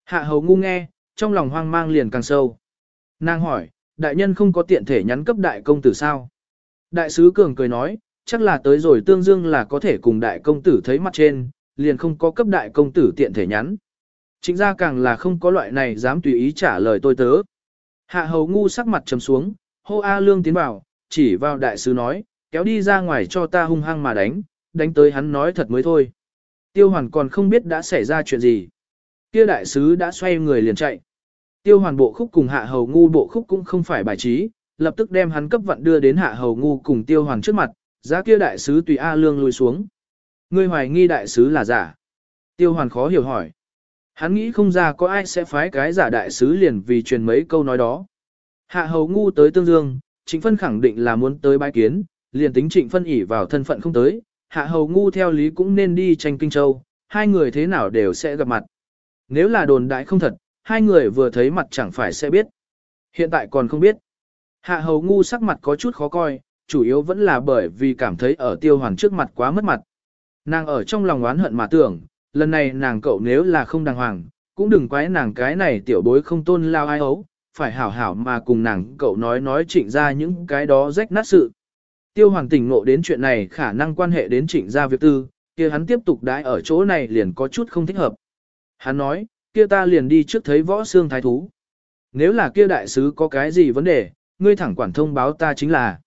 Hạ hầu ngu nghe, trong lòng hoang mang liền càng sâu. Nàng hỏi, đại nhân không có tiện thể nhắn cấp đại công tử sao? Đại sứ cường cười nói, chắc là tới rồi tương dương là có thể cùng đại công tử thấy mặt trên, liền không có cấp đại công tử tiện thể nhắn. Chính ra càng là không có loại này dám tùy ý trả lời tôi tớ. Hạ hầu ngu sắc mặt trầm xuống, hô A lương tiến vào, chỉ vào đại sứ nói, kéo đi ra ngoài cho ta hung hăng mà đánh, đánh tới hắn nói thật mới thôi. Tiêu hoàn còn không biết đã xảy ra chuyện gì. Kia đại sứ đã xoay người liền chạy. Tiêu hoàn bộ khúc cùng hạ hầu ngu bộ khúc cũng không phải bài trí, lập tức đem hắn cấp vận đưa đến hạ hầu ngu cùng tiêu hoàn trước mặt, giá kia đại sứ tùy A lương lùi xuống. Ngươi hoài nghi đại sứ là giả. Tiêu hoàn khó hiểu hỏi. Hắn nghĩ không ra có ai sẽ phái cái giả đại sứ liền vì truyền mấy câu nói đó. Hạ hầu ngu tới tương dương, trịnh phân khẳng định là muốn tới bái kiến, liền tính trịnh phân ỉ vào thân phận không tới, hạ hầu ngu theo lý cũng nên đi tranh kinh châu, hai người thế nào đều sẽ gặp mặt. Nếu là đồn đại không thật, hai người vừa thấy mặt chẳng phải sẽ biết. Hiện tại còn không biết. Hạ hầu ngu sắc mặt có chút khó coi, chủ yếu vẫn là bởi vì cảm thấy ở tiêu hoàn trước mặt quá mất mặt. Nàng ở trong lòng oán hận mà tưởng, lần này nàng cậu nếu là không đàng hoàng, cũng đừng quái nàng cái này tiểu bối không tôn lao ai ấu, phải hảo hảo mà cùng nàng cậu nói nói trịnh ra những cái đó rách nát sự. Tiêu hoàng tỉnh ngộ đến chuyện này khả năng quan hệ đến trịnh gia việc tư, kia hắn tiếp tục đãi ở chỗ này liền có chút không thích hợp. Hắn nói, kia ta liền đi trước thấy võ xương thái thú. Nếu là kia đại sứ có cái gì vấn đề, ngươi thẳng quản thông báo ta chính là.